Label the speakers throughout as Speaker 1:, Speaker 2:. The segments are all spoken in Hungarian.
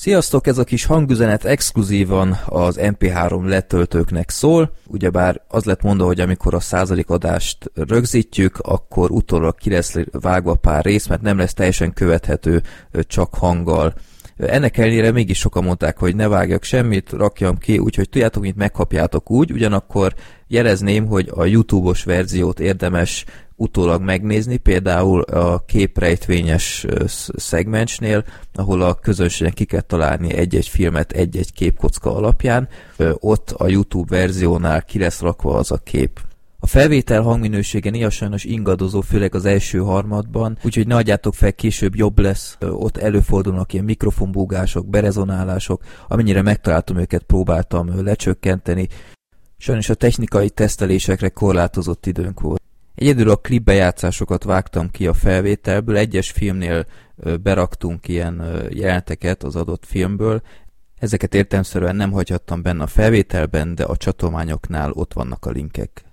Speaker 1: Sziasztok, ez a kis hangüzenet exkluzívan az MP3 letöltőknek szól, ugyebár az lett mondva, hogy amikor a századik adást rögzítjük, akkor utólag ki lesz vágva pár rész, mert nem lesz teljesen követhető csak hanggal. Ennek ellenére mégis sokan mondták, hogy ne vágjak semmit, rakjam ki, úgyhogy tudjátok, mint megkapjátok úgy, ugyanakkor jelezném, hogy a YouTube-os verziót érdemes utólag megnézni, például a képrejtvényes szegmensnél, ahol a közönségnek ki kell találni egy-egy filmet egy-egy képkocka alapján, ott a YouTube verziónál ki lesz rakva az a kép. A felvétel hangminősége néha sajnos ingadozó, főleg az első harmadban, úgyhogy ne adjátok fel, később jobb lesz. Ott előfordulnak ilyen mikrofonbúgások, berezonálások, amennyire megtaláltam őket, próbáltam lecsökkenteni. Sajnos a technikai tesztelésekre korlátozott időnk volt. Egyedül a klipbejátszásokat vágtam ki a felvételből, egyes filmnél beraktunk ilyen jeleneteket az adott filmből, ezeket értelmszerűen nem hagyhattam benne a felvételben, de a csatolmányoknál ott vannak a linkek.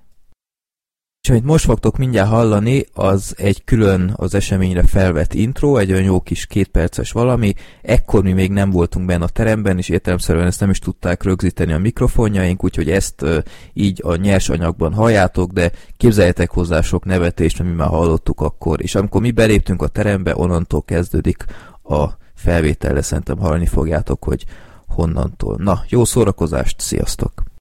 Speaker 1: És amit most fogtok mindjárt hallani, az egy külön az eseményre felvett intro, egy olyan jó kis kétperces valami. Ekkor mi még nem voltunk benne a teremben, és értelemszerűen ezt nem is tudták rögzíteni a mikrofonjaink, úgyhogy ezt így a nyers anyagban halljátok, de képzeljetek hozzá sok nevetést, mert mi már hallottuk akkor. És amikor mi beléptünk a terembe, onnantól kezdődik a felvételre, szerintem hallani fogjátok, hogy honnantól. Na, jó szórakozást, sziasztok!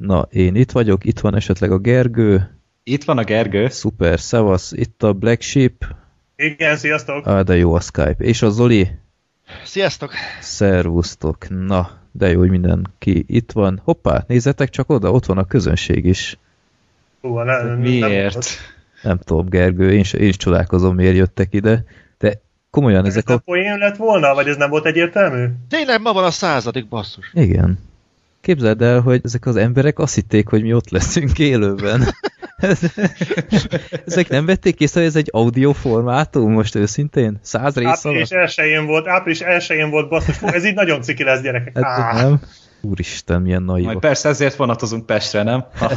Speaker 1: Na, én itt vagyok, itt van esetleg a Gergő.
Speaker 2: Itt van a Gergő.
Speaker 1: Szuper, szevasz, itt a Black Sheep.
Speaker 3: Igen, sziasztok.
Speaker 1: Ah, de jó a Skype. És a Zoli?
Speaker 4: Sziasztok.
Speaker 1: Szervusztok. Na, de jó, hogy mindenki itt van. Hoppá, nézzetek csak oda, ott van a közönség is.
Speaker 3: Hú, ne,
Speaker 2: Miért?
Speaker 3: Nem,
Speaker 1: nem tudom, Gergő, én is, én is csodálkozom, miért jöttek ide. De komolyan
Speaker 3: ez
Speaker 1: ezek
Speaker 3: a... poén lett volna, vagy ez nem volt egyértelmű?
Speaker 4: Tényleg ma van a századik basszus.
Speaker 1: Igen. Képzeld el, hogy ezek az emberek azt hitték, hogy mi ott leszünk élőben. ezek nem vették észre, hogy ez egy audio formátum, most őszintén? Száz rész
Speaker 3: Április elsőjén volt, április elsőjén volt basszus. Ez így nagyon ciki lesz, gyerekek.
Speaker 1: Hát, nem. Úristen, milyen naivak.
Speaker 2: Majd persze ezért vonatozunk Pestre, nem?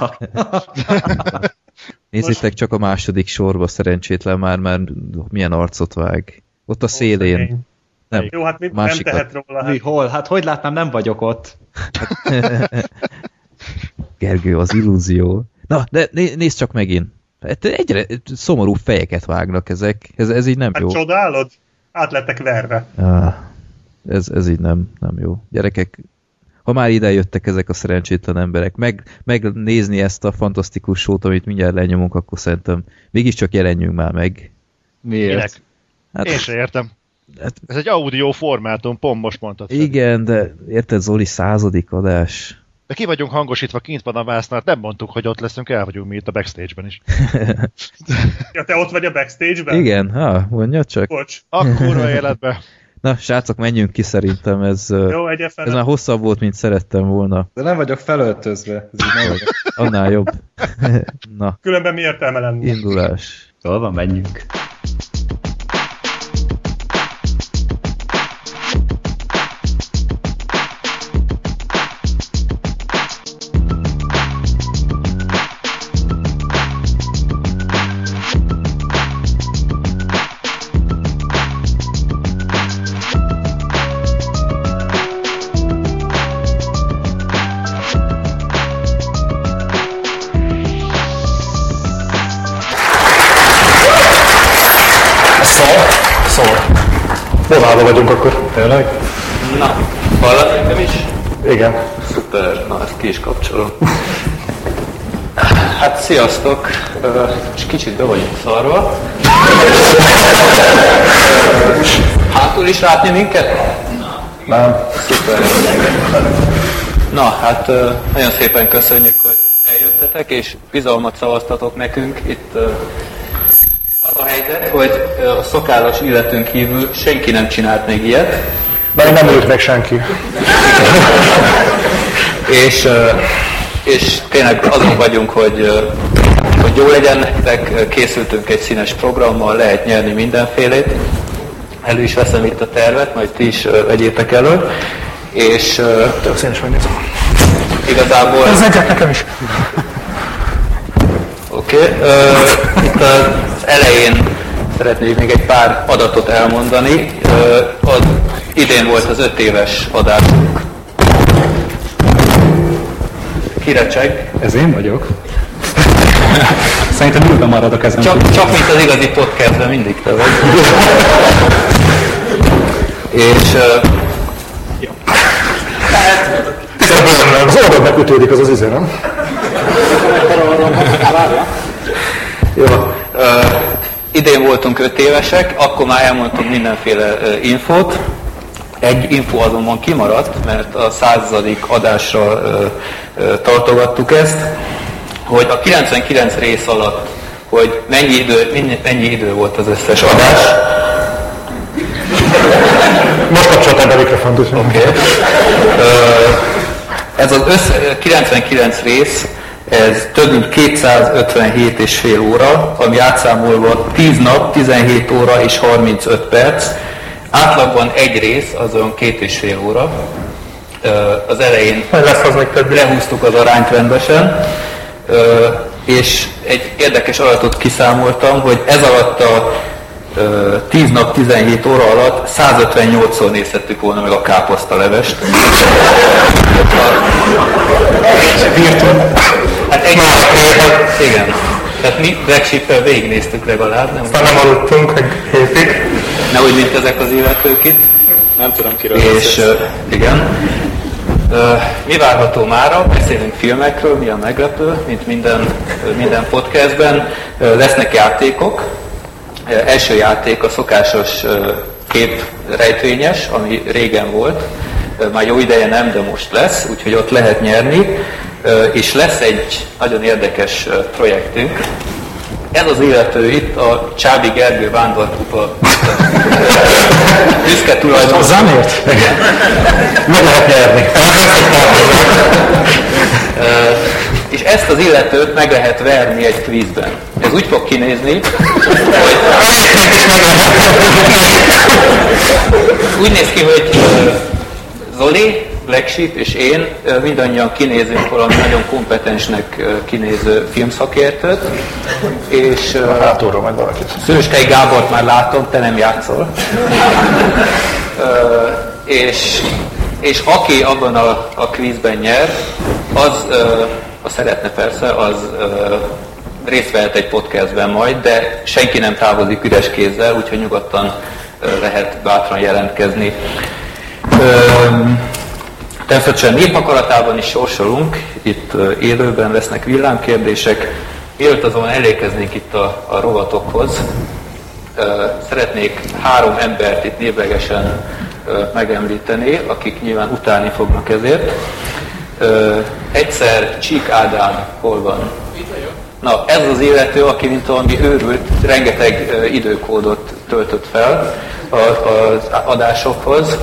Speaker 1: Nézzétek csak a második sorba szerencsétlen már, mert milyen arcot vág. Ott a szélén.
Speaker 3: Nem, Jó, hát mit nem tehet róla? Hát.
Speaker 2: Mi, hol? Hát hogy látnám, nem vagyok ott.
Speaker 1: Gergő, az illúzió. Na, de né nézd csak megint. Hát egyre szomorú fejeket vágnak ezek. Ez, ez így nem
Speaker 3: hát
Speaker 1: jó.
Speaker 3: csodálod? Át lettek verve.
Speaker 1: Ah, ez, ez így nem, nem jó. Gyerekek, ha már ide jöttek ezek a szerencsétlen emberek, meg, megnézni ezt a fantasztikus sót, amit mindjárt lenyomunk, akkor szerintem mégiscsak jelenjünk már meg.
Speaker 2: Miért?
Speaker 4: Hát, Én sem értem. Hát, Ez egy audio formátum, pont most mondtad.
Speaker 1: Igen, de érted Zoli, századik adás.
Speaker 4: De ki vagyunk hangosítva, kint van a vásznál, nem mondtuk, hogy ott leszünk, el vagyunk mi itt a backstage-ben is.
Speaker 3: ja, te ott vagy a backstage-ben?
Speaker 1: Igen, ha, mondja csak.
Speaker 3: Bocs.
Speaker 4: Akkor életbe.
Speaker 1: Na, srácok, menjünk ki szerintem, ez,
Speaker 3: Jó,
Speaker 1: ez már hosszabb volt, mint szerettem volna.
Speaker 2: De nem vagyok felöltözve. Ez így nem
Speaker 1: Annál jobb. Na.
Speaker 3: Különben mi értelme lenne?
Speaker 1: Indulás.
Speaker 2: Jól van, menjünk.
Speaker 3: Vonalba vagyunk akkor.
Speaker 2: Tényleg?
Speaker 5: Na, hallasz engem is?
Speaker 3: Igen.
Speaker 5: Szuper, na ezt ki is kapcsolom. Hát sziasztok, és kicsit be vagyunk szarva. Hátul is látni minket?
Speaker 3: Nem.
Speaker 5: Szuper. Na, hát nagyon szépen köszönjük, hogy eljöttetek, és bizalmat szavaztatok nekünk itt az a helyzet, hogy a szokállas illetőn kívül senki nem csinált még ilyet.
Speaker 3: De nem ült meg senki.
Speaker 5: és, és tényleg azon vagyunk, hogy, hogy jó legyen nektek, készültünk egy színes programmal, lehet nyerni mindenfélét. Elő is veszem itt a tervet, majd ti is vegyétek elő. És
Speaker 3: Tök színes megnézem.
Speaker 5: igazából...
Speaker 3: Ez nekem is.
Speaker 5: Oké. Okay. Itt az elején szeretnék még egy pár adatot elmondani. Ö, az idén volt az öt éves adásunk. Kirecseg.
Speaker 2: Ez én vagyok. Szerintem ülve maradok ezen.
Speaker 5: Csak, csak mint az igazi podcastben mindig te vagy. És uh,
Speaker 6: Az oldalnak kötődik az az izé, nem?
Speaker 5: Jó, uh, idén voltunk öt évesek, akkor már elmondtunk mindenféle uh, infót. Egy info azonban kimaradt, mert a századik adásra tartogattuk ezt, hogy a 99 rész alatt, hogy mennyi idő, mennyi, mennyi idő volt az összes adás.
Speaker 6: Most kapcsoltál be a mikrofont.
Speaker 5: Oké. Okay. Ez az össze, 99 rész, ez több mint 257 és fél óra, ami átszámolva 10 nap, 17 óra és 35 perc. Átlagban egy rész, az olyan két és fél óra. Az elején
Speaker 6: Lesz az több.
Speaker 5: lehúztuk az arányt rendesen, és egy érdekes adatot kiszámoltam, hogy ez alatt a 10 nap, 17 óra alatt 158-szor nézhettük volna meg a káposztalevest. Hát egy igen. Tehát mi Black Sheep-el végignéztük legalább, nem?
Speaker 6: Aztán nem aludtunk egy hétig.
Speaker 5: Nehogy mint ezek az illetők itt.
Speaker 7: Nem tudom kiről
Speaker 5: És ö, igen. Ö, Mi várható mára? Beszélünk filmekről, mi a meglepő, mint minden, minden podcastben. Ö, Lesznek játékok. Első játék a szokásos kép rejtvényes, ami régen volt. Már jó ideje nem, de most lesz, úgyhogy ott lehet nyerni. És lesz egy nagyon érdekes projektünk, ez az illető itt a Csábi Gergő vándorkupa büszke tulajdonos.
Speaker 6: Hozzám ért? Meg lehet nyerni.
Speaker 5: És ezt az illetőt meg lehet verni egy kvízben. Ez úgy fog kinézni, hogy úgy néz ki, hogy Zoli, Black Sheep és én mindannyian kinézünk valami nagyon kompetensnek kinéző filmszakértőt, és
Speaker 6: Hátulról majd valakit.
Speaker 5: Szőskei Gábort már látom, te nem játszol. És, és aki abban a, a kvízben nyer, az, ö, a szeretne persze, az részt vehet egy podcastben majd, de senki nem távozik üres kézzel, úgyhogy nyugodtan lehet bátran jelentkezni. Természetesen népakaratában is sorsolunk, itt ö, élőben lesznek villámkérdések. Mielőtt azonban elékeznénk itt a, a rovatokhoz, szeretnék három embert itt névlegesen megemlíteni, akik nyilván utálni fognak ezért. Ö, Egyszer Csík Ádám hol van? Na, ez az illető, aki mint valami őrült, rengeteg ö, időkódot töltött fel a- az adásokhoz.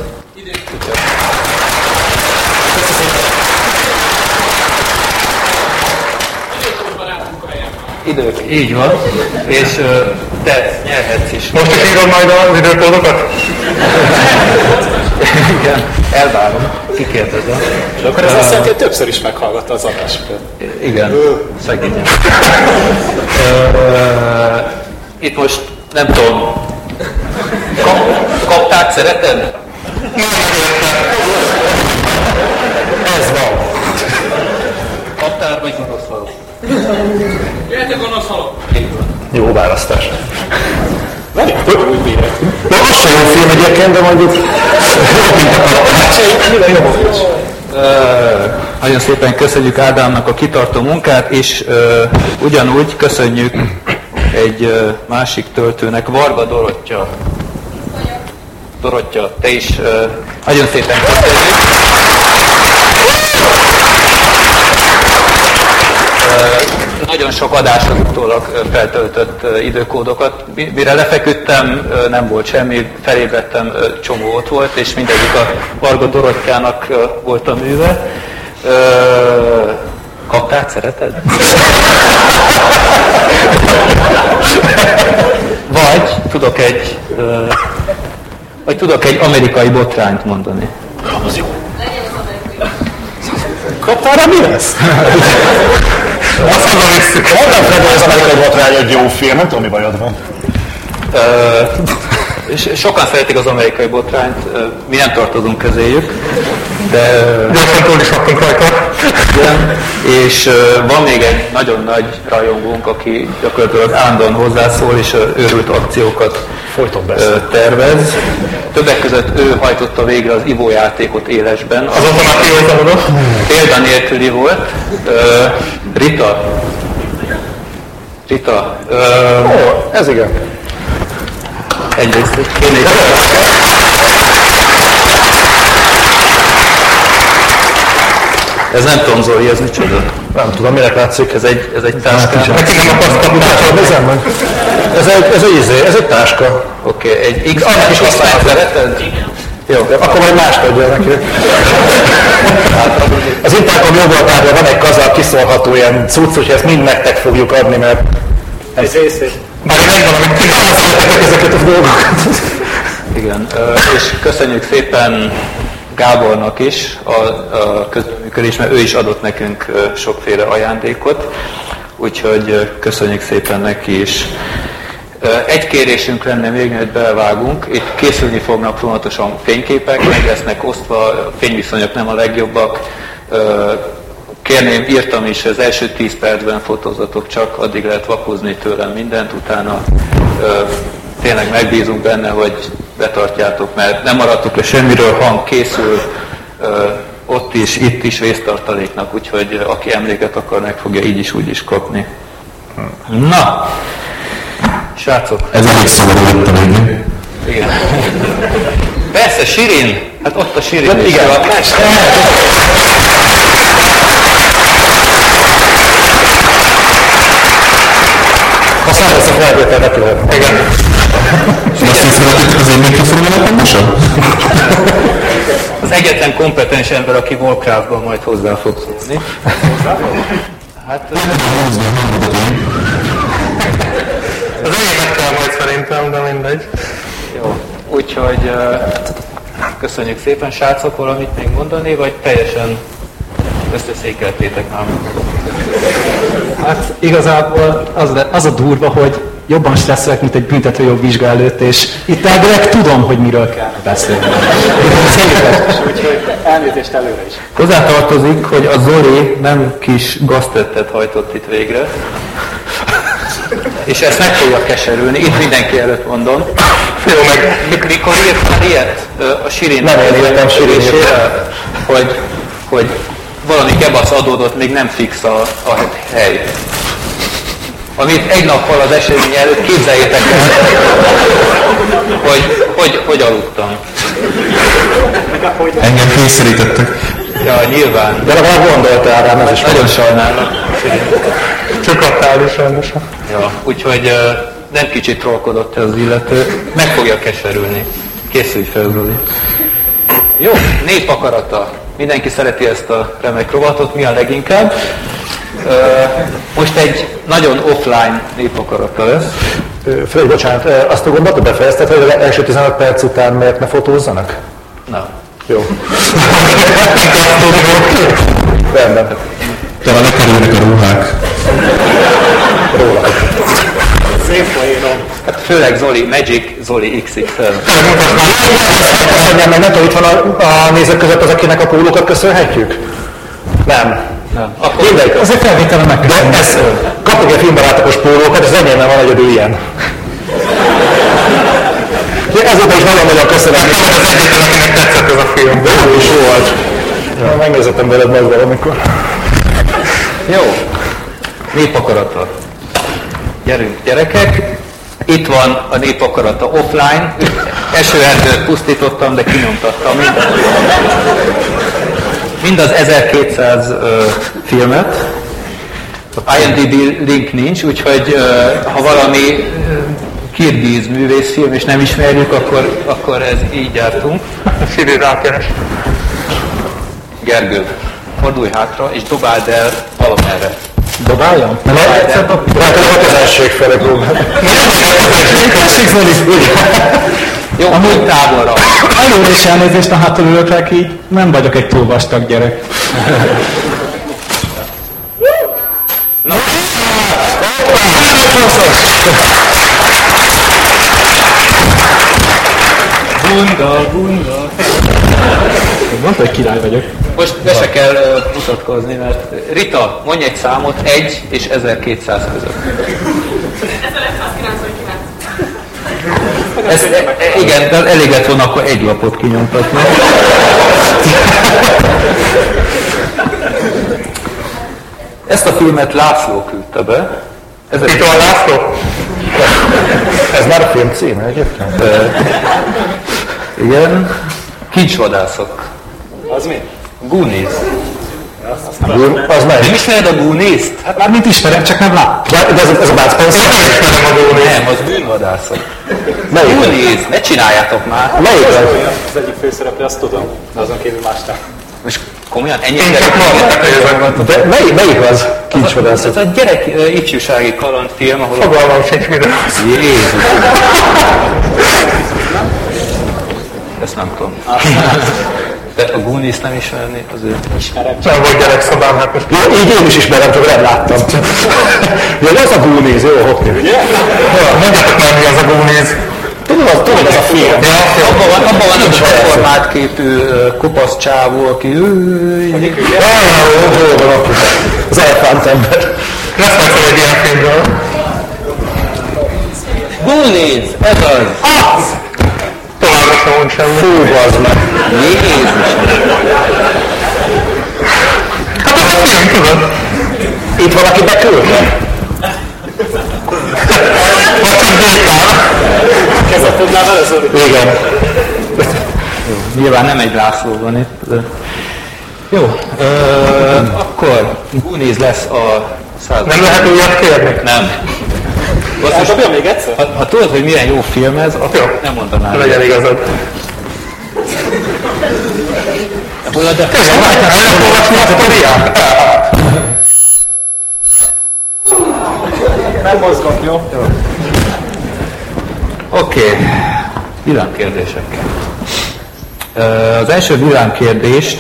Speaker 5: Idők, így van. És ö, te nyerhetsz is.
Speaker 6: Most is írod majd az időkódokat?
Speaker 5: Igen, elvárom, kikérdezem.
Speaker 7: De akkor ez azt jelenti, hogy többször is meghallgatta az adásokat.
Speaker 5: Igen, szegényen. Ö, Itt most nem tudom, kap, kapták, szereted?
Speaker 6: Ez van.
Speaker 5: Kaptál, vagy gonosz való?
Speaker 6: Jó választás.
Speaker 7: Várjátok, úgy vélettünk.
Speaker 6: De az sem jó film egyébként, de mondjuk...
Speaker 5: Nagyon szépen köszönjük Ádámnak a kitartó munkát, és ö, ugyanúgy köszönjük egy ö, másik töltőnek, Varga Dorottya. Dorottya, te is ö, nagyon szépen köszönjük. Ö, Nagyon sok adáshoz utólag feltöltött időkódokat. Mi- Mire lefeküdtem, nem volt semmi, felébredtem, csomó ott volt, és mindegyik a Varga Dorottyának volt a műve. Kaptát szereted? Vagy tudok egy, vagy tudok egy amerikai botrányt mondani.
Speaker 6: Kaptál rá mi lesz? Mondom, Freddy, hogy az amerikai botrány egy jó film, nem tudom, mi bajod van.
Speaker 5: Sokan szeretik az amerikai botrányt, mi nem tartozunk közéjük, de
Speaker 6: Gyorsan túl is rajta.
Speaker 5: igen, és van még egy nagyon nagy rajongónk, aki gyakorlatilag állandóan hozzászól, és őrült akciókat
Speaker 6: Folyton beszél.
Speaker 5: tervez. Többek között ő hajtotta végre az Ivo játékot élesben.
Speaker 6: Kivoltam oda.
Speaker 5: Példa nélküli volt. Rita. Rita. Ö,
Speaker 6: Ó, ez igen.
Speaker 5: egyrészt én Ez nem tudom, Zoli, ez micsoda?
Speaker 6: Nem tudom, minek látszik.
Speaker 5: Ez egy, ez egy táska.
Speaker 6: Neki nem akarsz kapitásod, nézem meg. Ez egy, ez egy izé, ez egy táska.
Speaker 5: Oké, okay, egy X
Speaker 6: Annak is használhat.
Speaker 5: szereted? Jó,
Speaker 6: Akkor majd mást adja neki. Az Intercom jogoltárban van egy kazal kiszolható ilyen cucc, hogy ezt mind nektek fogjuk adni, mert ez már megvan, amit kiválasztottak ezeket a dolgokat.
Speaker 5: Igen, és köszönjük szépen Gábornak is a, a közreműködés, mert ő is adott nekünk sokféle ajándékot, úgyhogy köszönjük szépen neki is. Egy kérésünk lenne még, mert belevágunk, itt készülni fognak folyamatosan fényképek, meg lesznek osztva, a fényviszonyok nem a legjobbak. Kérném, írtam is, az első 10 percben fotózatok csak, addig lehet vakozni tőlem mindent, utána tényleg megbízunk benne, hogy betartjátok, mert nem maradtuk le semmiről, hang készül, ott is, itt is vésztartaléknak, úgyhogy aki emléket akar, meg fogja így is, úgy is kapni. Na, srácok,
Speaker 6: Ez elég szomorú lett a végén.
Speaker 5: igen. Persze, Sirin, hát ott a Sirin is.
Speaker 6: igen.
Speaker 5: A,
Speaker 6: Ha számolsz a felvételnek lehet. Igen.
Speaker 8: Hogy az én mikrofonom hangosabb?
Speaker 5: az egyetlen kompetens ember, aki Warcraftban majd hozzá fog szólni. Hát,
Speaker 6: Az enyémet kell majd szerintem, de mindegy.
Speaker 5: jó. Úgyhogy köszönjük szépen, srácok, valamit még mondani, vagy teljesen összeszékeltétek már?
Speaker 2: Hát igazából az, az a durva, hogy jobban stresszelek, mint egy büntetőjog vizsga előtt, és itt elvileg tudom, hogy miről kell beszélni.
Speaker 7: Úgyhogy elnézést előre is.
Speaker 5: Hozzátartozik, hogy a Zoli nem kis gaztettet hajtott itt végre. És ezt meg fogja keserülni, itt mindenki előtt mondom. Jó, meg mik- mikor írt már ilyet a Sirin
Speaker 6: Nem én írtam, Sirin
Speaker 5: hogy, hogy valami kebasz adódott, még nem fix a, a hely. Amit egy nappal az esemény előtt képzeljétek el, hogy, hogy, hogy aludtam.
Speaker 8: Engem kényszerítettek.
Speaker 5: Ja, nyilván.
Speaker 6: De legalább gondoltál rám, ez is
Speaker 5: Nagyon sajnálom.
Speaker 6: Csak adtál is rendosan.
Speaker 5: Ja, úgyhogy nem kicsit trollkodott ez az illető, meg fogja keserülni. Készülj fel. Jó, népakarata. Mindenki szereti ezt a remek rovatot, mi a leginkább. Most egy nagyon offline népakarata lesz.
Speaker 6: Freddy, bocsánat, azt a gondolatot befejezted, hogy az első 15 perc után miért ne fotózzanak?
Speaker 5: Na,
Speaker 6: Jó. Rendben.
Speaker 8: A lekerülnek a ruhák.
Speaker 6: Róla.
Speaker 5: hát főleg Zoli, Magic Zoli XXL.
Speaker 6: Mondjam meg, nem tudom, itt van a, a nézők között az, akinek a pólókat köszönhetjük? Nem.
Speaker 5: Nem. Akkor
Speaker 6: Mindegy.
Speaker 2: Azért felvételen
Speaker 6: De
Speaker 2: megköszönöm.
Speaker 6: ez, kapok egy filmbarátakos pólókat, ez enyém nem van egyedül ilyen. Ja, Ezóta is nagyon-nagyon köszönöm. És az egyetlen, akinek tetszett ez a film. De jó is volt. Ja, megnézettem veled meg valamikor.
Speaker 5: Jó. Népakarata. Gyerünk, gyerekek. Itt van a népakarata offline. Esőerdőt pusztítottam, de kinyomtattam mindent. Mind az 1200 ö, filmet. IMDb link nincs, úgyhogy ö, ha valami ö, kirgiz művészfilm, és nem ismerjük, akkor, akkor ez így jártunk. Siri rákeres. Gergő, fordulj hátra, és dobáld el valamerre.
Speaker 6: Dobáljam? Nem, nem egyszer dobjam. Hát a közelesség fele
Speaker 2: Közelesség fele
Speaker 5: jó, Amúgy távolra.
Speaker 2: Előre is elnézést a hátulülőknek így, nem vagyok egy túl vastag gyerek.
Speaker 5: Na.
Speaker 2: Bunda, bunda. Mondta, hogy király vagyok.
Speaker 5: Most be se kell uh, mutatkozni, mert Rita, mondj egy számot, 1 és 1200 között.
Speaker 9: 1599.
Speaker 5: Ez, e, e, igen, de elég lett volna akkor egy lapot kinyomtatni. Ezt a filmet László küldte be. Ez
Speaker 6: Itt van László? Ez már a film címe egyébként?
Speaker 5: Igen. Kincsvadászok.
Speaker 2: Az mi?
Speaker 5: Goonies.
Speaker 6: Az meg.
Speaker 5: Nem ismered a Goonies-t?
Speaker 2: Hát már mint ismerem, csak nem lát.
Speaker 6: De ez, ez a Bud Spencer? Nem ismerem a Goonies.
Speaker 5: Nem, az bűnvadászok.
Speaker 6: Melyik?
Speaker 5: Goonies, ne csináljátok már.
Speaker 6: Melyik az?
Speaker 7: Az egyik főszereplő, azt tudom, de azon kívül más nem.
Speaker 5: Most komolyan ennyi
Speaker 6: Én csak mondom. De melyik, melyik az? Kincsvadász.
Speaker 5: Ez a gyerek ö, ifjúsági kalandfilm, ahol.
Speaker 6: Fogalmam sincs, az.
Speaker 5: Jézus! Ezt nem tudom. De a Goonies nem ismerni, azért...
Speaker 6: Nem volt gyerekszobám, hát most... Jó, így én is ismerem, csak nem láttam. Jó, ez a Goonies, jó, hoppni. Ugye? Mondjátok már, mi az a Goonies. Tudom, az, tudom, ez a film.
Speaker 5: Ja, abban van, abban van az a deformált képű kopasz csávó, aki...
Speaker 6: Az elefánt ember. Lesz majd egy ilyen filmről.
Speaker 5: Goonies! Ez az!
Speaker 6: Az! Mond semmi. Fú, bazd meg.
Speaker 5: Jézus!
Speaker 6: Hát ez a film, tudod? Itt valaki beküldte.
Speaker 7: Kezet tudnál vele szólni?
Speaker 6: Igen.
Speaker 5: Nyilván nem egy László van itt. Jó, ö, akkor Goonies lesz a száz...
Speaker 6: Nem lehet újat kérni?
Speaker 5: Nem.
Speaker 7: Hát dobja még egyszer?
Speaker 5: Ha, ha tudod, hogy milyen jó film ez, akkor
Speaker 6: Jó.
Speaker 5: nem mondanál.
Speaker 6: Legyen igazad.
Speaker 5: Hol a de...
Speaker 6: Igen, látjál, el nem olvasni a diát?
Speaker 7: Nem mozgok, jó?
Speaker 5: Oké, okay. villámkérdések. Ö, Az első villámkérdést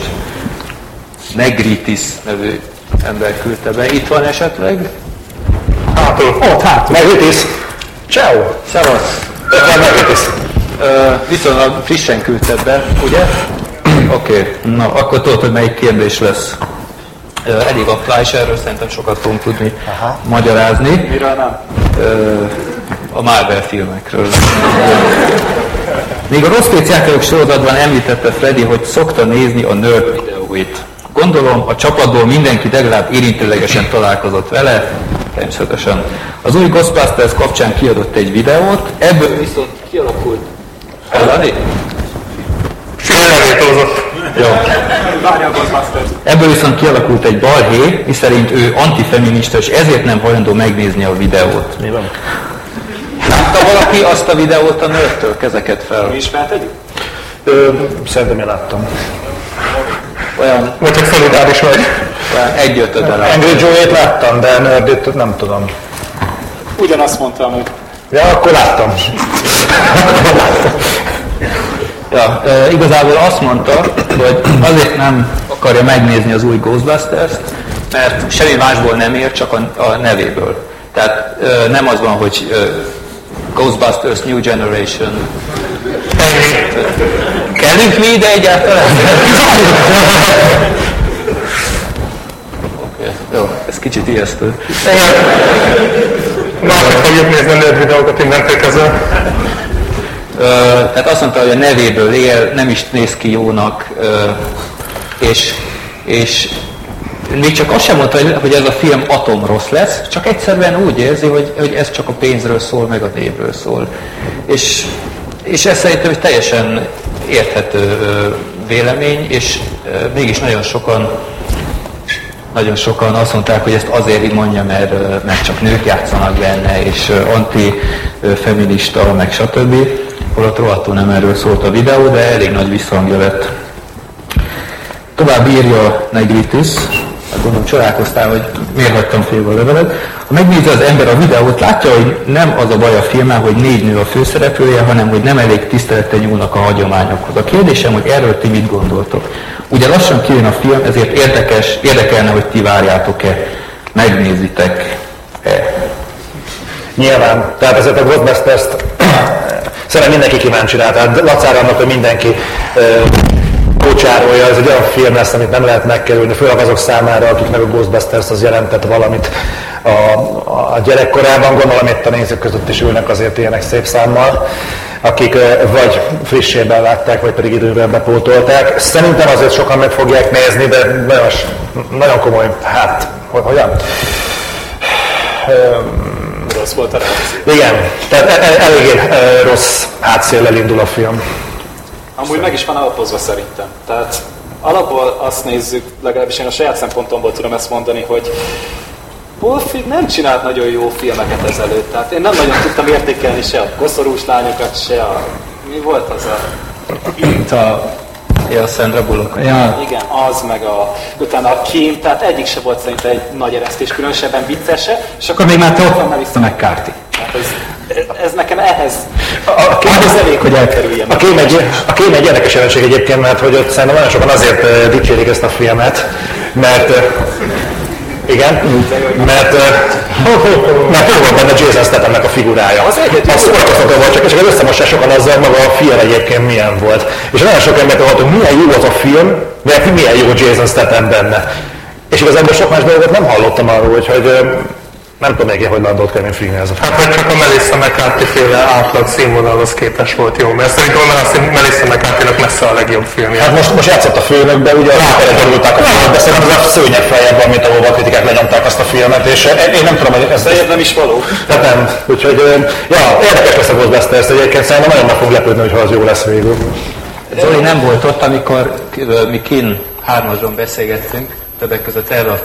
Speaker 5: Negritis nevű ember küldte be. Itt van esetleg?
Speaker 6: Hátul. Ott, hátul. Megütis. Ciao.
Speaker 5: Szevasz! Ö, Viszonylag frissen küldte be, ugye? Oké, okay. na akkor tudod, hogy melyik kérdés lesz. Ö, Elég aktuális, erről szerintem sokat fogunk tudni Aha. magyarázni.
Speaker 7: Miről nem?
Speaker 5: Ö, a Marvel filmekről. Még a rossz játékok sorozatban említette Freddy, hogy szokta nézni a nerd videóit. Gondolom, a csapatból mindenki legalább érintőlegesen találkozott vele, természetesen. Az új Ghostbusters kapcsán kiadott egy videót, ebből viszont kialakult... Hallani?
Speaker 6: Félrevétózott.
Speaker 5: Jó. Ebből viszont kialakult egy balhé, miszerint ő antifeminista, és ezért nem hajlandó megnézni a videót.
Speaker 6: Mi van?
Speaker 5: Látta valaki azt a videót a nőttől? Kezeket fel.
Speaker 7: Mi ismertetjük?
Speaker 6: Ö, szerintem én láttam.
Speaker 5: Olyan,
Speaker 6: Vagy csak szolidáris vagy.
Speaker 5: Olyan egy ötöde látta.
Speaker 6: Angry Joe-ét láttam, de Nerdit nem tudom.
Speaker 7: Ugyanazt mondtam, hogy
Speaker 6: Ja, akkor láttam.
Speaker 5: Ja, e, igazából azt mondta, hogy azért nem akarja megnézni az új Ghostbusters-t, mert semmi másból nem ér, csak a, a nevéből. Tehát e, nem az van, hogy e, Ghostbusters New Generation. Kellünk mi ide egyáltalán? Jó, ez kicsit ijesztő.
Speaker 6: Mások fogjuk nézni a nerd videókat innentől kezdve.
Speaker 5: Tehát azt mondta, hogy a nevéből él, nem is néz ki jónak, és, és még csak azt sem mondta, hogy- ez a film atom rossz lesz, csak egyszerűen úgy érzi, hogy, hogy ez csak a pénzről szól, meg a névről szól. És, és ez szerintem egy teljesen érthető vélemény, és mégis nagyon sokan nagyon sokan azt mondták, hogy ezt azért mondja, mert, mert csak nők játszanak benne, és anti-feminista, meg stb. Holott rohadtul nem erről szólt a videó, de elég nagy visszhangja lett. Tovább írja Negritis, hát gondolom csodálkoztál, hogy miért hagytam félbe a levelet. Ha megnézi az ember a videót, látja, hogy nem az a baj a filmmel, hogy négy nő a főszereplője, hanem hogy nem elég tisztelettel nyúlnak a hagyományokhoz. A kérdésem, hogy erről ti mit gondoltok? Ugye lassan kijön a film, ezért érdekes, érdekelne, hogy ti várjátok-e, megnézitek-e.
Speaker 6: Nyilván. Tehát ezért a Ghostbusters-t szerintem mindenki kíváncsi rá. Tehát Lacára annak, hogy mindenki ö, kocsárolja, ez egy olyan film lesz, amit nem lehet megkerülni, főleg azok számára, akiknek a Ghostbusters az jelentett valamit a, a gyerekkorában, gondolom itt a nézők között is ülnek azért ilyenek szép számmal, akik vagy frissében látták, vagy pedig idővel bepótolták. Szerintem azért sokan meg fogják nézni, de nagyon, nagyon komoly, hát, hogy- hogyan?
Speaker 10: Rossz volt a reakció.
Speaker 6: Igen, tehát e- e- eléggé rossz hátszéllel indul a film.
Speaker 10: Amúgy meg is van alapozva szerintem. Tehát alapból azt nézzük, legalábbis én a saját szempontomból tudom ezt mondani, hogy Wolfig nem csinált nagyon jó filmeket ezelőtt. Tehát én nem nagyon tudtam értékelni se a koszorús lányokat, se a... Mi volt az a...
Speaker 11: Itt a...
Speaker 5: Ja, Sandra Bullock.
Speaker 11: Ja,
Speaker 10: Igen, az, meg a, utána a kém, tehát egyik se volt szerintem egy nagy eresztés, különösebben viccese, és
Speaker 11: akkor még már te ott vissza McCarthy.
Speaker 10: Hát ez, ez nekem ehhez,
Speaker 6: A kém,
Speaker 10: ez elég, hogy elkerüljem.
Speaker 6: a kém, egy, a kém egy érdekes jelenség egyébként, mert hogy ott szerintem nagyon sokan azért dicsérik ezt a filmet, mert igen, mert, mert jó volt benne Jason Stathamnek a figurája. Az egy az szórakoztató volt, csak, csak az összemosás sokan azzal maga a film egyébként milyen volt. És nagyon sok embert hallott, hogy milyen jó az a film, mert milyen jó Jason Statham benne. És igazából sok más dolgot nem hallottam arról, úgyhogy eh, nem tudom még, hogy landolt Kevin Feige ez a.
Speaker 8: Hát vagy csak a Melissa McCarthy féle átlag színvonalhoz képest volt jó, mert szerintem a Melissa- Melissa McCarthy-nak messze a legjobb filmje.
Speaker 6: Hát most, most játszott a főnökbe, ugye rátere borulták a filmet, de szerintem ez a szőnyeg feljebb van, mint ahova a kritikák lenyomták azt a filmet, és eh, én nem tudom, hogy ez,
Speaker 10: De nem is való.
Speaker 6: tehát nem. Úgyhogy, eh, ja, érdekes lesz a Ghostbusters egyébként, szerintem nagyon meg fog lepődni, hogy ha az jó lesz végül.
Speaker 5: Zoli nem volt ott, amikor ö, mi kin hármason beszélgettünk, többek között erről a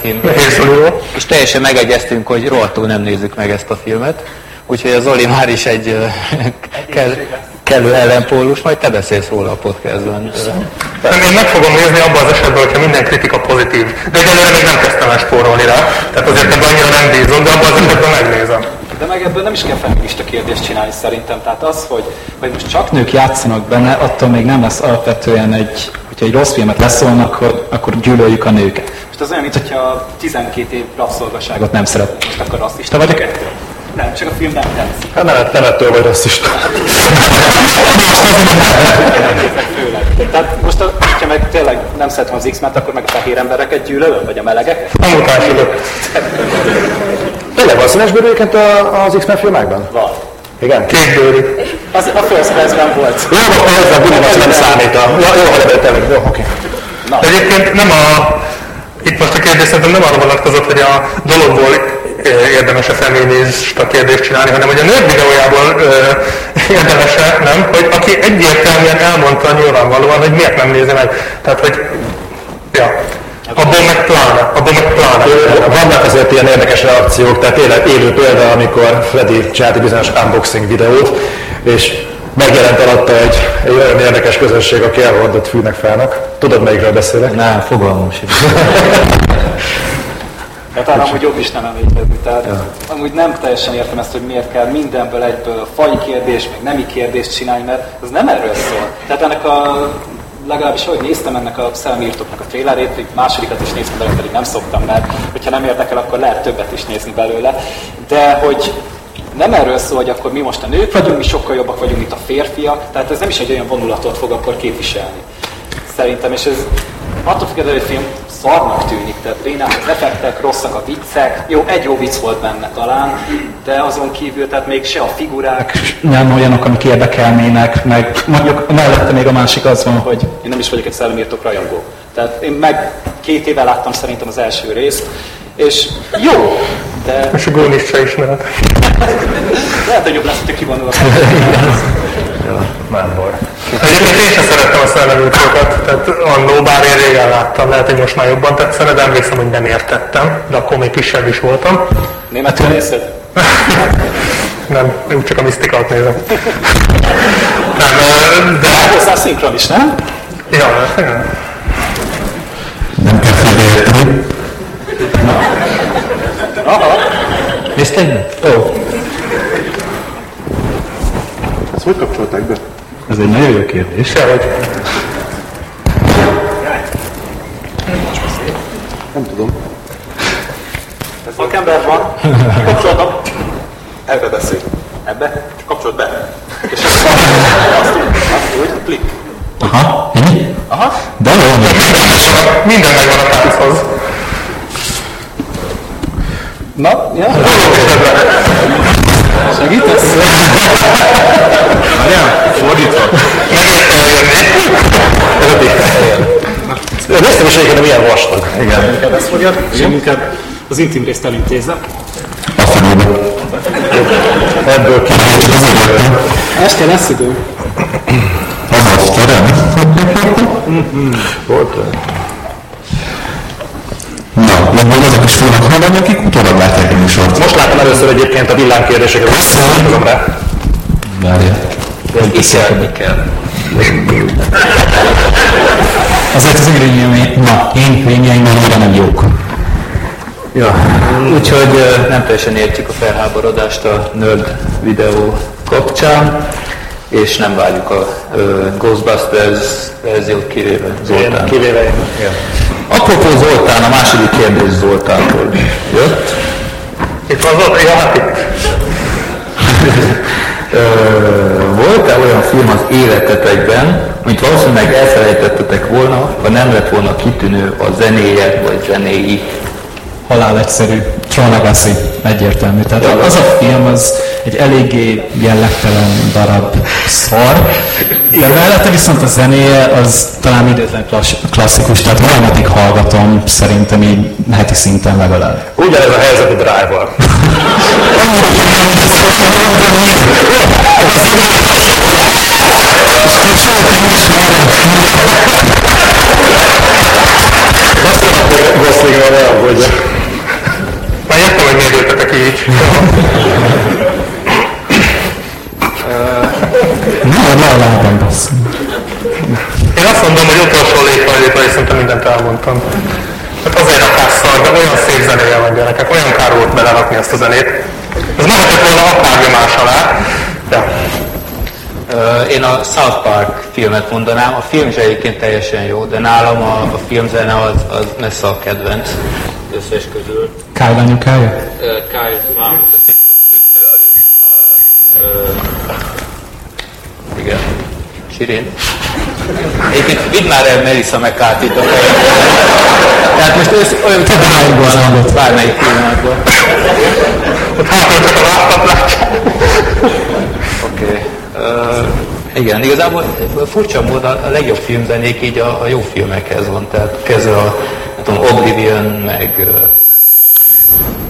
Speaker 8: Zoliról.
Speaker 5: És teljesen megegyeztünk, hogy rohadtul nem nézzük meg ezt a filmet. Úgyhogy a Zoli már is egy kell, kellő ellenpólus, majd te beszélsz róla a podcastban.
Speaker 8: Nem, Én meg fogom nézni abban az esetben, hogyha minden kritika pozitív. De egyelőre még nem kezdtem el spórolni rá, tehát azért ebben annyira nem bízom, de abban az esetben megnézem.
Speaker 10: De meg ebből nem is kell feminista kérdést csinálni szerintem. Tehát az, hogy, hogy most csak
Speaker 11: nők játszanak benne, attól még nem lesz alapvetően egy, hogyha egy rossz filmet leszólnak, akkor, akkor gyűlöljük a nőket.
Speaker 10: Most az olyan, mint hogyha 12 év rabszolgaságot
Speaker 11: nem szeretem.
Speaker 10: Most akkor
Speaker 11: Te vagyok?
Speaker 10: Nem, csak a film nem tetszik.
Speaker 6: Hát nem, nem ettől vagy rasszista.
Speaker 10: Tehát most, a, ha meg tényleg nem szeretem az X-mert, akkor meg a fehér embereket gyűlölöm, vagy a melegeket?
Speaker 8: A mutánsodok.
Speaker 6: Tényleg van színes bőrőként az X-Men filmekben?
Speaker 10: Van.
Speaker 6: Igen?
Speaker 8: Kékbőrű.
Speaker 10: Az a First Class-ben volt.
Speaker 6: Jó, akkor ezzel Budapest nem számít. a- jó, hogy ebben Jó, oké.
Speaker 8: Egyébként nem a... Itt most a kérdés szerintem nem arra vonatkozott, hogy a dologból ö, érdemes-e feminista kérdést csinálni, hanem hogy a nők videójából ö, érdemes-e, nem? Hogy aki egyértelműen elmondta nyilvánvalóan, hogy miért nem nézi meg. Tehát, hogy ja, abból meg pláne, abból meg pláne.
Speaker 6: Vannak azért ilyen érdekes reakciók, tehát tényleg élő példa, amikor Freddy csinált egy bizonyos unboxing videót, és megjelent alatta egy, egy olyan érdekes közösség, aki elhordott fűnek fának. Tudod, melyikről beszélek?
Speaker 12: Nem, fogalmam sem.
Speaker 10: Hát arra amúgy jobb is nem emlékezni. Tehát ja. amúgy nem teljesen értem ezt, hogy miért kell mindenből egyből fai kérdés, meg nemi kérdést csinálni, mert ez nem erről szól. Tehát ennek a legalábbis ahogy néztem ennek a szellemírtóknak a trailerét, egy másodikat is néztem belőle, pedig nem szoktam, mert hogyha nem érdekel, akkor lehet többet is nézni belőle. De hogy nem erről szól, hogy akkor mi most a nők vagyunk, mi sokkal jobbak vagyunk, mint a férfiak, tehát ez nem is egy olyan vonulatot fog akkor képviselni. Szerintem, és ez attól függetlenül, hogy a film szarnak tűnik, tehát bénák az effektek, rosszak a viccek, jó, egy jó vicc volt benne talán, de azon kívül, tehát még se a figurák,
Speaker 11: Nem olyanok, amik érdekelnének, meg mondjuk mellette még a másik az van, hogy
Speaker 10: én nem is vagyok egy szellemírtók rajongó. Tehát én meg két éve láttam szerintem az első részt, és jó, de
Speaker 8: És a Gónis se ismered.
Speaker 10: lehet, hogy jobb lesz, hogyha kivonul a
Speaker 6: Baj.
Speaker 8: Egyébként én sem szerettem a szellemültókat, tehát annó, bár én régen láttam, lehet, hogy most már jobban tetszene, de emlékszem, hogy nem értettem, de akkor még kisebb is voltam.
Speaker 10: Németül nézed?
Speaker 8: Nem, úgy csak a misztikát nézem. Nem, de...
Speaker 10: Hozzá szinkron is, nem?
Speaker 8: Ja, ja.
Speaker 6: Nem kell félreérteni.
Speaker 11: Nézted? Ó,
Speaker 6: Ezt hogy kapcsolták be?
Speaker 11: ez egy nagyon jó kérdés.
Speaker 8: Sehogy.
Speaker 6: Nem tudom.
Speaker 10: Szakember van, kapcsolatom.
Speaker 6: Ebbe beszélj.
Speaker 7: Ebbe? Kapcsolt be. És azt úgy, azt úgy, klik.
Speaker 9: Aha, ennyi?
Speaker 7: Aha.
Speaker 9: De jó,
Speaker 8: Minden megvan a tánchoz.
Speaker 7: Na, ja? Segítesz?
Speaker 9: fordítva.
Speaker 6: Néztem is egyébként, milyen vastag.
Speaker 9: Igen.
Speaker 7: Ezt fogja, és én inkább az intim részt elintézem.
Speaker 9: A fenébe.
Speaker 6: Ebből ki.
Speaker 7: Este lesz idő.
Speaker 9: Az az terem.
Speaker 6: Volt.
Speaker 9: Na, legalább azok is fognak hallani, akik utólag látják a műsort.
Speaker 6: Most láttam először egyébként a villámkérdéseket. Rá.
Speaker 9: Várja.
Speaker 5: Iszélni kell.
Speaker 9: Azért az igényeim, na, én krémjeim annyira nem jók.
Speaker 5: Ja, úgyhogy nem teljesen értjük a felháborodást a nerd videó kapcsán, és nem várjuk a Ghostbusters verziót kivéve Zoltán.
Speaker 6: Kivéve én. Igen.
Speaker 5: Apropó Zoltán, a második kérdés Zoltántól jött.
Speaker 8: Itt van Zoltán, ja, hát itt.
Speaker 5: Volt-e olyan film az életetekben, amit valószínűleg elfelejtettetek volna, ha nem lett volna kitűnő a zenéje vagy zenéi?
Speaker 10: halál egyszerű. Tron Legacy, egyértelmű. Tehát az a film az egy eléggé jellegtelen darab szar, de mellette viszont a zenéje az talán időtlen klass- klasszikus, tehát valameddig hallgatom szerintem így heti szinten legalább.
Speaker 6: Ugyanez a helyzet a drive-val. Goszlingról ne aggódja.
Speaker 8: Már értem, hogy miért jöttetek így.
Speaker 10: Na, ne a lábam bassz.
Speaker 8: Én azt mondom, hogy utolsó lépcsőjétől és szerintem mindent elmondtam. Hát azért a kasszal, de olyan szép zenéje van gyerekek, olyan kár volt belerakni ezt a zenét. Ez mehetett volna akármi más alá.
Speaker 5: Ö, Én a South Park filmet mondanám. A film is egyébként teljesen jó, de nálam a, a filmzene az, az messze a kedvenc összes közül.
Speaker 10: Kyle anyukája?
Speaker 5: Kyle Mom. Sirin. Egyébként vidd már el Melissa McCarthy-t a. Tehát most ez olyan tudom, bármelyik pillanatban.
Speaker 8: Hátul csak a látják.
Speaker 5: Oké. Okay. Uh, igen, igazából furcsa módon a legjobb filmzenék így a, a jó filmekhez van, tehát kezdve a nem tudom, Oblivion, meg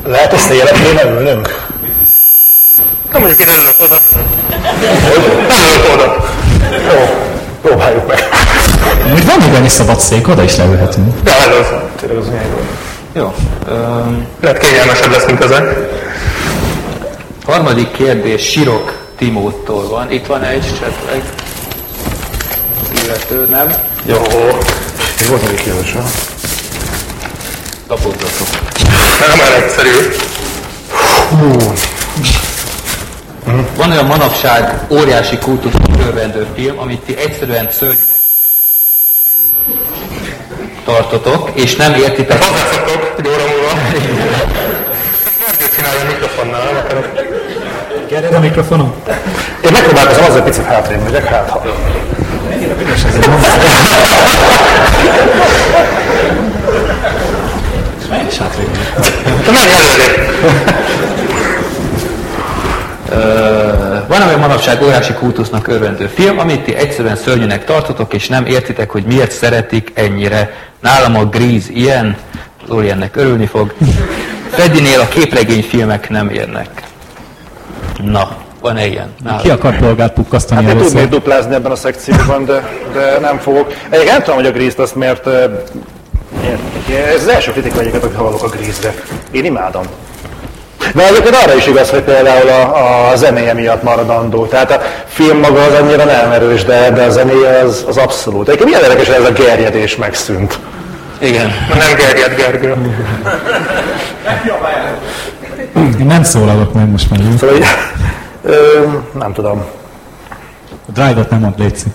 Speaker 6: Lehet összejelek kéne ülnünk?
Speaker 8: Nem mondjuk én örülök oda. Nem örülök oda.
Speaker 6: Jó, próbáljuk meg.
Speaker 10: Úgy van még annyi szabad szék, oda is leülhetünk.
Speaker 8: Ja, ez az.
Speaker 6: Tényleg az milyen jó.
Speaker 5: jó. Um,
Speaker 8: Lehet kényelmesebb lesz, mint ezek.
Speaker 5: harmadik kérdés Sirok Timóttól van. Itt van egy esetleg illető, nem?
Speaker 6: Jó. Ez volt még kérdés, ha?
Speaker 5: Tapodzatok.
Speaker 8: Nem olyan egyszerű.
Speaker 5: Van olyan manapság óriási kultusz örvendő film, amit ti egyszerűen szörnyűnek tartotok, és nem értitek.
Speaker 8: Hozzászoktok egy óra múlva. Csinálja a mikrofonnál, nem akarok.
Speaker 10: Gyere a mikrofonom.
Speaker 6: Én megpróbálkozom azzal, picit hátrébb megyek, hát ha.
Speaker 8: Te menj előre.
Speaker 5: Ö, Van olyan manapság óriási kultusznak örvendő film, amit ti egyszerűen szörnyűnek tartotok, és nem értitek, hogy miért szeretik ennyire. Nálam a Grease ilyen, Lóri ennek örülni fog. Freddynél a képregényfilmek nem érnek. Na, van-e ilyen? Nálam.
Speaker 10: Ki akar polgárt pukkasztani
Speaker 6: Hát én tudnék duplázni ebben a szekcióban, de, de nem fogok. Egyébként nem tudom, hogy a Grease-t azt miért... én- Ez az első kritika egyiket, hogy hallok a Grease-re. Én imádom. De egyébként arra is igaz, hogy például a, a zenéje miatt maradandó. Tehát a film maga az annyira nem erős, de, de a zenéje az, az abszolút. Egyébként milyen érdekes, hogy ez a gerjedés megszűnt.
Speaker 5: Igen.
Speaker 8: Nem gerjed, Gergő.
Speaker 10: Én nem szólalok meg most már.
Speaker 6: Szóval így, ö, nem tudom.
Speaker 10: A drive-ot nem mond, Léci.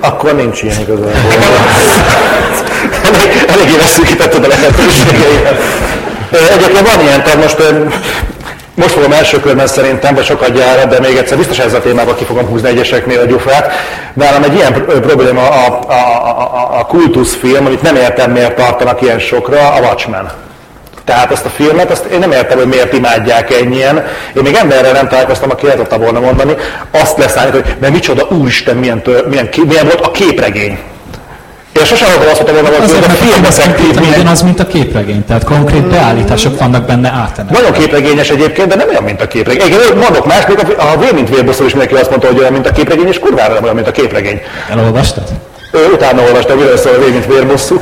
Speaker 6: Akkor nincs ilyen igazából. Elég, eléggé leszűkítetted a lehetőségeimet. Egyébként van ilyen, tehát most most fogom első körben szerintem, vagy sokat gyára, de még egyszer biztos ezzel a témával ki fogom húzni egyeseknél a gyufát. Nálam egy ilyen pr- probléma a, a, a, a, kultuszfilm, amit nem értem, miért tartanak ilyen sokra, a Watchmen. Tehát ezt a filmet, azt én nem értem, hogy miért imádják ennyien. Én még emberrel nem találkoztam, aki el tudta volna mondani, azt leszállít, hogy mert micsoda, úristen, milyen, tör, milyen, milyen volt a képregény. Én sosem akartam azt mondani, hogy
Speaker 10: Azért, mert a
Speaker 6: film
Speaker 10: film az mint a képregény, tehát konkrét beállítások vannak benne átemelve.
Speaker 6: Nagyon képregényes egyébként, de nem olyan, mint a képregény. Igen, mondok más, még a, a Vér mint vérbosszú is mindenki azt mondta, hogy olyan, mint a képregény, és kurvára nem olyan, mint a képregény.
Speaker 10: Elolvastad?
Speaker 6: Utána olvastam, miről szól a Vér mint vérbosszú.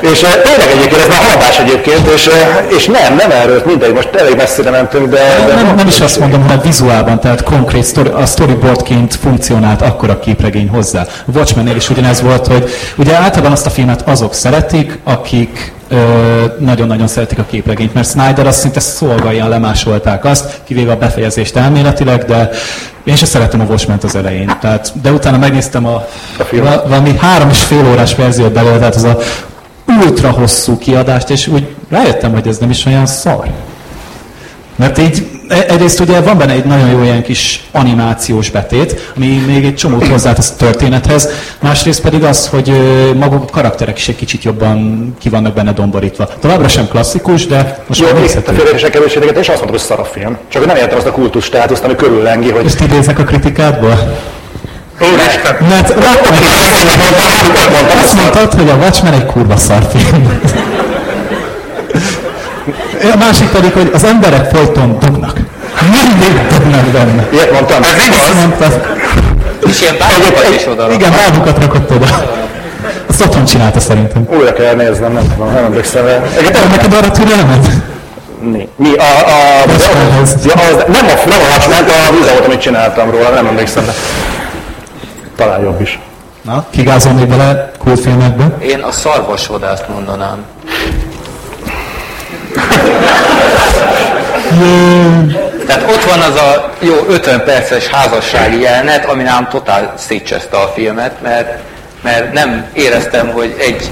Speaker 6: És eh, tényleg egyébként ez már haladás egyébként, és, eh, és nem, nem erről, mindegy, most elég messzire mentünk, de... de
Speaker 10: Nem, nem is azt mondom, hanem vizuálban, tehát konkrét story, a storyboardként funkcionált akkor a képregény hozzá. A Watchmennél is ugyanez volt, hogy ugye általában azt a filmet azok szeretik, akik nagyon-nagyon szeretik a képregényt, mert Snyder azt szinte szolgáljan lemásolták azt, kivéve a befejezést elméletileg, de én sem szeretem a watchmen az elején. Tehát, de utána megnéztem a, a valami három és fél órás verziót belőle, tehát az a ultra hosszú kiadást, és úgy rájöttem, hogy ez nem is olyan szar. Mert így egyrészt ugye van benne egy nagyon jó ilyen kis animációs betét, ami még egy csomót hozzátesz a történethez, másrészt pedig az, hogy maguk a karakterek is egy kicsit jobban ki vannak benne domborítva. Továbbra sem klasszikus, de most
Speaker 6: Jó,
Speaker 10: már
Speaker 6: még a
Speaker 10: nézhető.
Speaker 6: félreértések kevésséget, és azt mondtam, hogy szar a film. Csak nem értem azt a kultusz státuszt, ami körüllengi, hogy...
Speaker 10: Ezt idézek a kritikádból?
Speaker 8: Úristen!
Speaker 10: Mert láttam, azt mondtad, hogy a Watchmen egy kurva szar film. A másik pedig, hogy az emberek folyton dugnak. Mindig dugnak benne.
Speaker 6: Ilyet mondtam.
Speaker 10: Ez igaz? Mondtad.
Speaker 5: És ilyen bábukat is oda
Speaker 10: Igen, bábukat rakott oda. Azt otthon csinálta szerintem.
Speaker 6: Újra kell néznem, nem tudom, nem emlékszem.
Speaker 10: Egyébként neked arra türelmed?
Speaker 6: Mi? Mi? A, a, a,
Speaker 10: Watchmenhez.
Speaker 6: ja, az, nem a, nem a Watchmen, a videót, amit csináltam róla, nem emlékszem, de talán jobb is.
Speaker 10: Na, kigázol még bele kultfilmekbe?
Speaker 5: Én a szarvasvadászt mondanám. Tehát ott van az a jó 50 perces házassági jelenet, ami nálam totál szétcseszte a filmet, mert, mert nem éreztem, hogy egy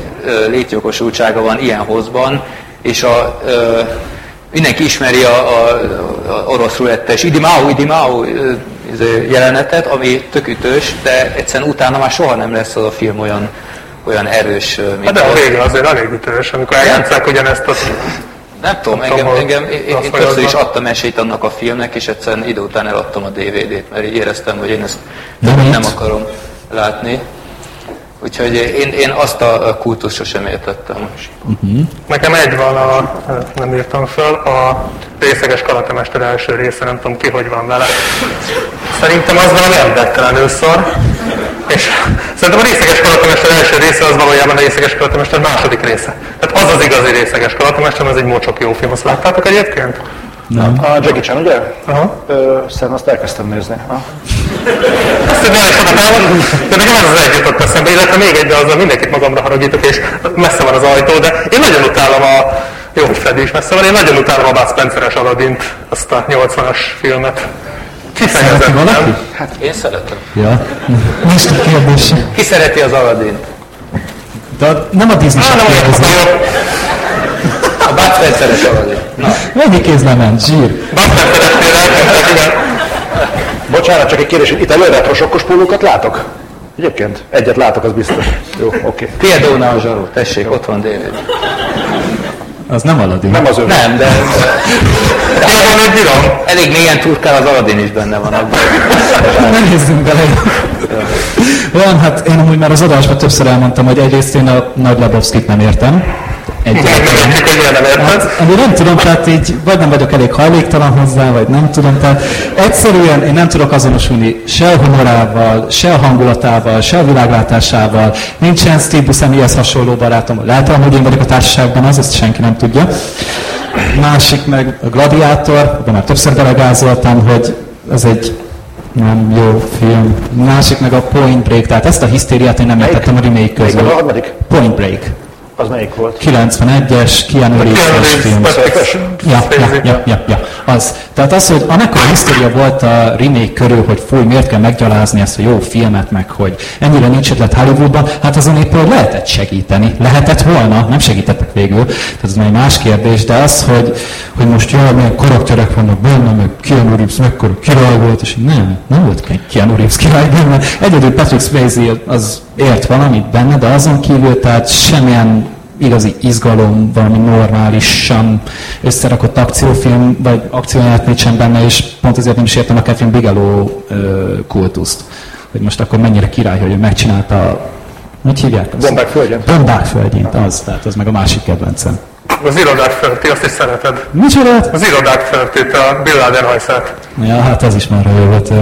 Speaker 5: létjogosultsága van ilyen hozban, és a, ö, mindenki ismeri a, a, a orosz rulettes idimau, idimau jelenetet, ami tök ütős, de egyszerűen utána már soha nem lesz az a film olyan, olyan erős, mint
Speaker 8: Hát de a vége azért elég ütős, amikor eljátszák ugyanezt a...
Speaker 5: Nem tudom, engem, engem, én, én többször is adtam esélyt annak a filmnek, és egyszerűen idő után eladtam a DVD-t, mert így éreztem, hogy én ezt
Speaker 10: Nem
Speaker 5: nem, akarom látni. Úgyhogy én, én azt a kultuszt sosem értettem.
Speaker 8: Nekem egy van, a, nem írtam föl, a részeges karatemester első része, nem tudom ki, hogy van vele. Szerintem az valami embertelenül szar. És szerintem a részeges karatemester első része az valójában a részeges karatemester második része. Tehát az az igazi részeges karatemester, az egy mocsok jó film. Azt láttátok egyébként?
Speaker 10: Nem.
Speaker 6: A Jackie Chan, ugye?
Speaker 8: Aha.
Speaker 6: Ö, Szerintem azt elkezdtem nézni. Ha?
Speaker 8: Azt hogy nem is oda de nekem ez az egy jutott eszembe, illetve még egy, de azzal mindenkit magamra haragítok, és messze van az ajtó, de én nagyon utálom a, jó, hogy Freddy is messze van, én nagyon utálom a Bud Spencer-es Aladdint, azt a 80-as filmet.
Speaker 10: Szereti
Speaker 8: Kifejezetten.
Speaker 10: valaki?
Speaker 5: Én szeretem.
Speaker 10: Ja. Nincs a kérdés.
Speaker 5: Ki szereti az Aladdin?
Speaker 10: De a- nem a Disney sem
Speaker 8: jó.
Speaker 5: A Bud Spencer-es Aladdin.
Speaker 10: Mennyi kézben ment? Zsír.
Speaker 8: Spencer-esnél elkezdtek, igen.
Speaker 6: Bocsánat, csak egy kérdés, itt elő retrosokkos pólókat látok? Egyébként? Egyet látok, az biztos. Jó, oké. Okay.
Speaker 5: Piedóna a zsaró, tessék, ott van DVD.
Speaker 10: Az nem Aladdin.
Speaker 6: Nem az ő.
Speaker 5: Nem, de, de
Speaker 8: Én egy bírom.
Speaker 5: elég mélyen turkál az Aladdin is benne van abban.
Speaker 10: Nem nézzünk bele. Olyan, hát én amúgy már az adásban többször elmondtam, hogy egyrészt én a Nagy Lebowskit nem értem. Egyáltalán. Hát, ami nem tudom, tehát így vagy nem vagyok elég hajléktalan hozzá, vagy nem tudom, tehát egyszerűen én nem tudok azonosulni se a humorával, se a hangulatával, se a világlátásával. Nincsen Steve Buscemihez hasonló barátom. Lehet, hogy én vagyok a társaságban az, ezt senki nem tudja. Másik meg a Gladiátor, abban már többször belegázoltam, hogy ez egy nem jó film. Másik meg a Point Break, tehát ezt a hisztériát én nem értettem a remake
Speaker 6: Melyik a
Speaker 10: közül.
Speaker 6: harmadik?
Speaker 10: Point Break.
Speaker 6: Az melyik volt?
Speaker 10: 91-es, Keanu Reeves-es film. Ja, ja, ja, ja, ja, az. Tehát az, hogy amekkora hisztéria volt a remake körül, hogy fúj, miért kell meggyalázni ezt a jó filmet, meg hogy ennyire nincs ötlet Hollywoodban, hát azon éppen lehetett segíteni. Lehetett volna, nem segítettek végül, tehát ez már egy más kérdés, de az, hogy, hogy most jaj, milyen karakterek vannak benne, meg Keanu Reeves mekkora király volt, és nem, nem volt Keanu Reeves király benne. Egyedül Patrick Swayze az ért valamit benne, de azon kívül tehát semmilyen igazi izgalom, valami normálisan összerakott akciófilm, vagy akcióját nincsen benne, és pont ezért nem is értem a Catherine Bigelow ö, kultuszt. Hogy most akkor mennyire király, hogy ő megcsinálta Hogy hívják azt?
Speaker 6: Bombák földjén.
Speaker 10: Bombák földjén, az, tehát az meg a másik kedvencem.
Speaker 8: Az irodák fölti, azt is szereted.
Speaker 10: Micsoda?
Speaker 8: Az irodák fölti, a Bill Laden hajszát.
Speaker 10: Ja, hát az is már jó volt.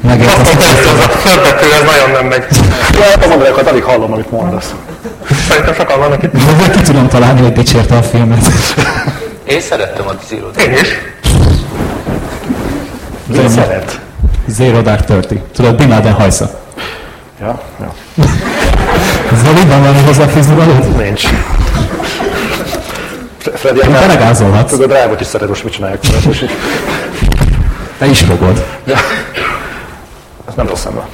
Speaker 8: Megért azt mondta, hogy az a fölbetű, ez nagyon nem megy.
Speaker 6: Ja, a mondanékat alig hallom, amit mondasz.
Speaker 8: Szerintem sokan vannak itt.
Speaker 10: Vagy ki tudom találni, hogy dicsérte a filmet.
Speaker 5: Én szerettem a zero
Speaker 8: Én is.
Speaker 6: Mit szeret?
Speaker 10: Zero Dark Thirty. Tudod, Bin Laden hajsza.
Speaker 6: Ja, ja.
Speaker 10: Ez valóban van hozzáfűzni valót?
Speaker 6: Nincs. Freddy,
Speaker 10: Te meggázolhatsz.
Speaker 6: Tudod, Rábot is szeret, most mit csinálják?
Speaker 10: Te is fogod.
Speaker 6: Ja. Ez nem rossz ember.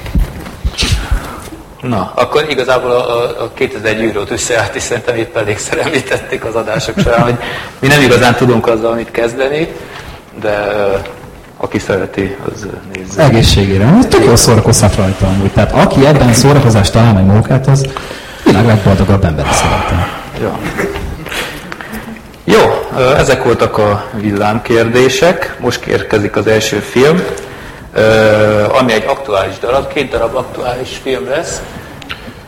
Speaker 5: Na, akkor igazából a, a, a 2001 űrót összeállt, és szerintem épp elégszer említették az adások során, hogy mi nem igazán tudunk azzal mit kezdeni, de aki szereti, az nézze.
Speaker 10: Egészségére. Hát Tök jól szórakozhat rajta amúgy. Tehát aki ebben szórakozást talál meg munkát, az világ legboldogabb ember szerintem.
Speaker 5: Ja. Jó, ezek voltak a villámkérdések. Most érkezik az első film, ami egy aktuális darab, két darab aktuális film lesz,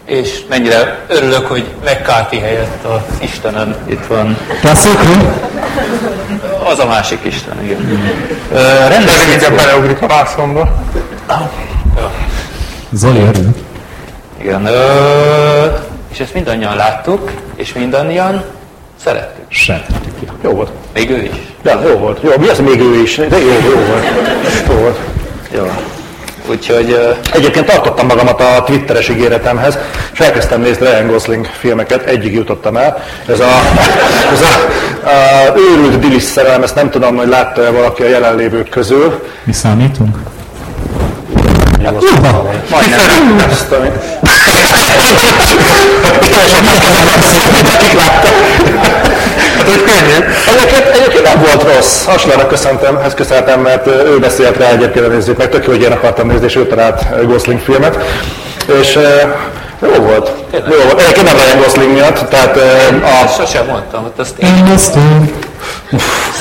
Speaker 5: és mennyire örülök, hogy McCarthy helyett az Istenem itt van.
Speaker 10: Klasszikum?
Speaker 5: Az a másik Isten, igen. Rendes
Speaker 8: Ez inkább beleugrik a vászomba.
Speaker 10: Zoli örül.
Speaker 5: Igen, ö, és ezt mindannyian láttuk, és mindannyian szerettük.
Speaker 10: Se.
Speaker 6: Jó volt.
Speaker 5: Még ő is.
Speaker 6: De jó volt. Jó, mi az, még ő is? De jó, jó volt. Jó volt.
Speaker 5: Jó. Úgyhogy
Speaker 6: Egyébként tartottam magamat a twitteres ígéretemhez, és elkezdtem nézni Ryan Gosling filmeket, egyig jutottam el. Ez a, ez a, a őrült Dillis szerelem, ezt nem tudom, hogy látta-e valaki a jelenlévők közül.
Speaker 10: Mi számítunk?
Speaker 6: Majdnem. Ezt, ami...
Speaker 8: Hát úgy könnyű.
Speaker 6: Egyébként, egyébként nem volt rossz. Hasonlóan köszöntem, ezt köszöntem, mert ő beszélt rá egyébként, nézzük meg, tök jó, hogy én akartam nézni, és ő talált Gosling filmet. És jó volt. Jó volt. Egyébként nem Ryan Gosling miatt, tehát eh, a,
Speaker 5: sosem mondtam, hogy azt én.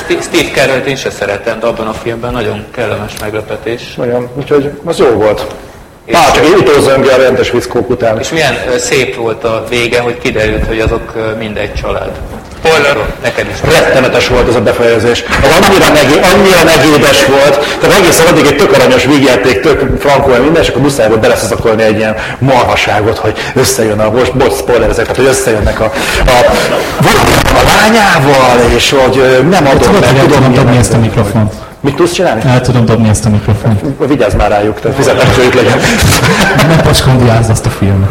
Speaker 5: Steve- Steve Carell-t én se szeretem, de abban a filmben nagyon kellemes meglepetés.
Speaker 6: Olyan, úgyhogy az jó volt. Á, csak egy utózöngő a rendes vickók után.
Speaker 5: És milyen szép volt a vége, hogy kiderült, hogy azok mind egy család.
Speaker 8: Spoiler.
Speaker 5: Neked is.
Speaker 6: Rettenetes volt ez a befejezés. Az annyira, negé, annyira negédes volt, tehát egészen addig egy tök aranyos vígjáték, tök frankó, minden, és akkor muszáj volt beleszakolni egy ilyen marhaságot, hogy összejön a, most bocs, spoiler ezek, tehát hogy összejönnek a, a, a lányával, és hogy nem adom meg,
Speaker 10: hogy tudom
Speaker 6: milyen-
Speaker 10: dobni ezt a mikrofont.
Speaker 6: Mit tudsz csinálni?
Speaker 10: El tudom dobni ezt a mikrofont.
Speaker 6: Vigyázz már rájuk, tehát fizetnek tőlük legyen.
Speaker 10: Ne pacskondiázz azt a filmet.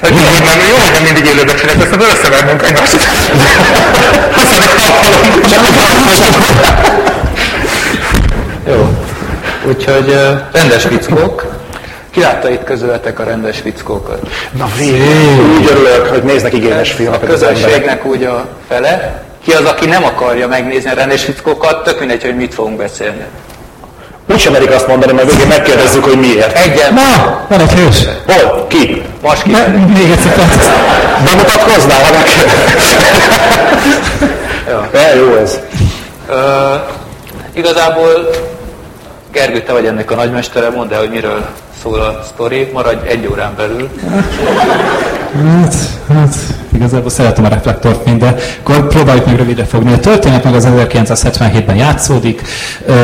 Speaker 8: Ez jó, hogy nem, jó, hogy nem mindig élőben csinálják, ezt az összevernünk egymást.
Speaker 5: Jó. Úgyhogy rendes fickók. Ki látta itt közületek a rendes fickókat?
Speaker 6: Na végül, úgy örülök, hogy néznek igényes
Speaker 5: A
Speaker 6: filmeket emberek.
Speaker 5: közönségnek úgy a fele. Ki az, aki nem akarja megnézni a rendes fickókat, tök mindegy, hogy mit fogunk beszélni.
Speaker 6: Úgy sem merik azt mondani, mert végén megkérdezzük, hogy miért.
Speaker 5: Egyen,
Speaker 10: Na, van egy hős.
Speaker 6: Hol? Ki?
Speaker 5: most ki.
Speaker 10: Ne, még egyszer tehát.
Speaker 6: Bemutatkoznál, ha meg... ja, jó ez.
Speaker 5: Ö, igazából Gergő, te vagy ennek a nagymestere, mondd el, hogy miről szól a sztori, maradj egy órán belül.
Speaker 10: Hát, hát, igazából szeretem a reflektorfényt, de akkor próbáljuk meg rövidre fogni. A történet meg az 1977-ben játszódik. Ö,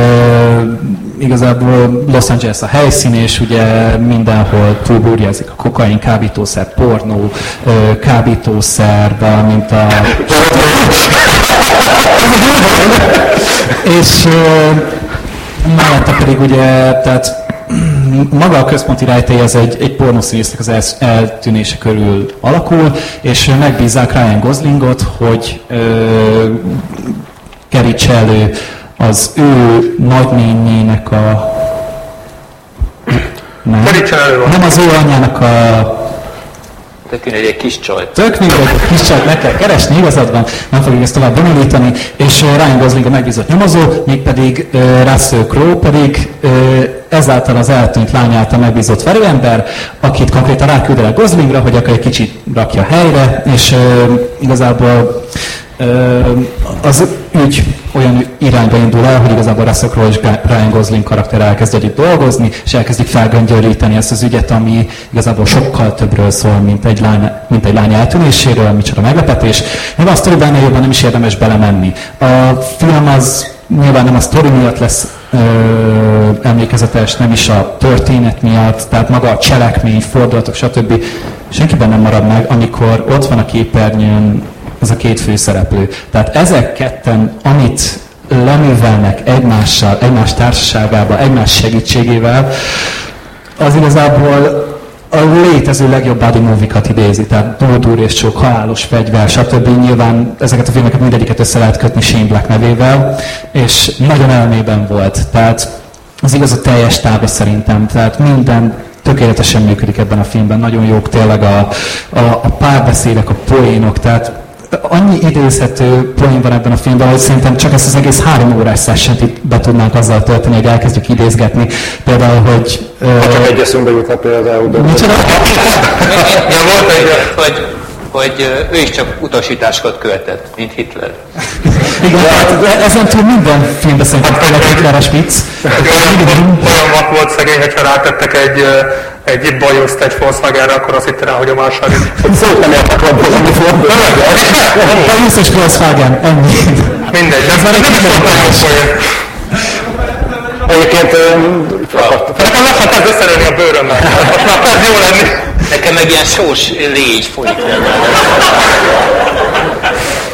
Speaker 10: igazából Los Angeles a helyszín, és ugye mindenhol túlburjázik a kokain, kábítószer, pornó, ö, kábítószer, valamint a... és ö, mellette pedig ugye, tehát maga a központi rejtély az egy, egy pornószínésznek az el, eltűnése körül alakul, és megbízzák Ryan Goslingot, hogy ö, kerítse elő az ő nagynényének a... Nem, nem az ő anyjának a
Speaker 5: Tök egy kis csajt.
Speaker 10: Tök mindegy, egy kis csajt meg kell keresni, igazad van, nem fogjuk ezt tovább bonyolítani, és Ryan Gosling a megbízott nyomozó, mégpedig uh, Russell Crowe pedig ezáltal az eltűnt lány által megbízott verőember, akit konkrétan ráküldenek Goslingra, hogy akkor egy kicsit rakja helyre, és igazából az ügy olyan irányba indul el, hogy igazából Russell Crowe és Ryan Gosling karakter elkezd együtt dolgozni, és elkezdik felgöngyölíteni ezt az ügyet, ami igazából sokkal többről szól, mint egy lány, mint egy lány eltűnéséről, micsoda meglepetés. Nyilván a sztori benne jobban nem is érdemes belemenni. A film az nyilván nem a sztori miatt lesz ö, emlékezetes, nem is a történet miatt, tehát maga a cselekmény, fordulatok, stb. Senkiben nem marad meg, amikor ott van a képernyőn ez a két főszereplő. Tehát ezek ketten, amit leművelnek egymással, egymás társaságában, egymás segítségével, az igazából a létező legjobb body movie-kat idézi, tehát Dúr és Csók, Halálos Fegyver, stb. Nyilván ezeket a filmeket mindegyiket össze lehet kötni Shane Black nevével, és nagyon elmében volt. Tehát az igaz a teljes tába szerintem, tehát minden tökéletesen működik ebben a filmben, nagyon jók tényleg a, a, a párbeszédek, a poénok, tehát annyi idézhető poén van ebben a filmben, hogy szerintem csak ezt az egész három órás session itt be tudnánk azzal tölteni, hogy elkezdjük idézgetni. Például, hogy...
Speaker 6: Ha csak egy eszünkbe jutna például. De
Speaker 10: Micsoda?
Speaker 5: Ja, volt egy, hogy, hogy ő is csak utasításokat követett, mint Hitler.
Speaker 10: Igen, hát ezen túl minden filmben szerintem tényleg Hitleres vicc.
Speaker 8: Olyan vak volt szegény, hogyha rátettek egy egy bajoszt egy Volkswagen-re, akkor azt hittem rá, hogy a második.
Speaker 6: Szóval nem értek abból, ami fordul.
Speaker 10: Bajusz és Volkswagen, ennyi.
Speaker 8: Mindegy, ez már nem is volt nagyon folyam.
Speaker 6: Egyébként...
Speaker 8: Nekem lassan kezd összenőni a bőrömmel. Most már kezd jó lenni.
Speaker 5: Nekem meg ilyen sós légy folyik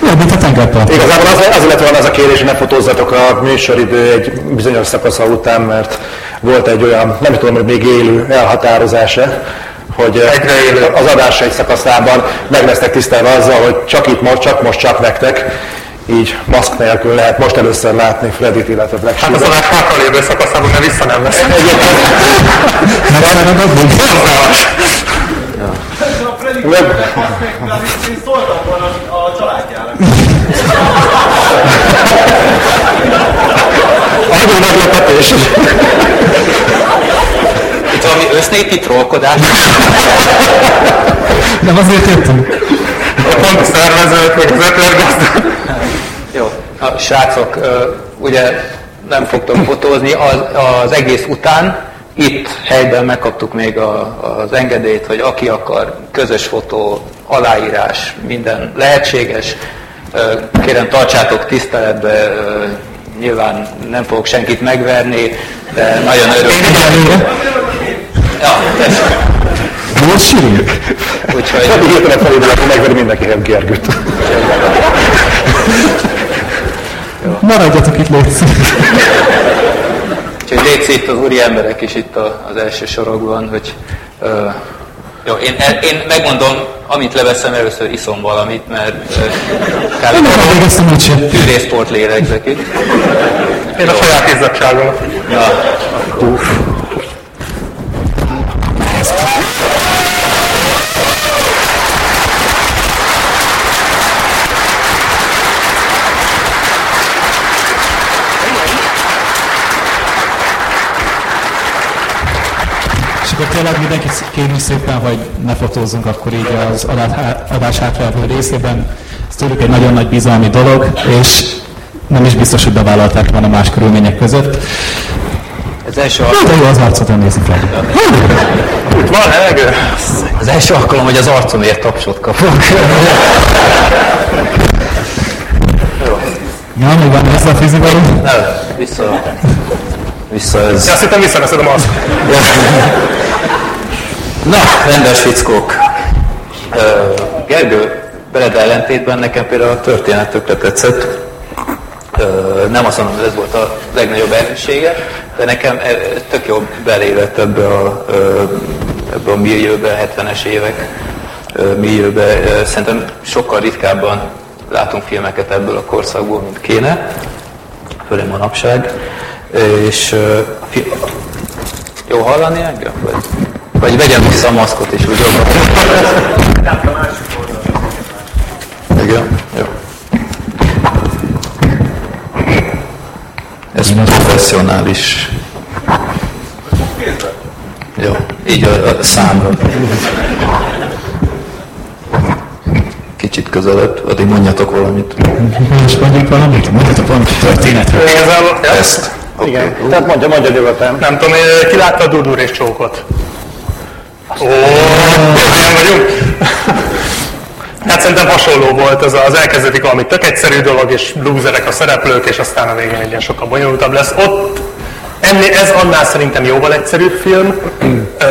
Speaker 10: Jó, mint a tengerpart.
Speaker 6: Igazából az, az lett volna az a kérés, hogy ne fotózzatok a műsoridő egy bizonyos szakasza után, mert volt egy olyan, nem tudom, hogy még élő elhatározása, hogy élő. az adás egy szakaszában meg lesznek tisztelve azzal, hogy csak itt most, csak most, csak nektek, így maszk nélkül lehet most először látni Fredit, illetve Black
Speaker 8: Hát az adás hátra lévő szakaszában nem vissza nem lesz.
Speaker 6: Meg...
Speaker 13: Én szóltam volna a családjának.
Speaker 6: Nagyon meglepetés.
Speaker 5: Itt valami össznépi trollkodás.
Speaker 10: Nem azért jöttünk.
Speaker 8: Pont a szervezők, meg az ötletgazdák.
Speaker 5: Jó, a srácok, ugye nem fogtok fotózni az, az egész után, itt helyben megkaptuk még a, az engedélyt, hogy aki akar, közös fotó, aláírás, minden lehetséges. Kérem, tartsátok tiszteletbe, nyilván nem fogok senkit megverni, de nagyon örülök. Ja, persze.
Speaker 10: Most sírjuk.
Speaker 5: Úgyhogy...
Speaker 6: Hát hirtelen felébredek,
Speaker 10: Maradjatok itt, légy
Speaker 5: Úgyhogy légy itt az úri emberek is itt az első sorokban, hogy uh, jó, én, én megmondom, amit leveszem, először iszom valamit, mert uh, tűrészport lélegzek itt.
Speaker 8: Én a saját izzadságom.
Speaker 5: Ja, akkor.
Speaker 10: Akkor tényleg mindenkit kérünk szépen, hogy ne fotózzunk akkor így az adás hátralévő részében. Ez tőlük egy nagyon nagy bizalmi dolog, és nem is biztos, hogy bevállalták volna más körülmények között.
Speaker 5: Az első
Speaker 10: alkalom... De jó az arcot nézni, Freddy.
Speaker 5: Itt van levegő? Az első alkalom, hogy az arcomért tapsot kapok.
Speaker 10: Na, még van ez a fizikai?
Speaker 5: Nem, vissza. Vissza ez.
Speaker 8: Ja, azt hittem visszaveszed a maszk.
Speaker 5: Na, rendes fickók. Gergő, veled ellentétben nekem például a történet tökre tetszett. Nem azt mondom, hogy ez volt a legnagyobb erőssége, de nekem e, tök jobb belépett ebbe a, ebbe a millióbe, 70-es évek millióbe. Szerintem sokkal ritkábban látunk filmeket ebből a korszakból, mint kéne, főleg manapság, és jó hallani engem? Vagy, vagy vegyem vissza a maszkot és úgy jobban. Igen, jó. Ez professzionális. Jó, így a, a számra. Kicsit közelebb, addig mondjatok valamit.
Speaker 10: És mondjuk valamit, mondjatok valamit történetről.
Speaker 8: Igazából.
Speaker 5: Ezt.
Speaker 6: Igen, tehát mondja, mondja nyugodtan.
Speaker 8: Nem tudom, eh, ki látta a Durdur és Csókot? Ó, vagyunk. Hát szerintem hasonló volt ez az elkezdetik valami tök egyszerű dolog, és lúzerek a szereplők, és aztán a végén egy ilyen sokkal bonyolultabb lesz. Ott ennél, ez annál szerintem jóval egyszerűbb film. Ö,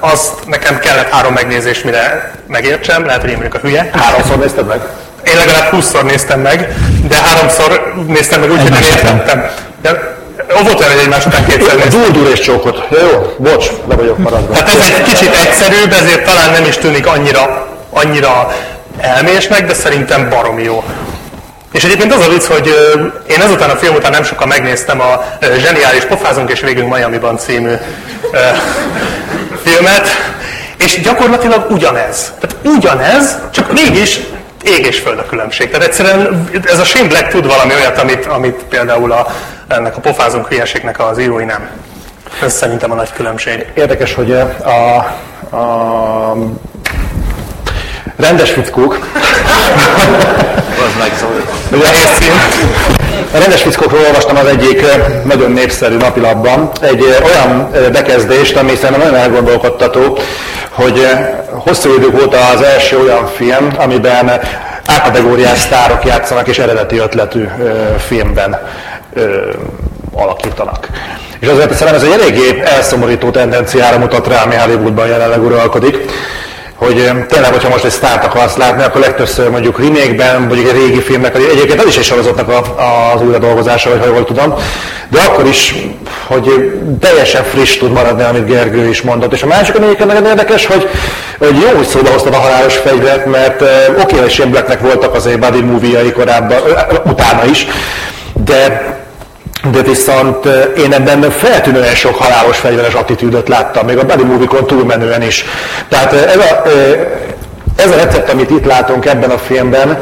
Speaker 8: azt nekem kellett három megnézés, mire megértsem, lehet, hogy én vagyok a hülye.
Speaker 6: Háromszor nézted meg?
Speaker 8: Én legalább 20-szor néztem meg, de háromszor néztem meg úgy, hogy nem értettem. De volt olyan, hogy egymás után kétszer.
Speaker 6: Durdur és csókot. Ja, jó, bocs, le vagyok maradva.
Speaker 8: Tehát ez egy kicsit egyszerűbb, ezért talán nem is tűnik annyira, annyira elmésnek, de szerintem baromi jó. És egyébként az a vicc, hogy én ezután a film után nem sokkal megnéztem a Zseniális Pofázunk és Végünk Miami-ban című filmet, és gyakorlatilag ugyanez. Tehát ugyanez, csak mégis ég és föld a különbség. Tehát egyszerűen ez a Shane Black tud valami olyat, amit, amit például a, ennek a pofázunk hülyeségnek az írói nem. Ez szerintem a nagy különbség.
Speaker 6: Érdekes, hogy a, a, a rendes fickók, a rendes fickókról olvastam az egyik nagyon népszerű napilapban egy olyan bekezdést, ami szerintem nagyon elgondolkodtató, hogy eh, hosszú idők óta az első olyan film, amiben A-kategóriás sztárok játszanak és eredeti ötletű eh, filmben eh, alakítanak. És azért szerintem ez egy eléggé elszomorító tendenciára mutat rá, ami Hollywoodban jelenleg uralkodik, hogy tényleg, hogyha most egy sztárt akarsz látni, akkor legtöbbször mondjuk remake-ben, mondjuk egy régi filmnek, egyébként az is egy sorozatnak a, az újradolgozása, vagy ha jól tudom, de akkor is, hogy teljesen friss tud maradni, amit Gergő is mondott. És a másik, ami egyébként nagyon érdekes, hogy, hogy jó, hogy szóba hoztad a halálos fegyvert, mert oké, okay, Shane Blacknek voltak azért buddy movie korábban, utána is, de de viszont eh, én ebben feltűnően sok halálos fegyveres attitűdöt láttam, még a Buddy Movie-kon túlmenően is. Tehát eh, ez a, eh, ez a recept, amit itt látunk ebben a filmben,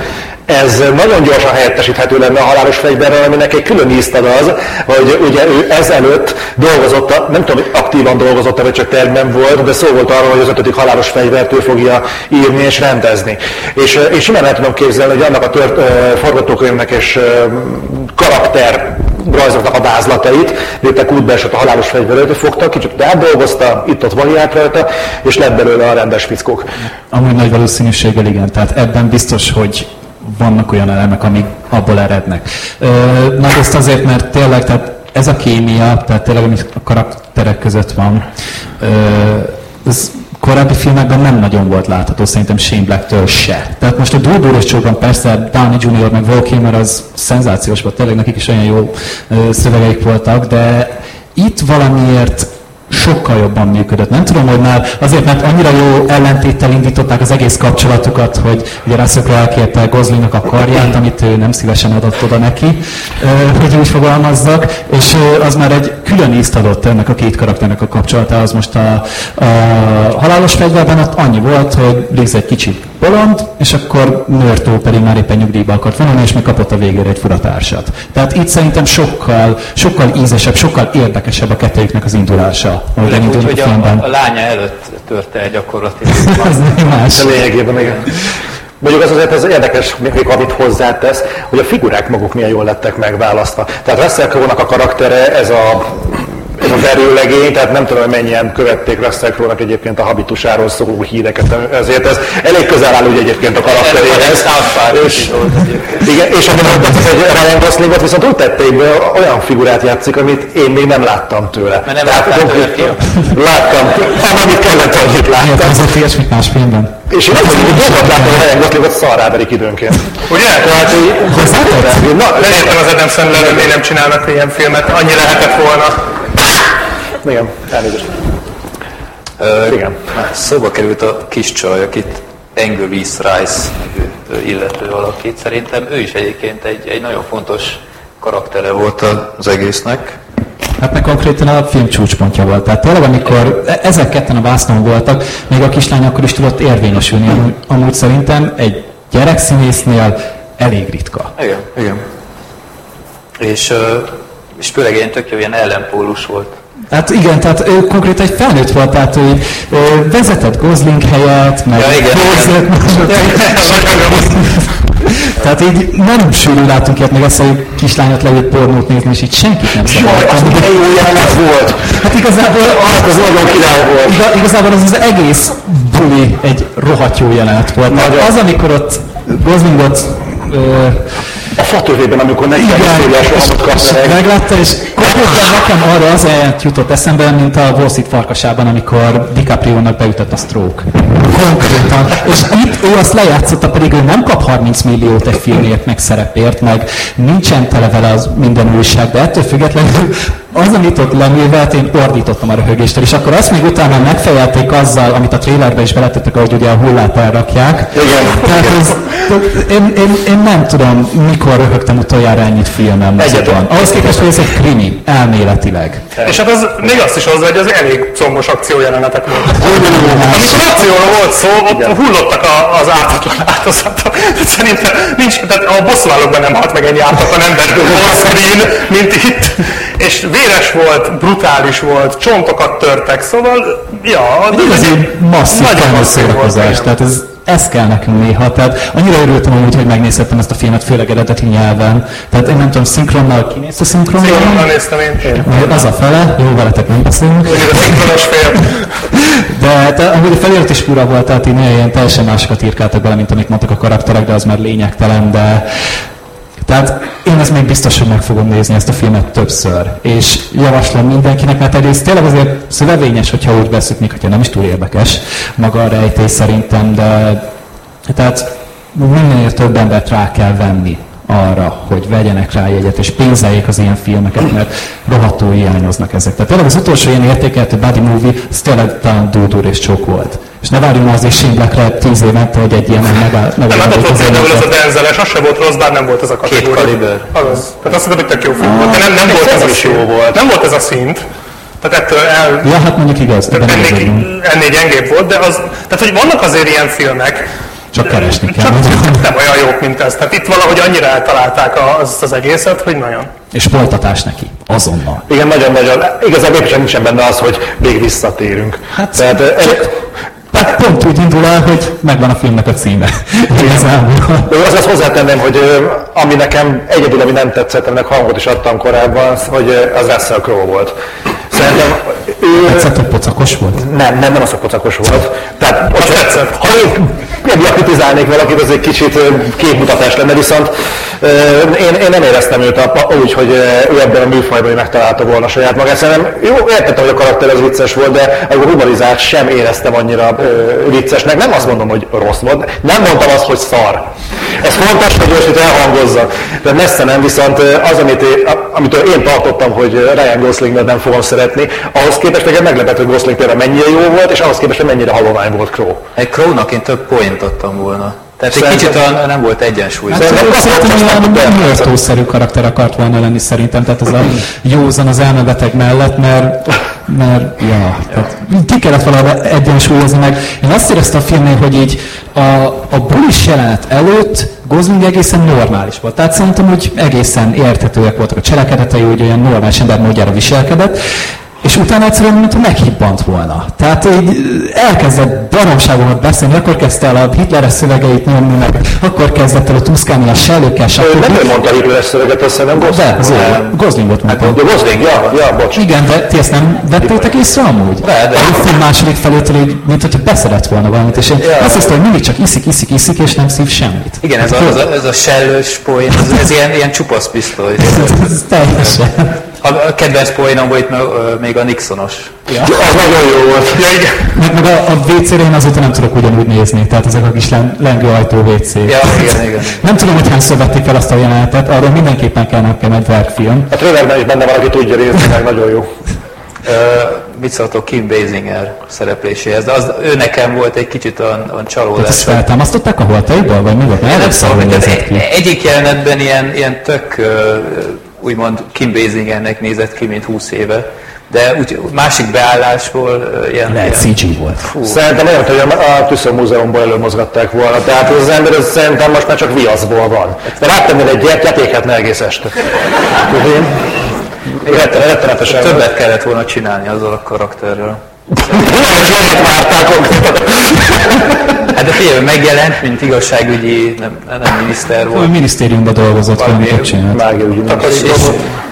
Speaker 6: ez nagyon gyorsan helyettesíthető lenne a halálos fegyverrel, aminek egy külön ízt ad az, hogy ugye ő ezelőtt dolgozott, nem tudom, hogy aktívan dolgozott, vagy csak tervben volt, de szó volt arról, hogy az ötödik halálos fegyvert ő fogja írni és rendezni. És, és simán el tudom képzelni, hogy annak a tört, forgatókönyvnek és karakter rajzoknak a vázlatait, léptek úgy be, a halálos fegyverőt fogta, kicsit átdolgozta, itt-ott variált rajta, és lett belőle a rendes fickók.
Speaker 10: Amúgy nagy valószínűséggel igen, tehát ebben biztos, hogy vannak olyan elemek, amik abból erednek. Ö, nagy ezt azért, mert tényleg, tehát ez a kémia, tehát tényleg, ami a karakterek között van, ez korábbi filmekben nem nagyon volt látható, szerintem Shane Blacktől se. Tehát most a Dúrdúros csókban persze Downey Jr. meg Val Kilmer az szenzációs volt, tényleg nekik is olyan jó szövegeik voltak, de itt valamiért sokkal jobban működött. Nem tudom, hogy már azért, mert annyira jó ellentéttel indították az egész kapcsolatukat, hogy ugye Russell Crowe elkérte Goslingnak a karját, amit ő nem szívesen adott oda neki, hogy úgy fogalmazzak, és az már egy külön ízt adott ennek a két karakternek a kapcsolatához. Most a, a halálos fegyverben ott annyi volt, hogy Riggs egy kicsit bolond, és akkor Nörtó pedig már éppen nyugdíjba akart vonulni, és megkapott a végére egy fura társat. Tehát itt szerintem sokkal, sokkal ízesebb, sokkal érdekesebb a kettőjüknek az indulása, ahogy
Speaker 5: Úgy, hogy
Speaker 10: a
Speaker 5: a, a lánya előtt törte el gyakorlatilag.
Speaker 10: Ez nem más.
Speaker 6: De lényegében igen. Mondjuk az azért az érdekes, még amit hozzátesz, hogy a figurák maguk milyen jól lettek megválasztva. Tehát Russell Crowe-nak a karaktere, ez a ez a verőlegény, tehát nem tudom, hogy mennyien követték Russell egyébként a habitusáról szóló híreket, ezért ez elég közel áll ugye egyébként a karakteréhez. És, igen, és amit mondtad, hogy Ryan Goslingot viszont úgy tették be, olyan figurát játszik, amit én még nem láttam tőle.
Speaker 5: Mert nem
Speaker 6: Tehát
Speaker 5: láttál tőle
Speaker 6: konkrétan- Láttam, amit kellett, annyit láttam.
Speaker 10: Ez ilyesmit más filmben.
Speaker 6: És én azt mondom, hogy látom a Ryan Goslingot szarráverik időnként.
Speaker 8: Ugye?
Speaker 6: Tehát, hogy
Speaker 8: Na, leírtam az Adam Sandler, hogy miért nem csinálnak ilyen filmet, annyi lehetett volna.
Speaker 6: Igen, elnézést.
Speaker 5: Ö,
Speaker 6: Igen.
Speaker 5: Szóba került a kis csaj, akit Angelis Rice illető alakít. Szerintem ő is egyébként egy, egy nagyon fontos karaktere volt az egésznek.
Speaker 10: Hát meg konkrétan a film csúcspontja volt. Tehát tényleg, amikor e- ezek ketten a vásznon voltak, még a kislány akkor is tudott érvényesülni. Amúgy, szerintem egy gyerekszínésznél elég ritka.
Speaker 5: Igen, igen. És, és főleg ilyen tök jó ilyen ellenpólus volt.
Speaker 10: Hát igen, tehát ő konkrétan egy felnőtt volt, tehát ő, vezetett Gosling helyett, meg
Speaker 5: Ja, igen,
Speaker 10: Tehát így nem sűrű látunk ilyet, meg ezt, hogy kislányot leült pornót nézni, és így senkit nem szabad.
Speaker 6: az milyen jó jelenet volt!
Speaker 10: Hát igazából
Speaker 6: Az az nagyon király volt.
Speaker 10: Iga, igazából az az egész buli egy rohadt jó jelenet volt. Nagyon. Az, amikor ott Goslingot
Speaker 6: A fatövében, amikor neki a széles rohamot
Speaker 10: és
Speaker 6: kap meg.
Speaker 10: meglátta, és konkrétan nekem arra az elját jutott eszembe, mint a Wall Street farkasában, amikor DiCaprio-nak beütött a stroke. Konkrétan. És itt ő azt lejátszotta, pedig ő nem kap 30 milliót egy filmért, meg szerepért, meg nincsen tele vele az minden újság, de ettől függetlenül az, amit ott leművelt, én ordítottam a röhögéstől, és akkor azt még utána megfejelték azzal, amit a trailerbe is beletettek, ahogy ugye a hullát elrakják.
Speaker 6: Igen.
Speaker 10: Tehát ez, én, én, én, nem tudom, mikor röhögtem utoljára ennyit filmem mozikban. Ahhoz képest, hogy ez egy krimi, elméletileg.
Speaker 8: És hát az még azt is hozzá, hogy az elég combos akciójelenetek voltak. Amikor akcióra volt szó, ott hullottak a, az ártatlan áldozatok. Szerintem nincs, tehát a bosszúállókban nem halt meg ennyi ártatlan ember on-screen, mint itt. És véres volt, brutális volt, csontokat törtek, szóval, ja,
Speaker 10: Egy igazi masszív
Speaker 8: masszív
Speaker 10: szórakozás,
Speaker 8: igen.
Speaker 10: tehát ez, ez kell nekünk néha. Tehát annyira örültem amúgy, hogy megnézhettem ezt a filmet, főleg eredeti nyelven. Tehát én nem tudom, szinkronnal kinézte szinkronnal?
Speaker 8: Szinkronnal néztem én.
Speaker 10: Az a fele, jó, veletek nem beszélünk.
Speaker 8: A.
Speaker 10: De, de amúgy a felirat is fura volt, tehát így ilyen teljesen másokat írkáltak bele, mint amit mondtak a karakterek, de az már lényegtelen, de tehát én ezt még biztos, hogy meg fogom nézni ezt a filmet többször, és javaslom mindenkinek, mert egyrészt tényleg azért szövevényes, hogyha úgy veszük, még hogyha nem is túl érdekes maga a rejtély szerintem, de tehát minél több embert rá kell venni arra, hogy vegyenek rá jegyet, és pénzeljék az ilyen filmeket, mert rohadtul hiányoznak ezek. Tehát tényleg az utolsó ilyen értékeltő buddy movie, az tényleg talán és csók volt. És ne várjunk azért Shane Blackre tíz évente, hogy egy ilyen megáll,
Speaker 8: Nem, hát ott volt például ez a Denzeles, az se volt rossz, bár nem volt ez a kategória.
Speaker 5: kaliber.
Speaker 8: Azaz. Tehát azt mondom, hogy tök jó film volt, de nem, nem volt ez a
Speaker 6: is jó
Speaker 8: szint.
Speaker 6: volt.
Speaker 8: Nem volt ez a szint. Tehát ettől el,
Speaker 10: Ja, hát mondjuk igaz,
Speaker 8: ennél, ennél gyengébb volt, de az, tehát hogy vannak azért ilyen filmek,
Speaker 10: Csak keresni kell.
Speaker 8: csak nem olyan jók, mint ez. Tehát itt valahogy annyira eltalálták a- azt az egészet, hogy nagyon.
Speaker 10: És folytatás neki. Azonnal.
Speaker 6: Igen, nagyon-nagyon. Igazából éppen nincsen benne az, hogy még visszatérünk.
Speaker 10: Hát,
Speaker 6: Tehát, eh,
Speaker 10: Tehát pont úgy indul el, hogy megvan a filmnek a címe. Igazából.
Speaker 6: Ö, Az azt hozzátenném, hogy ami nekem egyedül, ami nem tetszett, aminek hangot is adtam korábban, hogy az Russell Crowe volt. Szerintem ő...
Speaker 10: Tetszett, hogy pocakos volt?
Speaker 6: Nem, nem, nem az, hogy pocakos volt. Tehát, hogyha, ha én emiatt kritizálnék valakit, az egy kicsit képmutatás lenne, viszont én, én nem éreztem őt a, a- úgy, hogy ő ebben a műfajban megtalálta volna saját magát. Szerintem jó, értettem, hogy a karakter az vicces volt, de amikor humorizált sem éreztem annyira viccesnek. Nem azt mondom, hogy rossz volt, nem mondtam azt, hogy szar. Ez fontos, hogy most itt elhangozza. De messze nem, viszont az, amit én, a- amitől én tartottam, hogy Ryan Goslingot nem fogom szeretni, ahhoz képest nekem meglepett, hogy Gosling például mennyire jó volt, és ahhoz képest, hogy mennyire halovány volt Crow.
Speaker 5: Egy Crow-nak én több point adtam volna. Tehát egy kicsit olyan nem volt egyensúly.
Speaker 10: Hát
Speaker 6: Szerintem
Speaker 10: olyan karakter akart volna lenni szerintem, tehát ez a józan az elmebeteg mellett, mert, mert ja, tehát ki kellett valahol egyensúlyozni meg. Én azt éreztem a filmnél, hogy így a, a bulis jelenet előtt Gosling egészen normális volt. Tehát szerintem, hogy egészen érthetőek voltak a cselekedetei, hogy olyan normális ember módjára viselkedett, és utána egyszerűen, mintha meghibbant volna. Tehát így elkezdett baromságokat beszélni, akkor kezdte el a Hitleres szövegeit nyomni, meg akkor kezdett el a tuszkálni a sellőkkel, stb.
Speaker 6: nem ő mondta a hiteles szöveget, azt hiszem,
Speaker 10: De, az ő, Goslingot mondta.
Speaker 6: De Gosling, ja, ja, bocs.
Speaker 10: Igen, de ti ezt nem vettétek észre amúgy?
Speaker 5: De, de.
Speaker 10: A film második felétől így, mint hogyha beszedett volna valamit, és én
Speaker 6: Ja.
Speaker 10: azt hiszem, hogy mindig csak iszik, iszik, iszik, és nem szív semmit.
Speaker 5: Igen, ez a, ez a, ez a sellős poén, ez, ez ilyen, ilyen csupasz pisztoly.
Speaker 10: Ez, ez teljesen.
Speaker 5: A, a kedvenc poénom volt még, a Nixonos.
Speaker 10: Ja.
Speaker 6: Az nagyon jó volt.
Speaker 8: Ja, igen.
Speaker 10: Meg, meg a, a WC-re én azóta nem tudok ugyanúgy nézni, tehát ezek a kis len, lengő ajtó WC.
Speaker 5: Ja, igen, igen.
Speaker 10: Nem tudom, hogy hányszor vették fel azt a jelenetet, arról mindenképpen kell nekem egy verkfilm.
Speaker 6: A trailerben is benne valaki tudja nézni, meg nagyon jó.
Speaker 5: Ö, mit szóltok Kim Basinger szerepléséhez, de az, ő nekem volt egy kicsit olyan, olyan
Speaker 10: Tehát
Speaker 5: csalódás.
Speaker 10: ezt feltámasztották a holtaiból, vagy mi volt?
Speaker 5: Nem tehát
Speaker 10: ki.
Speaker 5: e- egyik jelenetben ilyen, ilyen tök ö, úgymond Kim Basingernek nézett ki, mint 20 éve, de úgy, másik beállásból ilyen...
Speaker 10: Lehet
Speaker 5: ilyen
Speaker 10: CG volt.
Speaker 6: Szerintem olyan, hogy a- a Tüsszön Múzeumból előmozgatták volna. Tehát az ember az szerintem most már csak viaszból van. De láttam, hogy egy ilyet letékhetne egész este. Rettenetesen.
Speaker 5: Többet kellett volna csinálni azzal a karakterrel. Hát de figyelj, megjelent, mint igazságügyi, nem, nem miniszter
Speaker 10: A
Speaker 5: volt.
Speaker 10: minisztériumban dolgozott,
Speaker 5: Valami
Speaker 10: csinált.
Speaker 5: És